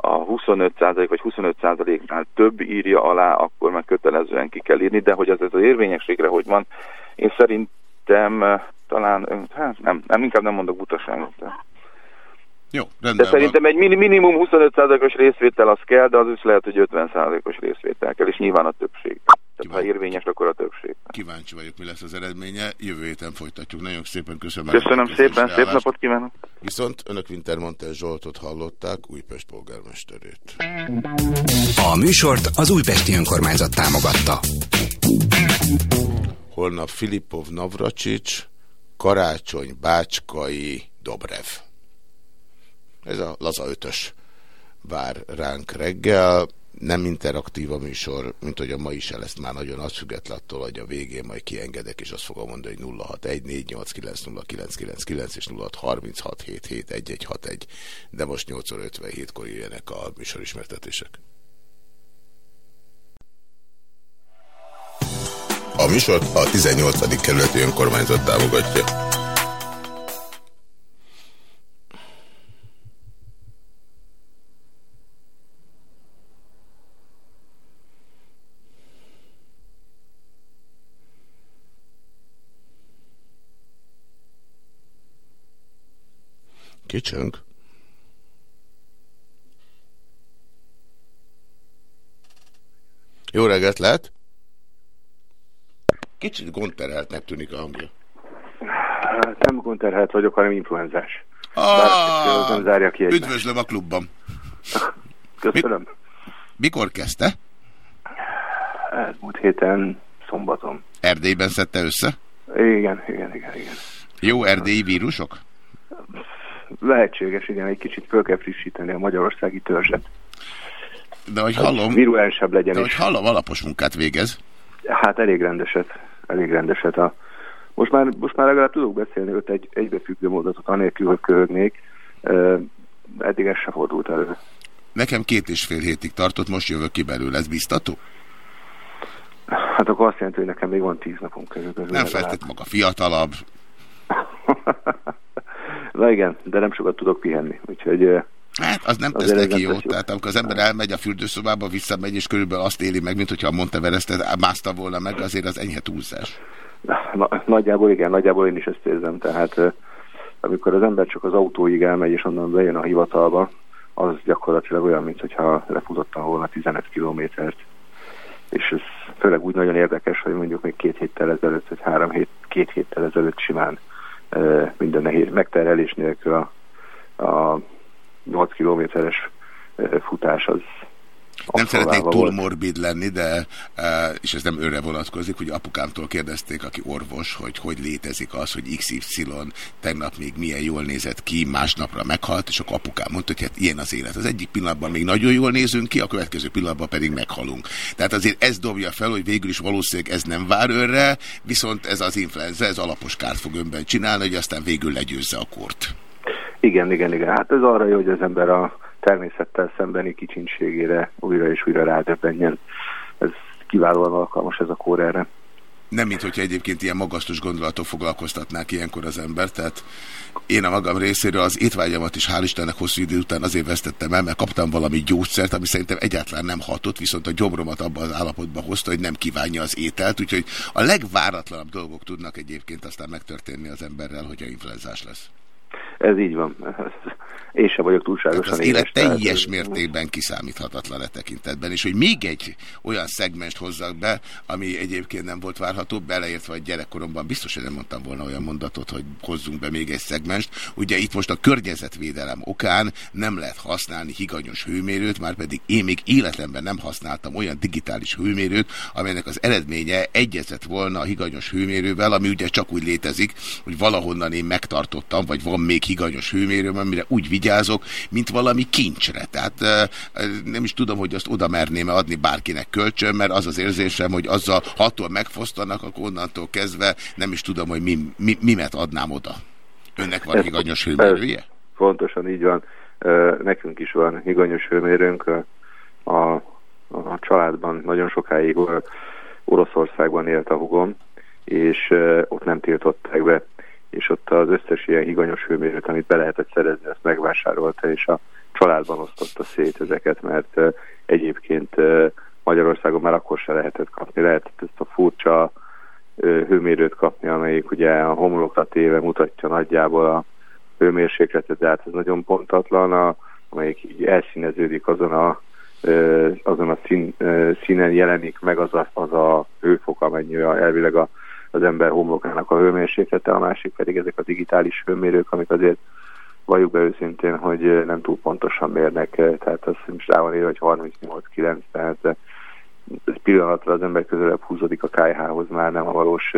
a, a 25% vagy 25%-nál több írja alá, akkor meg kötelezően ki kell írni, de hogy az ez az érvényességre hogy van, én szerintem eh, talán, hát nem, nem inkább nem mondok butaságot. De. Jó, De rendben szerintem egy mini- minimum 25%-os részvétel az kell, de az is lehet, hogy 50%-os részvétel kell, és nyilván a többség. Tehát ha érvényes, akkor a többség. Kíváncsi vagyok, mi lesz az eredménye. Jövő héten folytatjuk. Nagyon szépen köszönöm. Köszönöm szépen, szép állást. napot kívánok! Viszont önök Wintermantel Zsoltot hallották, Újpest polgármesterét. A műsort az Újpesti Önkormányzat támogatta. Holnap Filipov Navracsics, Karácsony Bácskai Dobrev. Ez a laza ötös vár ránk reggel. Nem interaktív a műsor, mint hogy a ma is ezt már nagyon az független attól, hogy a végén majd kiengedek, és azt fogom mondani, hogy 0614890999 és 0636771161, de most 8 óra 57-kor jöjjenek a műsorismertetések. A műsort a 18. kerületi önkormányzat támogatja. Kicsönk. Jó reggelt lehet? Kicsit gondterheltnek tűnik a hangja. Hát nem konterhelt vagyok, hanem influenzás. Ah, nem zárja ki üdvözlöm a klubban. Köszönöm. Mikor kezdte? Elmúlt héten szombaton. Erdélyben szedte össze? Igen, igen, igen, igen. Jó erdélyi vírusok? Lehetséges, igen, egy kicsit föl kell frissíteni a magyarországi törzset. De hogy hallom, Virulensebb legyen de hogy hallom, alapos munkát végez. Hát elég rendeset, elég rendeset. A... Most, már, most már legalább tudok beszélni öt egy, egybefüggő mondatot, anélkül, hogy köhögnék. Uh, eddig ez se fordult elő. Nekem két és fél hétig tartott, most jövök ki belőle. Ez biztató? Hát akkor azt jelenti, hogy nekem még van tíz napom körülbelül. Nem feltett maga fiatalabb. Na igen, de nem sokat tudok pihenni, úgyhogy... Hát az nem tesz neki jót. Tehát amikor az ember elmegy a fürdőszobába, visszamegy, és körülbelül azt éli meg, mint hogyha a Monteverestet mászta volna meg, azért az enyhe túlzás. Na, nagyjából igen, nagyjából én is ezt érzem, tehát amikor az ember csak az autóig elmegy, és onnan bejön a hivatalba, az gyakorlatilag olyan, mint hogyha lefutottam volna 15 kilométert. És ez főleg úgy nagyon érdekes, hogy mondjuk még két héttel ezelőtt, vagy három hét, két héttel ezelőtt simán minden nehéz megterhelés nélkül a, a 8 kilométeres futás az Nem szeretnék túl volt. morbid lenni, de, eh, és ez nem őre vonatkozik, hogy apukámtól kérdezték, aki orvos, hogy hogy létezik az, hogy XY tegnap még milyen jól nézett ki, másnapra meghalt, és akkor apukám mondta, hogy hát ilyen az élet. Az egyik pillanatban még nagyon jól nézünk ki, a következő pillanatban pedig meghalunk. Tehát azért ez dobja fel, hogy végül is valószínűleg ez nem vár önre, viszont ez az influenza, ez alapos kárt fog önben csinálni, hogy aztán végül legyőzze a kort. Igen, igen, igen. Hát ez arra jó, hogy az ember a természettel szembeni kicsinségére újra és újra rádöbbenjen. Ez kiválóan alkalmas ez a kór erre. Nem, mint hogyha egyébként ilyen magasztos gondolatok foglalkoztatnák ilyenkor az ember, tehát én a magam részéről az étvágyamat is hál' Istennek hosszú idő után azért vesztettem el, mert kaptam valami gyógyszert, ami szerintem egyáltalán nem hatott, viszont a gyomromat abban az állapotban hozta, hogy nem kívánja az ételt, úgyhogy a legváratlanabb dolgok tudnak egyébként aztán megtörténni az emberrel, hogyha influenzás lesz. Ez így van. Én sem vagyok túlságosan az élet éhes, tehát- teljes mértékben kiszámíthatatlan e tekintetben, és hogy még egy olyan szegmest hozzak be, ami egyébként nem volt várható, beleértve, hogy gyerekkoromban biztos, hogy nem mondtam volna olyan mondatot, hogy hozzunk be még egy szegmest. Ugye itt most a környezetvédelem okán nem lehet használni higanyos hőmérőt, már pedig én még életemben nem használtam olyan digitális hőmérőt, amelynek az eredménye egyezett volna a higanyos hőmérővel, ami ugye csak úgy létezik, hogy valahonnan én megtartottam, vagy van még higanyos hőmérőm, amire úgy vigyázok, mint valami kincsre. Tehát eh, nem is tudom, hogy azt oda merném -e adni bárkinek kölcsön, mert az az érzésem, hogy azzal attól megfosztanak, akkor onnantól kezdve nem is tudom, hogy mi, mi, mimet adnám oda. Önnek van Ez- higanyos hőmérője? Pontosan így van. Nekünk is van higanyos hőmérőnk. Ö, A, a családban nagyon sokáig Oroszországban élt a hugom, és ott nem tiltották be, és ott az összes ilyen higanyos hőmérőt, amit be lehetett szerezni, azt megvásárolta, és a családban osztotta szét ezeket, mert egyébként Magyarországon már akkor se lehetett kapni, lehetett ezt a furcsa hőmérőt kapni, amelyik ugye a homlokra téve mutatja nagyjából a hőmérsékletet, de hát ez nagyon pontatlan, a, amelyik így elszíneződik azon a, azon a szín, színen jelenik meg az a, az a hőfok, amennyi elvileg a, az ember homlokának a hőmérséklete, a másik pedig ezek a digitális hőmérők, amik azért valljuk be őszintén, hogy nem túl pontosan mérnek, tehát azt most rá van írva, hogy 38-9, tehát ez pillanatra az ember közelebb húzódik a KH-hoz, már nem a valós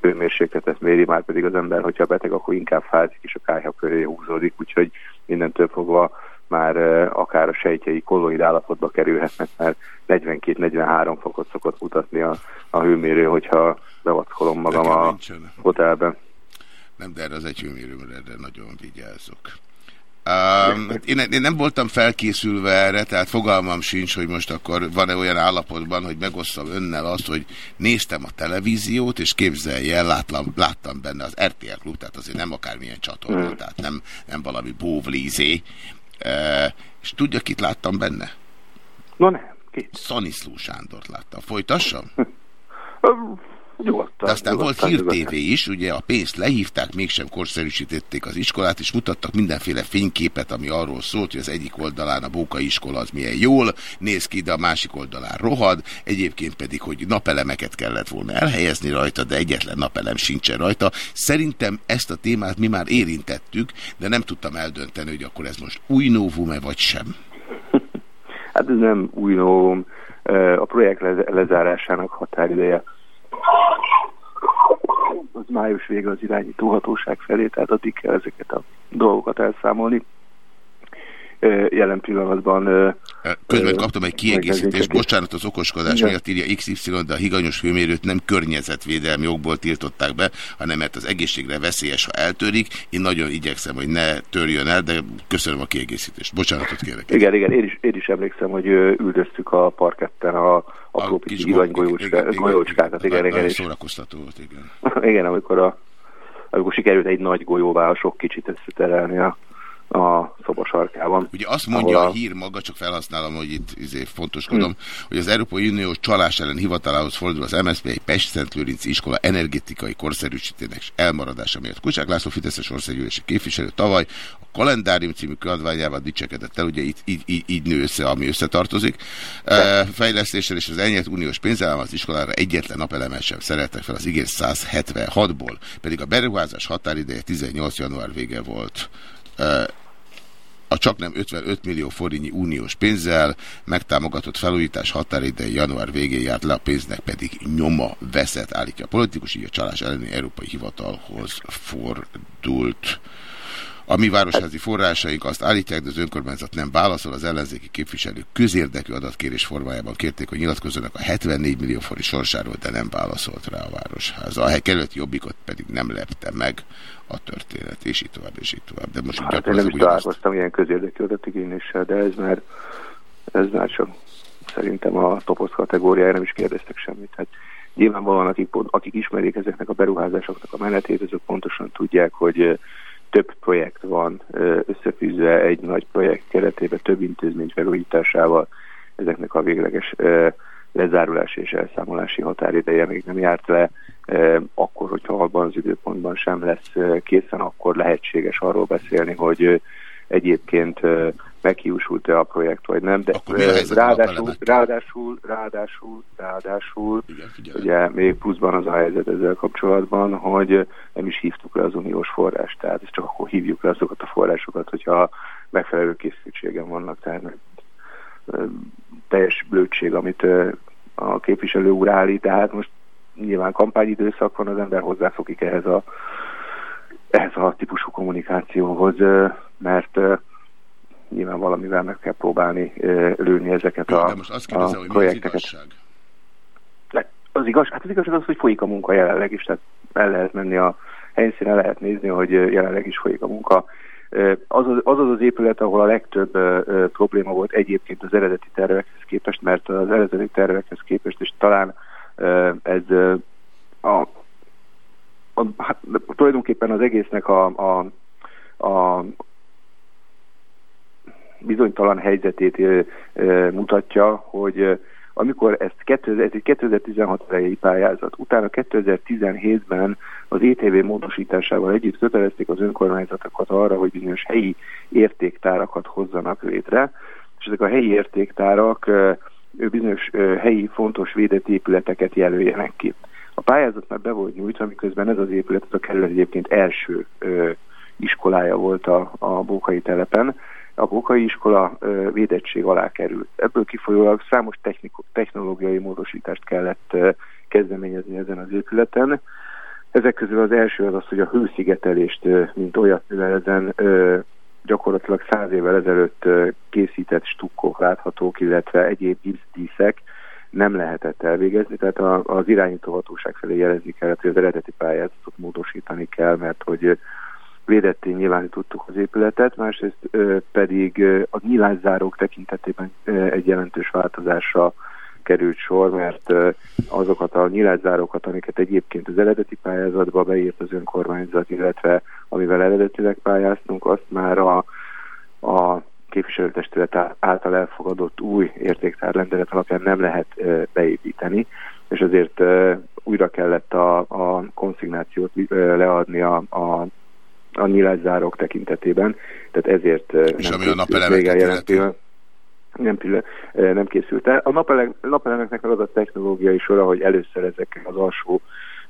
hőmérsékletet méri, már pedig az ember, hogyha beteg, akkor inkább fázik, és a KH köré húzódik, úgyhogy mindentől fogva már akár a sejtjei kolloid állapotba kerülhetnek, mert 42-43 fokot szokott mutatni a, a hőmérő, hogyha bevackolom magam Nekem a nincsen. hotelben. Nem, de erre az egy hőmérőmre erre nagyon vigyázok. Um, én, én nem voltam felkészülve erre, tehát fogalmam sincs, hogy most akkor van-e olyan állapotban, hogy megosztam önnel azt, hogy néztem a televíziót, és képzelje el, láttam, láttam benne az RTL klub, tehát azért nem akármilyen csatorna, hmm. tehát nem, nem valami bóvlízé. Uh, és tudja, kit láttam benne? No nem, ki? Szaniszló Sándort láttam. Folytassam? *laughs* Nyugodtan. De aztán nyugodtan, volt Hír TV is, ugye a pénzt lehívták, mégsem korszerűsítették az iskolát, és mutattak mindenféle fényképet, ami arról szólt, hogy az egyik oldalán a Bóka iskola az milyen jól néz ki, de a másik oldalán rohad, egyébként pedig, hogy napelemeket kellett volna elhelyezni rajta, de egyetlen napelem sincsen rajta. Szerintem ezt a témát mi már érintettük, de nem tudtam eldönteni, hogy akkor ez most új novum-e vagy sem. *laughs* Hát ez nem új novum. A projekt lezárásának határideje az május vége az irányítóhatóság felé, tehát addig kell ezeket a dolgokat elszámolni. Jelen pillanatban... Közben kaptam egy kiegészítést, bocsánat az okoskodás Igen. miatt írja XY, de a higanyos hőmérőt nem környezetvédelmi jogból tiltották be, hanem mert az egészségre veszélyes, ha eltörik. Én nagyon igyekszem, hogy ne törjön el, de köszönöm a kiegészítést. Bocsánatot kérek. Igen, igen, én is, én is emlékszem, hogy üldöztük a parketten a apró pici villanygolyócskákat. Igen, igen, igen. Szórakoztató volt, igen. *laughs* igen, amikor, a, amikor sikerült egy nagy golyóvá a sok kicsit összeterelni a a szoba sarkában. Ugye azt mondja a... a hír maga, csak felhasználom, hogy itt izé fontoskodom, hmm. hogy az Európai Unió csalás ellen hivatalához fordul az MSZP egy Pest-Szent iskola energetikai korszerűsítének elmaradása miatt. Kucsák László Fideszes országgyűlési képviselő tavaly a kalendárium című kiadványával dicsekedett el, ugye itt így, így, így nő össze, ami összetartozik. E, fejlesztéssel és az elnyert uniós pénzállam az iskolára egyetlen napelemet sem szerettek fel az ígér 176-ból, pedig a beruházás határideje 18 január vége volt a csak nem 55 millió forintnyi uniós pénzzel megtámogatott felújítás határidei január végén járt le, a pénznek pedig nyoma veszett, állítja a politikus, így a csalás elleni európai hivatalhoz fordult. A mi városházi forrásaink azt állítják, de az önkormányzat nem válaszol, az ellenzéki képviselők közérdekű adatkérés formájában kérték, hogy nyilatkozzanak a 74 millió forint sorsáról, de nem válaszolt rá a városház. A kerületi jobbikot pedig nem lepte meg a történet, és így tovább, és így tovább. De most hát én nem is találkoztam ilyen közérdekű adatigényéssel, de ez már, ez már csak szerintem a toposz kategóriája nem is kérdeztek semmit. Hát nyilvánvalóan akik, akik ismerik ezeknek a beruházásoknak a menetét, azok pontosan tudják, hogy több projekt van összefűzve egy nagy projekt keretében, több intézmény felújításával ezeknek a végleges lezárulási és elszámolási határideje még nem járt le, akkor, hogyha abban az időpontban sem lesz készen, akkor lehetséges arról beszélni, hogy egyébként meghiúsult-e a projekt, vagy nem, de ráadásul, ráadásul, ráadásul, ráadásul, Igen, ugye még pluszban az a helyzet ezzel kapcsolatban, hogy nem is hívtuk le az uniós forrást, tehát csak akkor hívjuk le azokat a forrásokat, hogyha megfelelő készültségen vannak, tehát teljes blödség, amit a képviselő úr állít, tehát most nyilván kampányidőszak van, az ember hozzászokik ehhez a, ehhez a típusú kommunikációhoz, mert nyilván valamivel meg kell próbálni lőni ezeket a, most azt kérdezem, a hogy projekteket. Az igazság? Az, igaz, hát az igazság az, hogy folyik a munka jelenleg is, tehát el lehet menni a helyszínen, lehet nézni, hogy jelenleg is folyik a munka. Az az, az az épület, ahol a legtöbb probléma volt egyébként az eredeti tervekhez képest, mert az eredeti tervekhez képest, és talán Ez a, a, hát, tulajdonképpen az egésznek a, a, a bizonytalan helyzetét mutatja, hogy amikor ezt 2000, ez egy 2016 elejé pályázat, utána 2017-ben az ETV módosításával együtt kötelezték az önkormányzatokat arra, hogy bizonyos helyi értéktárakat hozzanak létre, és ezek a helyi értéktárak bizonyos helyi fontos védett épületeket jelöljenek ki. A pályázat már be volt nyújtva, miközben ez az épület az a kerület egyébként első iskolája volt a, a Bókai telepen, a Bokai iskola védettség alá került. Ebből kifolyólag számos technológiai módosítást kellett kezdeményezni ezen az épületen. Ezek közül az első az az, hogy a hőszigetelést, mint olyat, mivel ezen gyakorlatilag száz évvel ezelőtt készített stukkok láthatók, illetve egyéb gipszdíszek nem lehetett elvégezni, tehát az irányítóhatóság felé jelezni kellett, hogy az eredeti pályázatot módosítani kell, mert hogy védettén nyilvánítottuk az épületet, másrészt pedig a nyilányzárók tekintetében egy jelentős változásra került sor, mert azokat a nyilázárókat, amiket egyébként az eredeti pályázatba beírt az önkormányzat, illetve amivel eredetileg pályáztunk, azt már a, a képviselőtestület által elfogadott új értéktárrendelet alapján nem lehet beépíteni, és azért újra kellett a, a konszignációt leadni a, a a nyilászárók tekintetében, tehát ezért És nem ami a napelemeket nem, nem készült el. A napelemeknek az a technológiai sora, hogy először ezek az alsó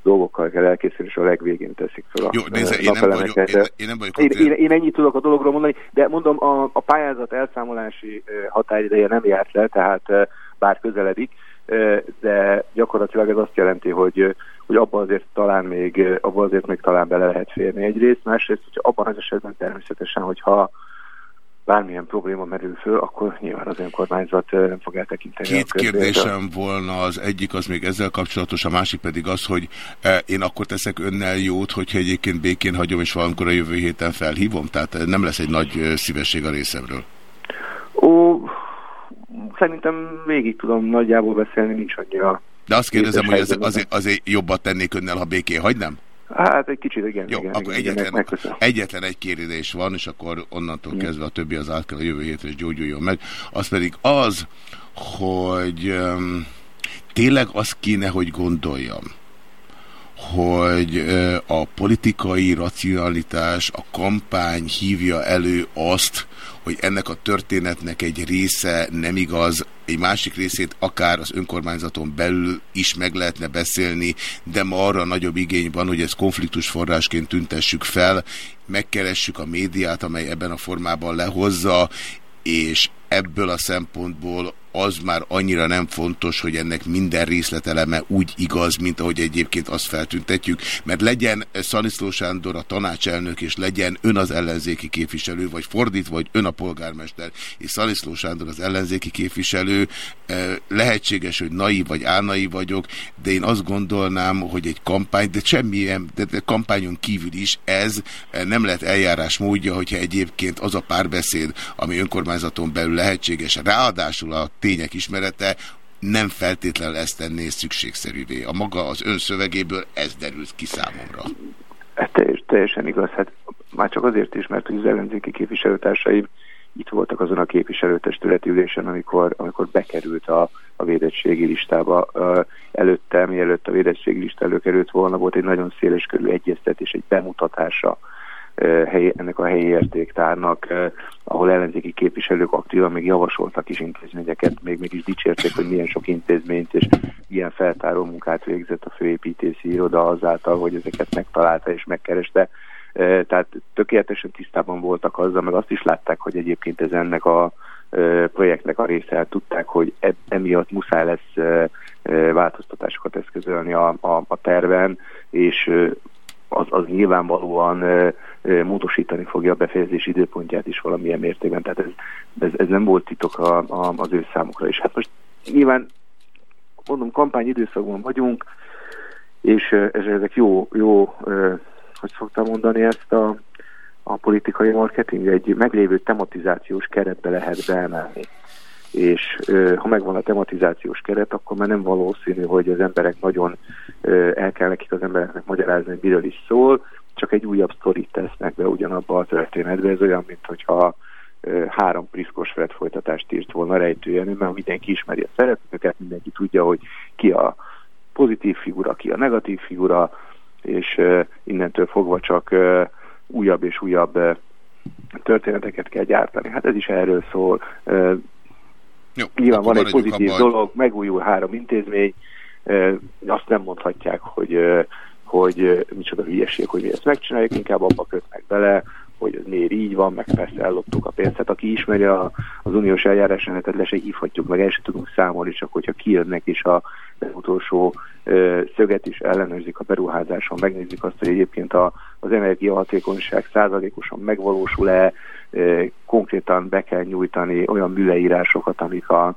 dolgokkal kell elkészülni, és a legvégén teszik fel a Jó, nézze, én nem vagyok, én, én nem vagyok én, én, én ennyit tudok a dologról mondani, de mondom, a, a pályázat elszámolási határideje nem járt le, tehát bár közeledik, de gyakorlatilag ez azt jelenti, hogy hogy abban azért talán még, abban azért még talán bele lehet férni egyrészt, másrészt, hogy abban az esetben természetesen, hogyha bármilyen probléma merül föl, akkor nyilván az önkormányzat nem fog eltekinteni. Két kérdésem volna, az egyik az még ezzel kapcsolatos, a másik pedig az, hogy én akkor teszek önnel jót, hogyha egyébként békén hagyom, és valamikor a jövő héten felhívom, tehát nem lesz egy nagy szívesség a részemről. Szerintem végig tudom nagyjából beszélni, nincs annyira de azt kérdezem, hogy az, azért, azért jobbat tennék önnel, ha békén hagynám? Hát egy kicsit, igen. Jó, igen, akkor igen, egyetlen, egyetlen egy kérdés van, és akkor onnantól igen. kezdve a többi az át kell a jövő hétre, és gyógyuljon meg. Az pedig az, hogy um, tényleg azt kéne, hogy gondoljam, hogy a politikai racionalitás, a kampány hívja elő azt, hogy ennek a történetnek egy része nem igaz, egy másik részét akár az önkormányzaton belül is meg lehetne beszélni, de ma arra nagyobb igény van, hogy ezt konfliktus forrásként tüntessük fel, megkeressük a médiát, amely ebben a formában lehozza, és ebből a szempontból az már annyira nem fontos, hogy ennek minden részleteleme úgy igaz, mint ahogy egyébként azt feltüntetjük, mert legyen Szaniszló Sándor a tanácselnök, és legyen ön az ellenzéki képviselő, vagy fordítva, vagy ön a polgármester, és Szaniszló Sándor az ellenzéki képviselő, eh, lehetséges, hogy naiv vagy álnai vagyok, de én azt gondolnám, hogy egy kampány, de semmilyen, de, de kampányon kívül is ez eh, nem lehet eljárás módja, hogyha egyébként az a párbeszéd, ami önkormányzaton belül lehetséges, ráadásul a tények ismerete nem feltétlenül ezt tenné szükségszerűvé. A maga az ön szövegéből ez derült ki számomra. Ez teljes, teljesen igaz. Hát már csak azért is, mert az ellenzéki képviselőtársaim itt voltak azon a képviselőtestületi ülésen, amikor, amikor bekerült a, a védettségi listába. Előtte, mielőtt a védettségi lista előkerült volna, volt egy nagyon széles körű egyeztetés, egy bemutatása hely, ennek a helyi értéktárnak, ahol ellenzéki képviselők aktívan még javasoltak is intézményeket, még még is dicsérték, hogy milyen sok intézményt és ilyen feltáró munkát végzett a főépítési iroda azáltal, hogy ezeket megtalálta és megkereste. Tehát tökéletesen tisztában voltak azzal, meg azt is látták, hogy egyébként ez ennek a projektnek a része, hát tudták, hogy e, emiatt muszáj lesz változtatásokat eszközölni a, a, a terven, és az, az nyilvánvalóan módosítani fogja a befejezés időpontját is valamilyen mértékben. Tehát ez, ez, ez nem volt titok a, a, az ő számukra is. Hát most nyilván, mondom, kampányidőszakban vagyunk, és ezek jó, jó hogy szoktam mondani ezt a, a politikai marketing, egy meglévő tematizációs keretbe lehet beemelni. és ha megvan a tematizációs keret, akkor már nem valószínű, hogy az emberek nagyon el kell nekik az embereknek magyarázni, hogy miről is szól, csak egy újabb sztorit tesznek be ugyanabba a történetbe. Ez olyan, mint hogyha három priszkos Fred folytatást írt volna rejtőjenő, mert mindenki ismeri a szereplőket, mindenki tudja, hogy ki a pozitív figura, ki a negatív figura, és innentől fogva csak újabb és újabb történeteket kell gyártani. Hát ez is erről szól. Jó, Nyilván van egy pozitív abban, dolog, megújul három intézmény, azt nem mondhatják, hogy, hogy micsoda hülyeség, hogy mi ezt megcsináljuk, inkább abba kötnek bele, hogy ez miért így van, meg persze elloptuk a pénzt. Hát aki ismeri a, az uniós eljárásrendetet, le se hívhatjuk, meg el se tudunk számolni, csak hogyha kijönnek és a utolsó ö, szöget is ellenőrzik a beruházáson, megnézik azt, hogy egyébként a, az energiahatékonyság százalékosan megvalósul-e, konkrétan be kell nyújtani olyan műleírásokat, amik a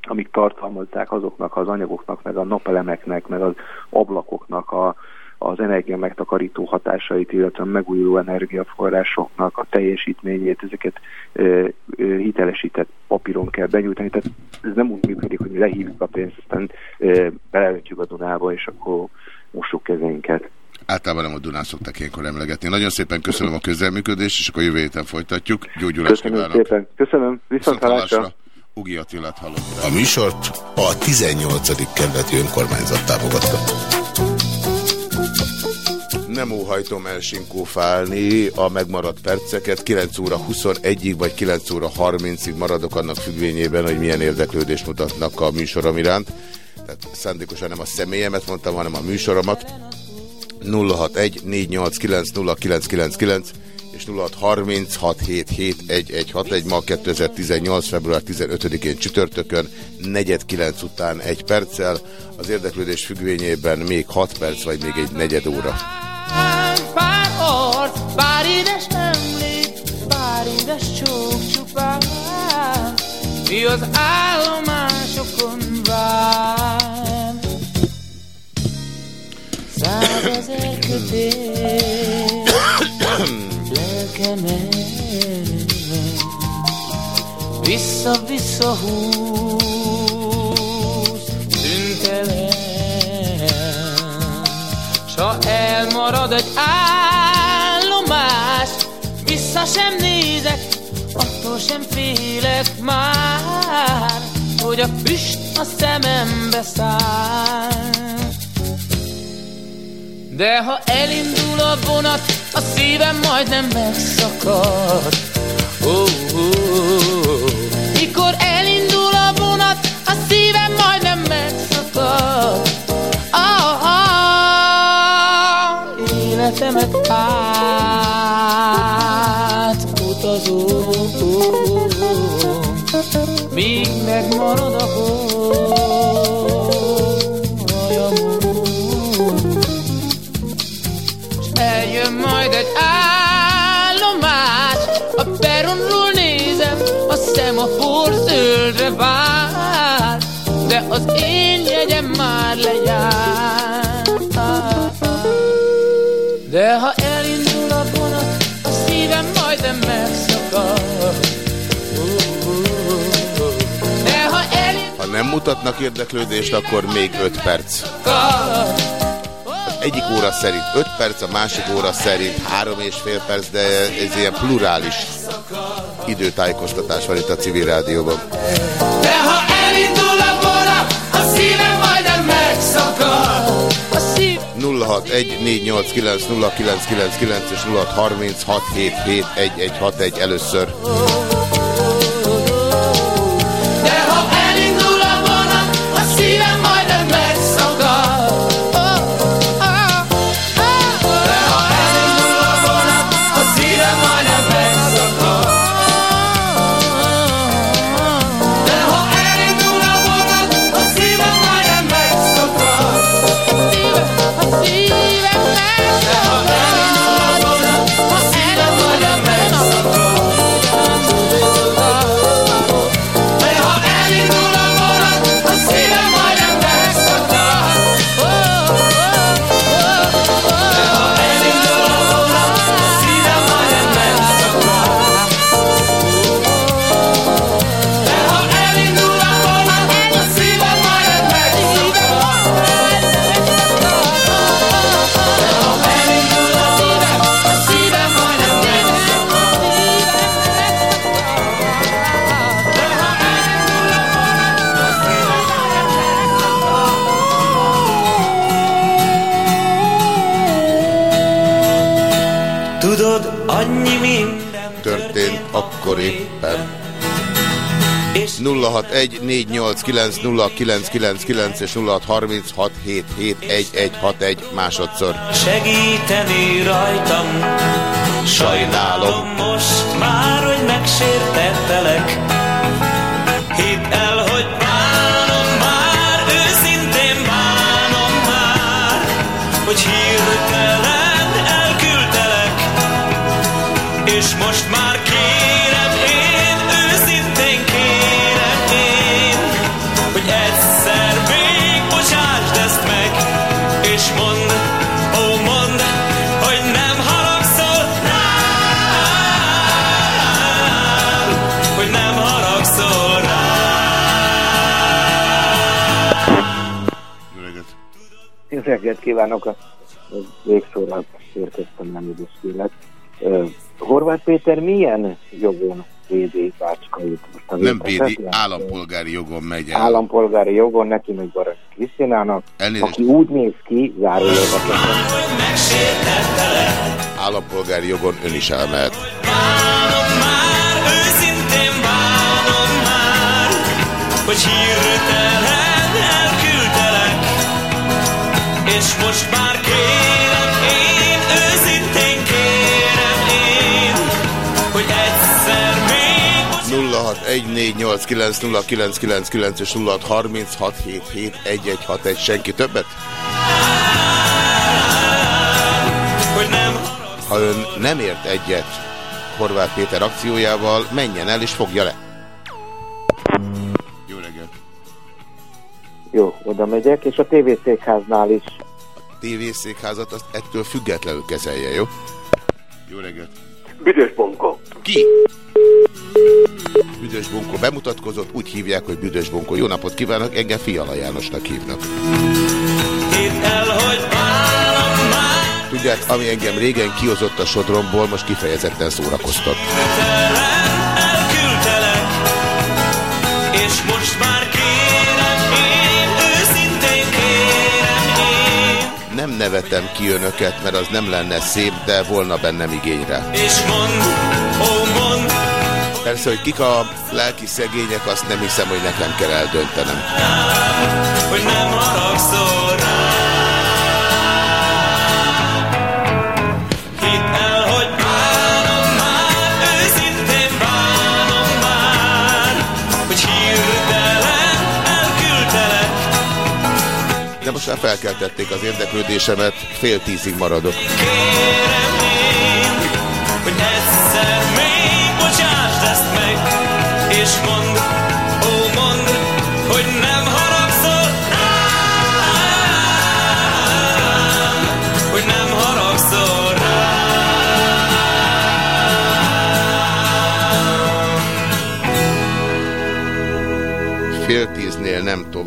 amik tartalmazzák azoknak az anyagoknak, meg a napelemeknek, meg az ablakoknak a, az energia megtakarító hatásait, illetve a megújuló energiaforrásoknak a teljesítményét, ezeket ö, ö, hitelesített papíron kell benyújtani. Tehát ez nem úgy működik, hogy mi lehívjuk a pénzt, aztán ö, beleöntjük a Dunába, és akkor mossuk kezeinket. Általában nem a Dunán szokták ilyenkor emlegetni. Nagyon szépen köszönöm a közelműködést, és akkor jövő héten folytatjuk. Gyógyulást Köszönöm kívánok! szépen. Köszönöm. Viszont hallásra. Ugi Attilát hallottam. A műsort a 18. kerületi önkormányzat támogatta. Nem óhajtom elsinkófálni a megmaradt perceket. 9 óra 21-ig vagy 9 óra 30-ig maradok annak függvényében, hogy milyen érdeklődést mutatnak a műsorom iránt. Tehát szándékosan nem a személyemet mondtam, hanem a műsoromat. 061 489 0999 és 0636771161 ma 2018. február 15-én csütörtökön, negyed 9 után egy perccel, az érdeklődés függvényében még 6 perc, vagy még egy negyed óra. Pár édes emlék, pár édes csók csupán. Mi az állomásokon vár. Százezer kötél, *coughs* lelkemen. Vissza-vissza húz, tüntelen. S ha elmarad egy állomás, vissza sem nézek, attól sem félek már, hogy a füst a szemembe száll. De ha elindul a vonat, a szívem majdnem megszakad. Oh, oh, oh. A szemafor zöldre vár, de az én jegyem már lejár. De ha elindul a vonat, a szívem majdnem megszakad. Nem mutatnak érdeklődést, akkor még 5 perc. Egyik óra szerint 5 perc, a másik óra szerint 3 és fél perc, de ez ilyen plurális időtájékoztatás van itt a civil rádióban. De ha elindul a vonat, a szívem majdnem megszakad. A szív... 0614890999 és 0636771161 először. 0614890999 és 0636771161 másodszor. segíteni rajtam. Sajnálom most már, hogy megsértettelek. Reggelt kívánok! A végszóra érkeztem, nem idős kérlek. Ö, Horváth Péter milyen jogon védi Bácskait? Most Nem védi, állampolgári jogon megy el. Állampolgári jogon neki meg Baranyi Krisztinának, Elnézést. aki úgy néz ki, zárójelben, Állampolgári jogon ön is elmehet. Őszintén bánom már, hogy hirtelen és most már kérem én, őszintén kérem én, hogy egyszer még 0614890999 és 0636771161 senki többet? Ha ön nem ért egyet Horváth Péter akciójával, menjen el és fogja le. Jó, oda megyek, és a tévészékháznál is. tévészékházat azt ettől függetlenül kezelje, jó? Jó reggelt. Büdös Bonkó. Ki? Büdös Bonkó bemutatkozott, úgy hívják, hogy Büdös Bonkó. Jó napot kívánok, engem Fiala Jánosnak hívnak. hidd el, hogy bánom már, Tudják, ami engem régen kihozott a sodromból, most kifejezetten szórakoztat. Nevetem ki önöket, mert az nem lenne szép, de volna bennem igényre. és mondd, ó mondd, Persze, hogy kik a lelki szegények, azt nem hiszem, hogy nekem kell eldöntenem. hogy nem haragszol most már felkeltették az érdeklődésemet, fél tízig maradok. kérem én, hogy még meg, és mondd,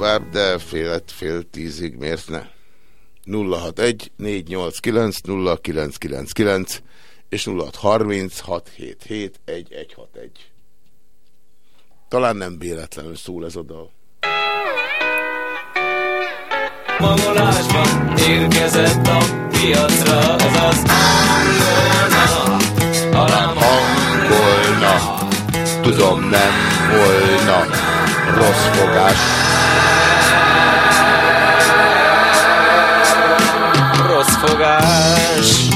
tovább, de fél, fél tízig miért ne? 061 489 0999 és 0630 677 1161. Talán nem véletlenül szól ez a dal. Magolásban érkezett a piacra ez az angolna, alám Hangolna, tudom nem volna rossz fogás. Rossz fogás.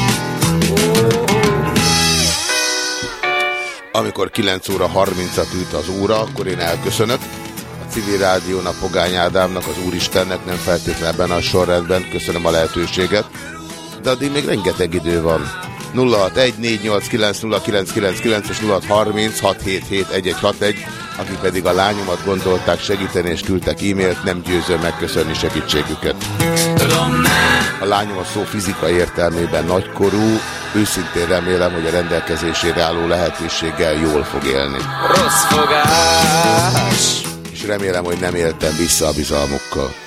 Amikor 9 óra 30-at üt az óra, akkor én elköszönök. A civil rádiónak, Pogány Ádámnak, az Úristennek nem feltétlenül ebben a sorrendben. Köszönöm a lehetőséget. De addig még rengeteg idő van. 0614890999 és 0636771161, akik pedig a lányomat gondolták segíteni és küldtek e-mailt, nem győzöm megköszönni segítségüket. A lányom a szó fizika értelmében nagykorú, őszintén remélem, hogy a rendelkezésére álló lehetőséggel jól fog élni. Rossz fogás. És remélem, hogy nem éltem vissza a bizalmukkal.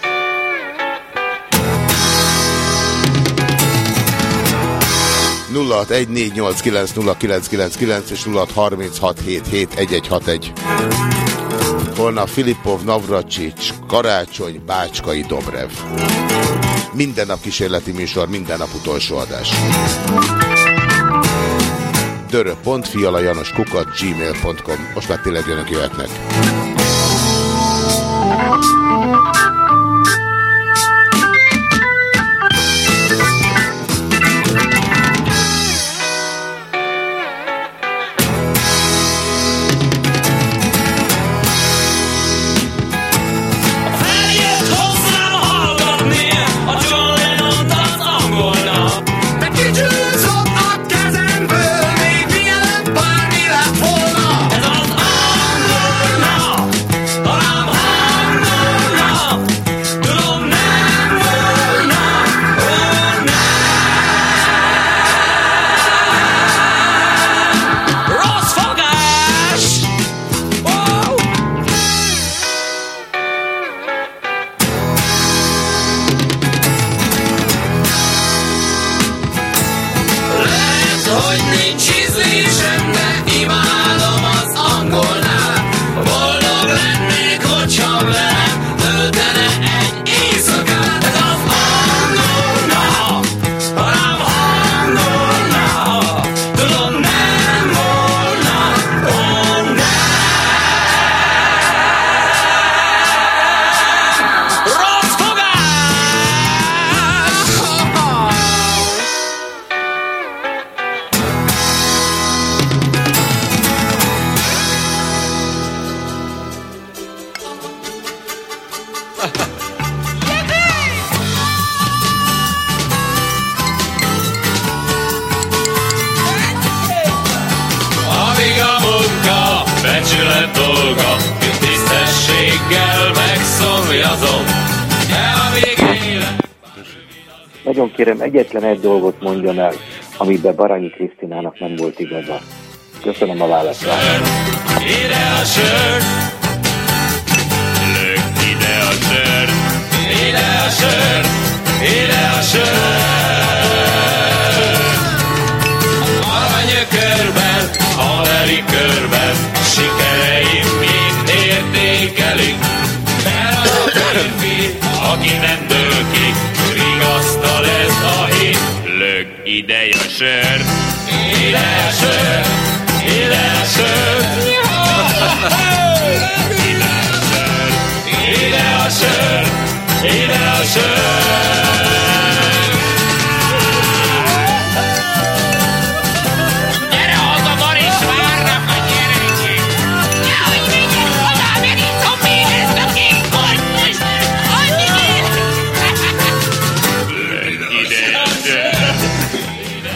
...0614890999 és 0636771161. Holnap Filipov, Navracsics, Karácsony, Bácskai, Dobrev. Minden nap kísérleti műsor, minden nap utolsó adás. dörö.fialajanoskukat gmail.com Most már tényleg jönök jöhetnek. Eljött Kérem, egyetlen egy dolgot mondjon el, amiben Baranyi Krisztinának nem volt igaza. Köszönöm a válaszát. Ide a sör, lök ide a sör, ide a sör, ide a sör. Aranyökörben, haveri körben, sikereim mind értékelik. Mert a férfi, aki nem dől ide a sör, ide a sör, ide a sör. Ide a sör, ide a sör, ide a sör.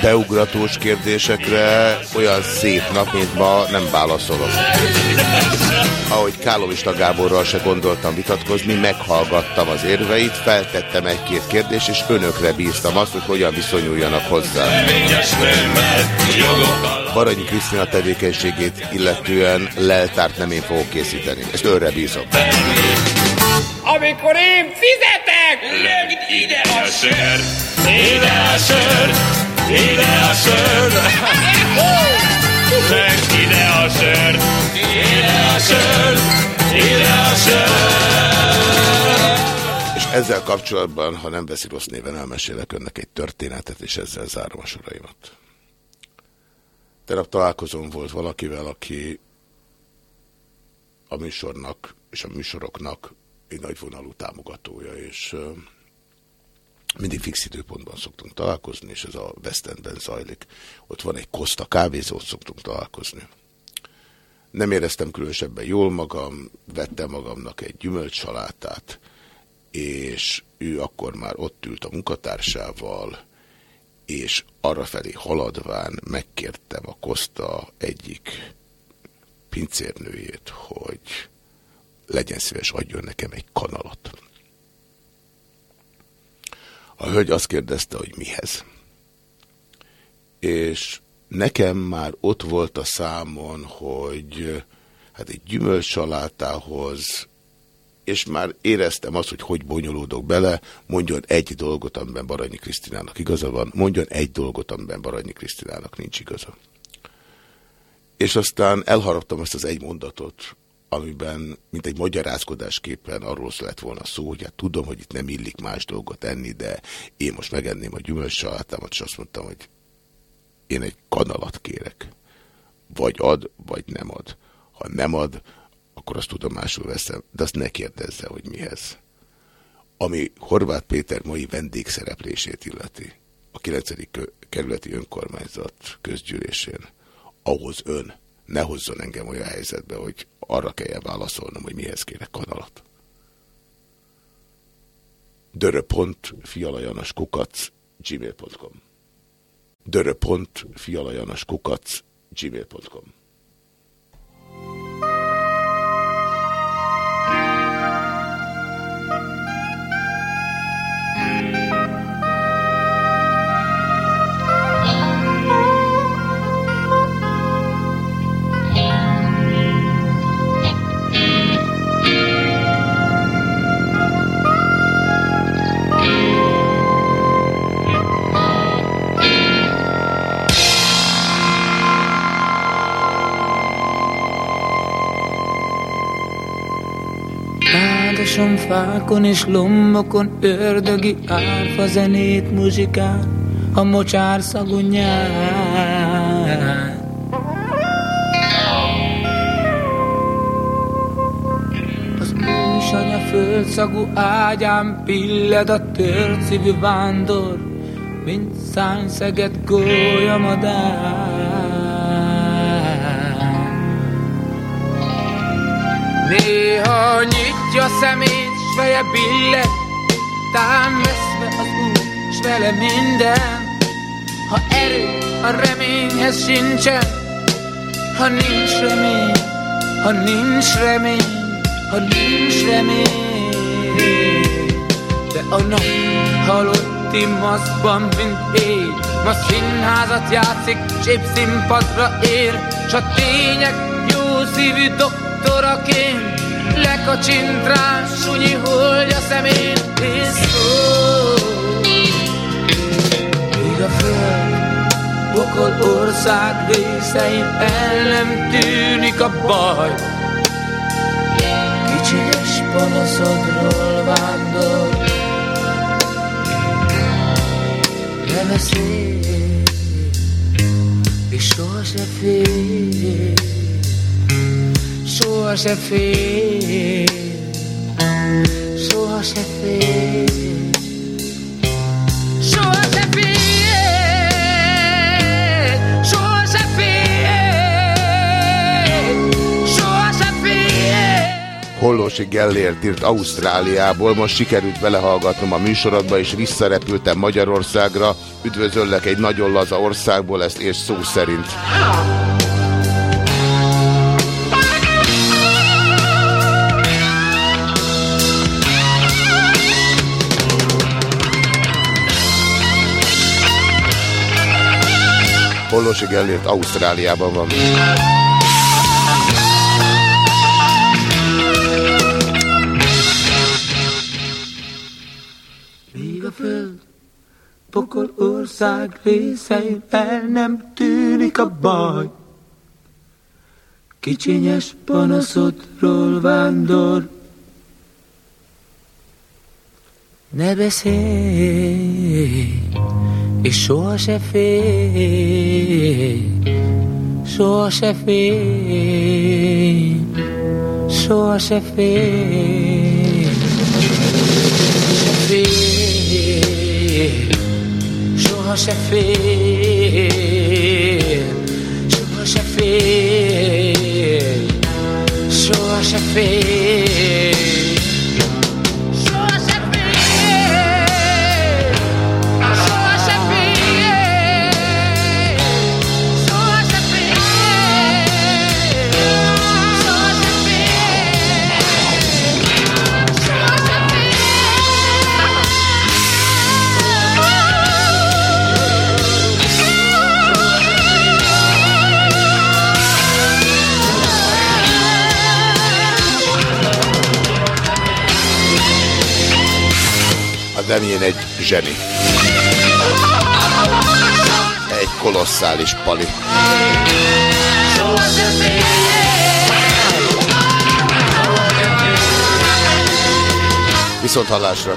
Beugratós kérdésekre olyan szép nap, mint ma nem válaszolok. Ahogy Kálovista Gáborral se gondoltam vitatkozni, meghallgattam az érveit, feltettem egy-két kérdést, és önökre bíztam azt, hogy hogyan viszonyuljanak hozzá. Baranyi Krisztina tevékenységét illetően leltárt nem én fogok készíteni. Ezt önre bízom. Amikor én fizetek, lögd ide a sör, ide a sör, ide a sör. Lögd ide a sör, ide a sör, ide a sör. És ezzel kapcsolatban, ha nem veszi rossz néven, elmesélek önnek egy történetet, és ezzel zárom a soraimat. Tegnap találkozom volt valakivel, aki a műsornak és a műsoroknak egy nagyvonalú támogatója, és mindig fix időpontban szoktunk találkozni, és ez a West Endben zajlik. Ott van egy Costa kávézó, ott szoktunk találkozni. Nem éreztem különösebben jól magam, vettem magamnak egy gyümölcsalátát, és ő akkor már ott ült a munkatársával, és arrafelé haladván megkértem a Kosta egyik pincérnőjét, hogy legyen szíves, adjon nekem egy kanalat. A hölgy azt kérdezte, hogy mihez. És nekem már ott volt a számon, hogy hát egy gyümölcsalátához, és már éreztem azt, hogy hogy bonyolódok bele, mondjon egy dolgot, amiben Baranyi Krisztinának igaza van, mondjon egy dolgot, amiben Baranyi Krisztinának nincs igaza. És aztán elharaptam ezt az egy mondatot, amiben, mint egy magyarázkodásképpen arról lett volna szó, hogy hát tudom, hogy itt nem illik más dolgot enni, de én most megenném a gyümölcsalátámat, és azt mondtam, hogy én egy kanalat kérek. vagy ad, vagy nem ad. Ha nem ad, akkor azt tudomásul veszem, de azt ne kérdezze, hogy mihez. Ami Horváth Péter mai vendégszereplését illeti, a 9. kerületi önkormányzat közgyűlésén, ahhoz ön ne hozzon engem olyan helyzetbe, hogy arra kelljen válaszolnom, hogy mihez kérek kanalat. dörö.fialajanaskukac gmail.com dörö.fialajanaskukac gmail.com Ágasom fákon és lombokon ördögi árfa zenét muzsikál a mocsár szagú nyár. Az ősanya földszagú ágyán pilled a tört szívű vándor, mint szányszeget golyamadár. Néha nyitja szemét, s feje billeg, Tám veszve az út, s vele minden. Ha erő a reményhez sincsen, ha nincs remény, ha nincs remény, ha nincs remény. De a nap halotti maszkban, mint éj, ma színházat játszik, csép színpadra ér, s a tények jó szívű doktoraként lekacsint rá, sunyi holdja szemén, és szól. Míg a föld, pokol ország részein el nem tűnik a baj, kicsinyes panaszodról vándor. Ne beszélj, és sohasem félj, soha se fél, soha se fél, soha se fél, soha se fél, soha se fél. Hollósi Gellért írt Ausztráliából, most sikerült belehallgatnom a műsorodba, és visszarepültem Magyarországra. Üdvözöllek egy nagyon laza országból, ezt és szó szerint. Hollósi Gellért Ausztráliában van. A föld, pokol ország részein el nem tűnik a baj. Kicsinyes panaszodról vándor, ne beszélj, és soha se félj, soha se félj, soha se félj, se félj, soha se félj, soha se félj, soha se félj. Demjén egy zseni. Egy kolosszális pali. Viszont hallásra.